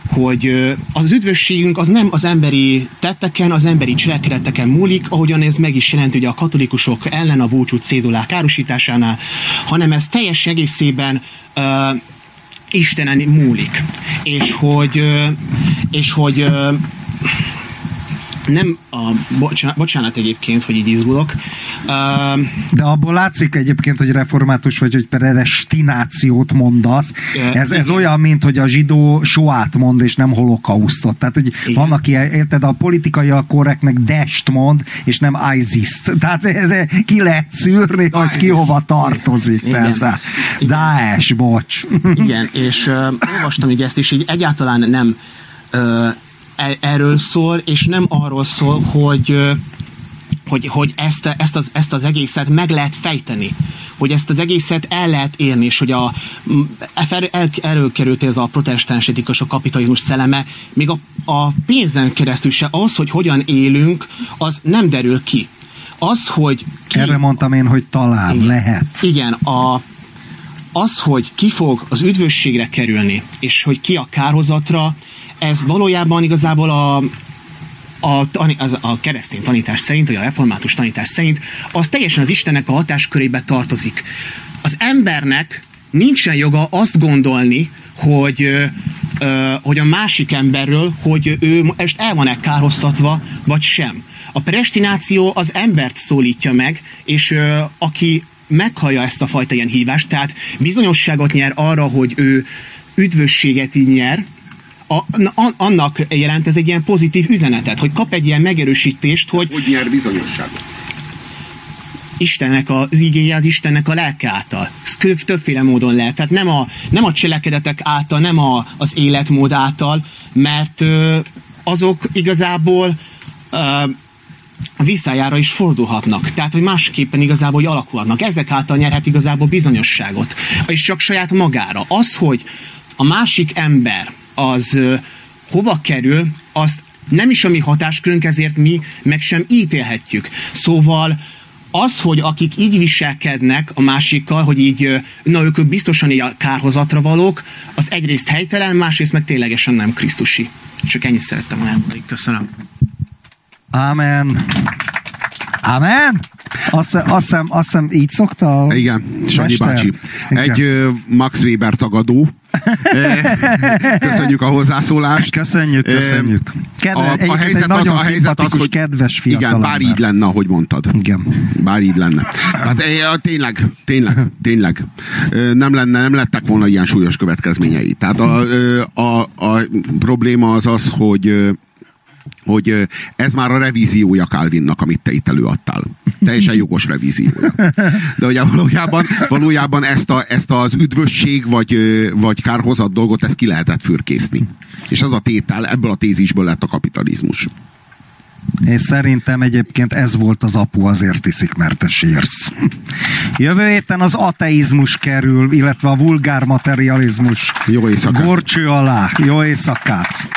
hogy az üdvösségünk az nem az emberi tetteken, az emberi cselekedeteken múlik, ahogyan ez meg is jelenti hogy a katolikusok ellen a búcsú cédulák károsításánál, hanem ez teljes egészében Istenen múlik. És hogy, és hogy nem a, bocsánat, bocsánat egyébként, hogy így izgulok. Uh,
De abból látszik egyébként, hogy református vagy, hogy predestinációt mondasz. Ez, ez olyan, mint hogy a zsidó soát mond, és nem holokausztot. Tehát, hogy igen. van, aki, érted, a politikai korrektnek dest mond, és nem ISIS-t. Tehát ez, ki lehet szűrni, ah, hogy ki hova tartozik, igen. persze. Igen. Daesh, bocs.
Igen, és uh, olvastam így ezt, és így egyáltalán nem uh, erről szól, és nem arról szól, hogy hogy, hogy ezt, ezt, az, ezt az egészet meg lehet fejteni, hogy ezt az egészet el lehet érni, és hogy a, el, el, erről került ez a protestáns etikus, a kapitalizmus szelleme, még a, a pénzen keresztül se az, hogy hogyan élünk, az nem derül ki. Az, hogy
ki, Erre mondtam én, hogy talán igen, lehet.
Igen, a, az, hogy ki fog az üdvösségre kerülni, és hogy ki a kárhozatra, ez valójában igazából a, a, az, a keresztény tanítás szerint, vagy a református tanítás szerint, az teljesen az Istennek a hatáskörébe tartozik. Az embernek nincsen joga azt gondolni, hogy, ö, hogy a másik emberről, hogy ő most el van-e kárhoztatva, vagy sem. A prestináció az embert szólítja meg, és ö, aki meghallja ezt a fajta ilyen hívást, tehát bizonyosságot nyer arra, hogy ő üdvösséget így nyer, a, a, annak jelent ez egy ilyen pozitív üzenetet, hogy kap egy ilyen megerősítést, hogy...
Hogy nyer bizonyosságot?
Istennek az igéje az Istennek a lelke által. Ez többféle módon lehet. Tehát nem a, nem a cselekedetek által, nem a, az életmód által, mert ö, azok igazából ö, a visszájára is fordulhatnak. Tehát, hogy másképpen igazából hogy alakulhatnak. Ezek által nyerhet igazából bizonyosságot. És csak saját magára. Az, hogy a másik ember az hova kerül, azt nem is a mi hatáskörünk, ezért mi meg sem ítélhetjük. Szóval az, hogy akik így viselkednek a másikkal, hogy így, na ők biztosan így a kárhozatra valók, az egyrészt helytelen, másrészt meg ténylegesen nem Krisztusi. Csak ennyit szerettem elmondani. Köszönöm.
Amen. Amen. Azt, azt, hiszem, azt hiszem így szokta
Igen, Sanyi bácsi. Egy uh, Max Weber tagadó. köszönjük a hozzászólást.
Köszönjük, köszönjük. Kedve, a, a helyzet az, a helyzet az, hogy kedves
Igen, bár így lenne, ahogy mondtad.
Igen.
Bár így lenne. Hát tényleg, tényleg, tényleg. Nem lenne, nem lettek volna ilyen súlyos következményei. Tehát a, a, a probléma az az, hogy hogy ez már a revíziója Calvinnak, amit te itt előadtál. Teljesen jogos revíziója. De ugye valójában, valójában ezt, a, ezt az üdvösség vagy, vagy kárhozat dolgot ezt ki lehetett fürkészni. És az a tétel, ebből a tézisből lett a kapitalizmus.
És szerintem egyébként ez volt az apu, azért iszik, mert te sírsz. Jövő héten az ateizmus kerül, illetve a vulgár materializmus.
Jó éjszakát.
Gorcső alá. Jó éjszakát.